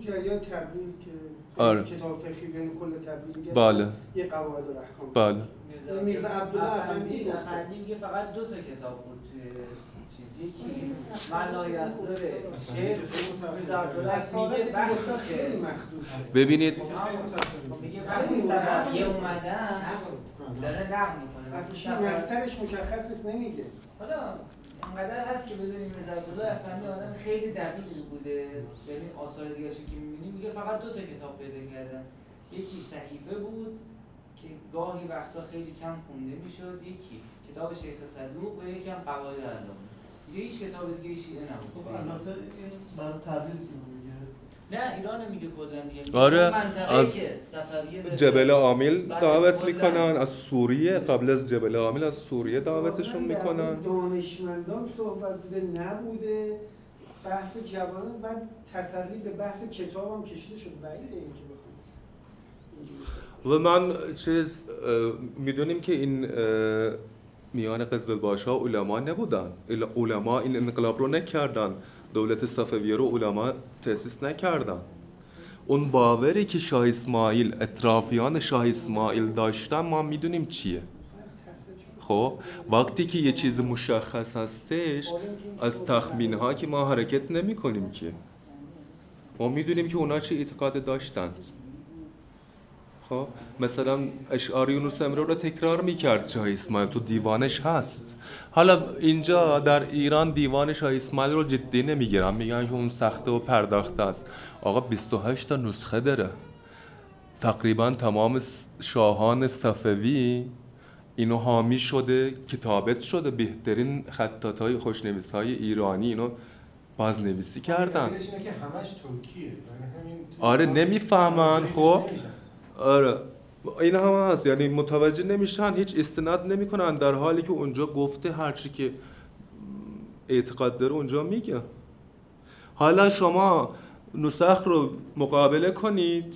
جریان تبلیغ که آره. کتاب فقهی بین کل تبلیغ بله. یه قواعد و احکام بله. میرزا عبدالله افندی افندی میگه فقط دو تا کتاب بود توی چیز یکی ملایتزور شیخ میرزا عبدالله میگه وقتی که ببینید. میگه وقتی صفحیه اومدن داره نقل می‌کنه. از چی مسترش مشخص نیست نمیگه. حالا انقدر هست که بدونیم عبدالله افندی آدم خیلی دقیقی بوده. ببین آثار دیگه که می‌بینیم میگه فقط دو تا کتاب پیدا کردن. یکی صحیفه بود که گاهی وقتا خیلی کم خونده می‌شد. یکی کتاب شیخ صدوق و یکی هم قواعد علامه دیگه هیچ کتاب دیگه شیعه نبود. خب البته این برای تبریز نه ایران میگه کلا دیگه. آره از جبل عامل دعوت می‌کنن از سوریه قبل از جبل عامل از سوریه دعوتشون می‌کنن. دانشمندان صحبت بوده نبوده. بحث جوانان و تسری به بحث کتاب هم کشیده شد. بعیده این که و من چیز می‌دونیم که این میان قزلباش ها علما نبودن. علما این انقلاب رو نکردن. دولت صفویه رو علما تأسیس نکردن. اون باوری که شاه اسماعیل اطرافیان شاه اسماعیل داشتن ما می‌دونیم چیه. خب وقتی که یه چیز مشخص هستش از تخمین ها که ما حرکت نمی کنیم که. ما می‌دونیم که اونا چه اعتقاد داشتند. خب مثلا اشعار یونس امره رو تکرار می‌کرد شاه اسماعیل. تو دیوانش هست. حالا اینجا در ایران دیوان شاه اسماعیل رو جدی نمی‌گیرن میگن که اون سخته و پرداخته است. آقا 28 تا نسخه داره. تقریبا تمام شاهان صفوی اینو حامی شده کتابت شده. بهترین خطاط های خوشنویس های ایرانی اینو بازنویسی کردن. که همش ترکیه. آره، نمی‌فهمن، خب. آره. این هم هست. یعنی متوجه نمیشن هیچ استناد نمی‌کنن. در حالی که اونجا گفته هرچی که اعتقاد داره اونجا میگه. حالا شما نسخ رو مقابله کنید.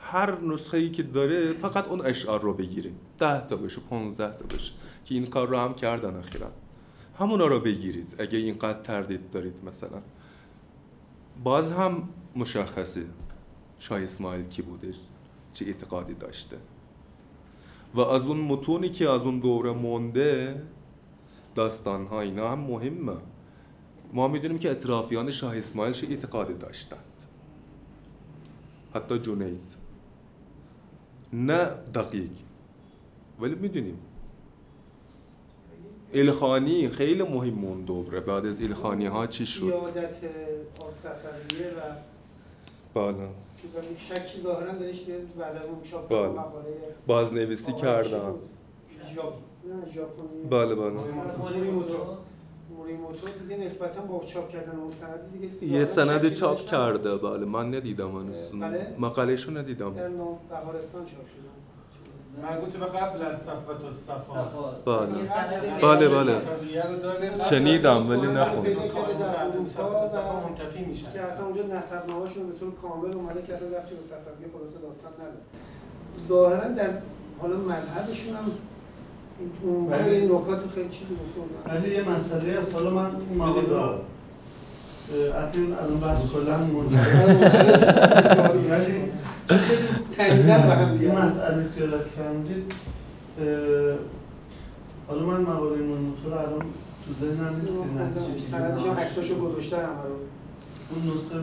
هر نسخه ای که داره فقط اون اشعار رو بگیرید ده تا بشه 15 تا بشه. که این کار رو هم کردن اخیرا. همونا رو بگیرید. اگه اینقدر تردید دارید مثلا. باز هم مشخصه. شاه اسماعیل کی بوده؟ چه اعتقادی داشته. و از اون متونی که از اون دوره مونده داستان ها اینا هم مهمه. ما می‌دونیم که اطرافیان شاه اسماعیل چه اعتقادی داشتند. حتی جنید. نه دقیق. ولی می‌دونیم. الخانی خیلی مهم اون دوره. بعد از الخانی ها چی شد؟ سیادت آصفویه و بالا ولی شکی ظاهرا دارش بعد از اون چاپ بله. مقاله بازنویسی نه ژاپنی. بله بله. موریموتو موریموتو دیگه نسبتا با چاپ کردن اون سند دیگه یه سند چاپ. کرده بله. من ندیدم هنوز. بله؟ مقالهشو ندیدم. در بهارستان چاپ شده. مربوط به قبل از صفوت و صفاست بله. بله، بله. داره. شنیدم، ولی نخوندم. که اصلا اونجا نسب نامه‌شون به طور کامل اومده که اصلا رفتی به صفویه خلاصه داستان نداره ظاهرا در حالا مذهبشون هم این بله. نکات خیلی چیزی گفته ولی یه مسئله از حالا من اون مقاله رو الان بحث کلا منتهی ولی خیلی تنیدن به هم دیگه این مسئله سیادت کردید حالا من مقاله منوتو رو الان تو ذهنم نیست که عکساشو رو اون نسخه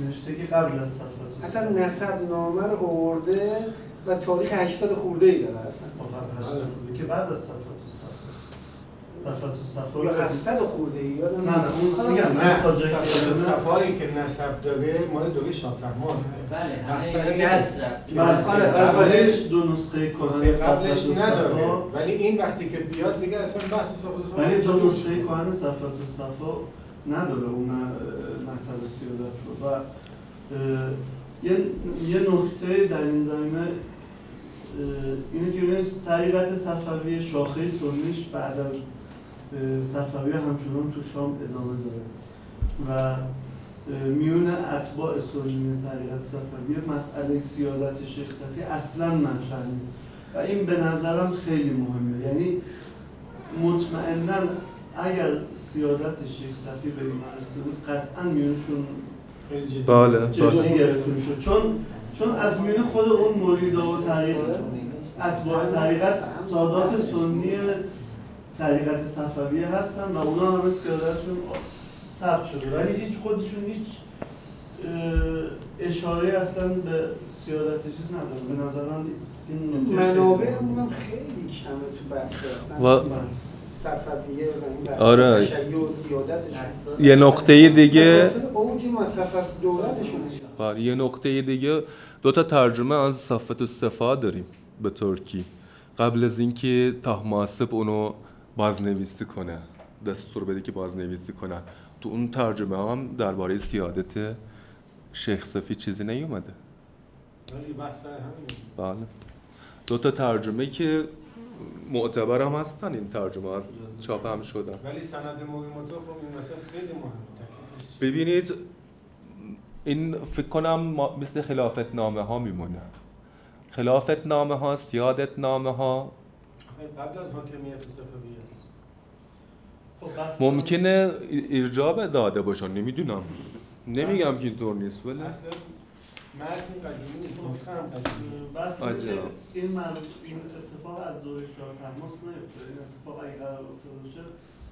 نوشته که قبل از صفحات اصلا نسب نامه رو آورده و تاریخ 80 خورده ای داره اصلا. فقط هشت خوبه که بعد از صفحات صفحات یا 700 خورده ای یادم نه نه اون میگم نه. صفایی که نسب داره مال دوره شاه طهماسبه بله دست رفت بله آره اولش دو نسخه کهن قبلش نداره. ولی این وقتی که بیاد دیگه اصلا بحث صفات و صفا ولی دو نسخه. کهن صفحات و صفا نداره اون مسئله سیادت رو. و اه، یه یه نکته در این زمینه اینه که ببینید طریقت صفوی شاخه سنیش بعد از صفوی همچنان تو شام ادامه داره. و میون اتباع سنی طریقت صفوی مسئله سیادت شیخ صفی اصلا مطرح نیست. و این به نظرم خیلی مهمه. یعنی مطمئنا اگر سیادت شیخ صفی به این مرسته بود قطعا میونشون خیلی. بله جدی گرفته می‌شد چون چون از میون خود اون مریدا و طریق اتباع طریقت سادات سنی طریقت صفویه هستن و اونا همه سیادتشون ثبت شده. ولی هیچ خودشون هیچ اشاره اصلا به سیادت چیز نداره به نظر من این منابع. اونم خیلی کمه تو بحث اصلا. و- صفویه و آره. تشیع و سیادتشون. یه نقطه دیگه اوج دولتشون بله یه نقطه دیگه دو تا ترجمه از صفت و صفا داریم به ترکی. قبل از اینکه طهماسب اونو بازنویسی کنه دستور بده که بازنویسی کنه. تو اون ترجمه هم درباره سیادت شیخ صفی چیزی نیومده. بله. دو تا ترجمه که معتبر هم هستن این ترجمه ها چاپ هم شدن. ولی سند موریموتو خب این مثلا خیلی مهمه؟ ببینید این فکر کنم مثل خلافت نامه ها میمونه. خلافت نامه ها سیادت نامه ها قبل از حاکمیت صفویه. ممکنه ارجاع داده باشن نمی‌دونم. نمیگم که اینطور نیست ولی اصلا متن قدیمی نیست نسخه هم قدیمی. این این اتفاق از دوره شاه تماس نیفتاده این اتفاق اگه قرار افتاده باشه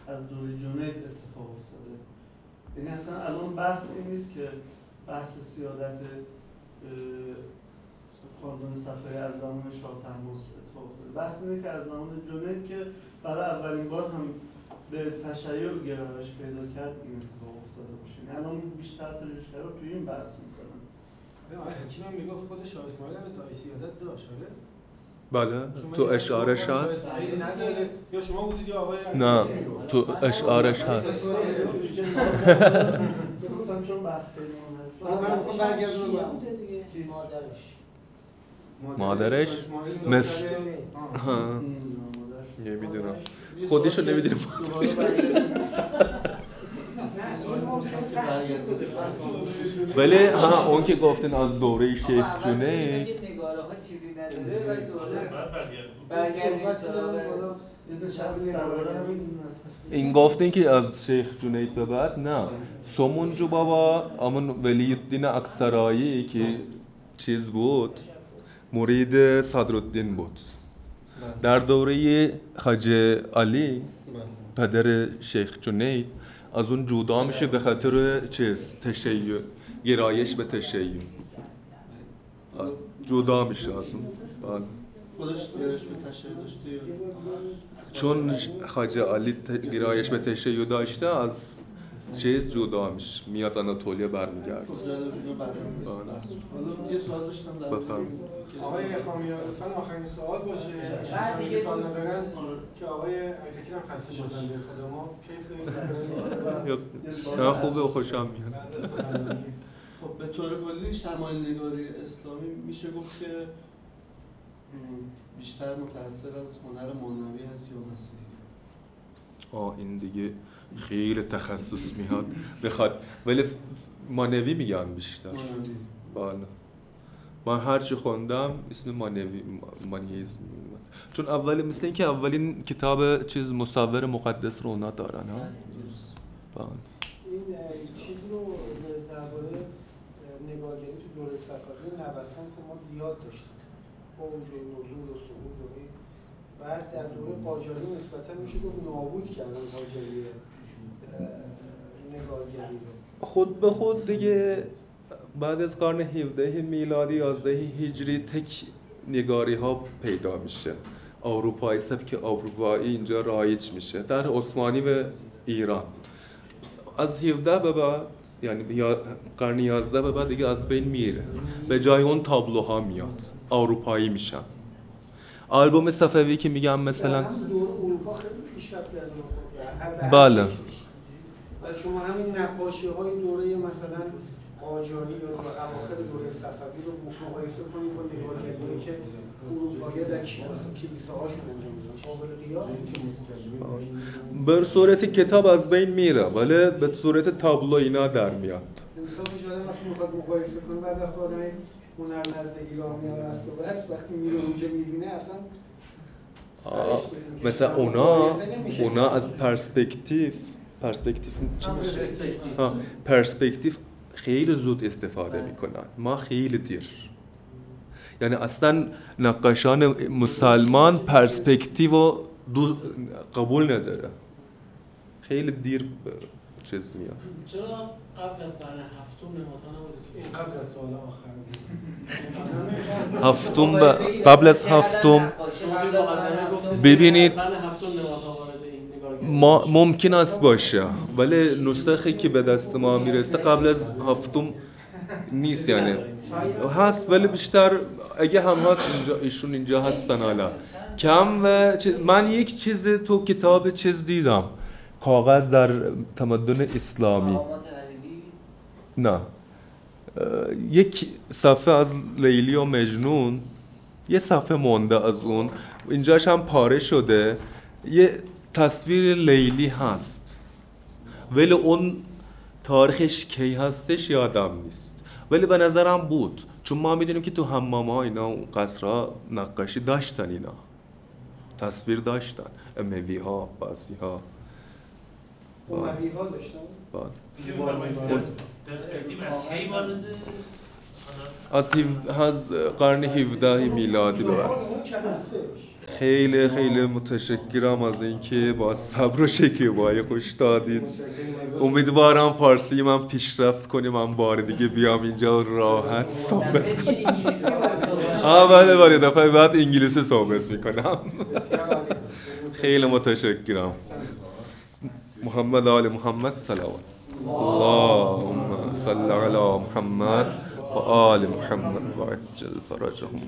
از دوره جنید اتفاق افتاده. یعنی اصلا الان بحث این نیست که بحث سیادت خاندان صفوی از زمان شاه تماس اتفاق افتاده. بحث اینه که از زمان جنید که برای اولین بار هم به تشیع گرایش پیدا کرد این اتفاق افتاده باشه. یعنی الان بیشتر پژوهشگرا توی این بحث می‌کنن. آقای حکیم هم می‌گفت خود شاه اسماعیل هم ادعای سیادت داشت آره. بله تو اشعارش هست نداره. یا شما بودید یا آقای نه. تو اشعارش هست گفتم چون بحث بوده دیگه. مادرش. مادرش؟ مثل- نمی‌دونم خودشو سوال که نمی‌دونیم. ولی ها اون که گفتین از دوره شیخ سراغ این گفتین که از شیخ جنید به بعد نه سومونجو بابا امون ولی الدین اکثرایی که چیز بود مرید صدرالدین بود در دوره خواجه علی پدر شیخ جنید از اون جدا میشه به خاطر چیز؟ تشیع گرایش به تشیع. جدا میشه از اون. بله. چون خواجه علی گرایش به تشیع داشته از چیز جدا میشه. میاد آناتولیا برمیگرد خب بله. حالا یه سوال داشتم در بفرم. آقای خامیا لطفا آخرین سوال باشه. بعد دوستان دیگه که سوال ندارن که آقای ایتکی هم خسته شدن به خدا. ما کیف داریم نه خوبه و خوشم میاد. بعد. خب به طور کلی شمایل نگاری اسلامی میشه گفت که بیشتر متأثر از هنر معنوی هست یا مسیحی؟ آه این دیگه خیلی تخصص میاد. بخواد. ولی مانوی میگن بیشتر. بله من هرچی خوندم اسم مانوی مانیزم چون اولی مثل اینکه اولین کتاب چیز مصور مقدس رو اونا دارن ها؟ بله این چیزی رو درباره اه، نگارگری تو دوره صفوی نوسان که ما زیاد داشتیم. اوج و نزول و صعود و این. بعد در دوره قاجاری نسبتا میشه گفت نابود کردن قاجاری اه، نگارگری رو خود به خود دیگه بعد از قرن 17 میلادی 11 هجری تک نگاری ها پیدا میشه. اروپایی سبک اروپایی اینجا رایج میشه. در عثمانی و ایران. از 17 به بعد یعنی قرن 11 به بعد دیگه از بین میره. به جای اون تابلوها میاد. اروپایی میشن آلبوم صفوی که میگم مثلا بله. شما همین نقاشی های دوره مثلا قاجاری یا اواخر دوره صفوی رو مقایسه کنید با نگارگری که اروپایی در کلیساهاشون انجام. به صورت کتاب از بین میره ولی به صورت تابلو اینا در میاد. انصافش آدم وقتی می‌خواد مقایسه کنه بعد وقت آدم هنر نزد هست و بس وقتی میره اونجا می‌بینه اصلا مثلا اونا. اونا از پرسپکتیو پرسپکتیو چی میشه؟ ها پرسپکتیو خیلی زود استفاده می‌کنن. ما خیلی دیر. یعنی اصلا نقاشان مسلمان پرسپکتیو رو دو قبول نداره. خیلی دیر چیز میاد. چرا قبل از قرن هفتم نمادها قبل از سوال آخر. هفتم قبل از هفتم؟ ببینید. ما ممکن است باشه ولی نسخه که به دست ما می‌رسه قبل از هفتم نیست یعنی هست ولی بیشتر اگه هم هست اینجا ایشون اینجا هستن حالا. کم و من یک چیز تو کتاب چیز دیدم کاغذ در تمدن اسلامی. نه. یک صفحه از لیلی و مجنون یه صفحه مونده از اون. اینجاش هم پاره شده. یه تصویر لیلی هست. ولی اون تاریخش کی هستش یادم نیست. ولی به نظرم بود. چون ما می‌دونیم که تو حمام ها اینا قصرها نقاشی داشتن اینا. تصویر داشتن. اموی ها باسی ها اموی ها داشتن؟ بعد. میشه بفرمایید پرسپکتیو از کی وارد؟ از, قرن 17 میلادی به بعد. خیلی خیلی متشکرم از اینکه با صبر و شکیبایی خوش دادید. امیدوارم فارسی من پیشرفت کنیم من بار دیگه بیام اینجا راحت صحبت کنم. بله بله دفعه بعد انگلیسی صحبت می‌کنم. خیلی متشکرم. محمد آل محمد صلوات اللهم صل علی محمد و آل محمد. و عجل فرجهم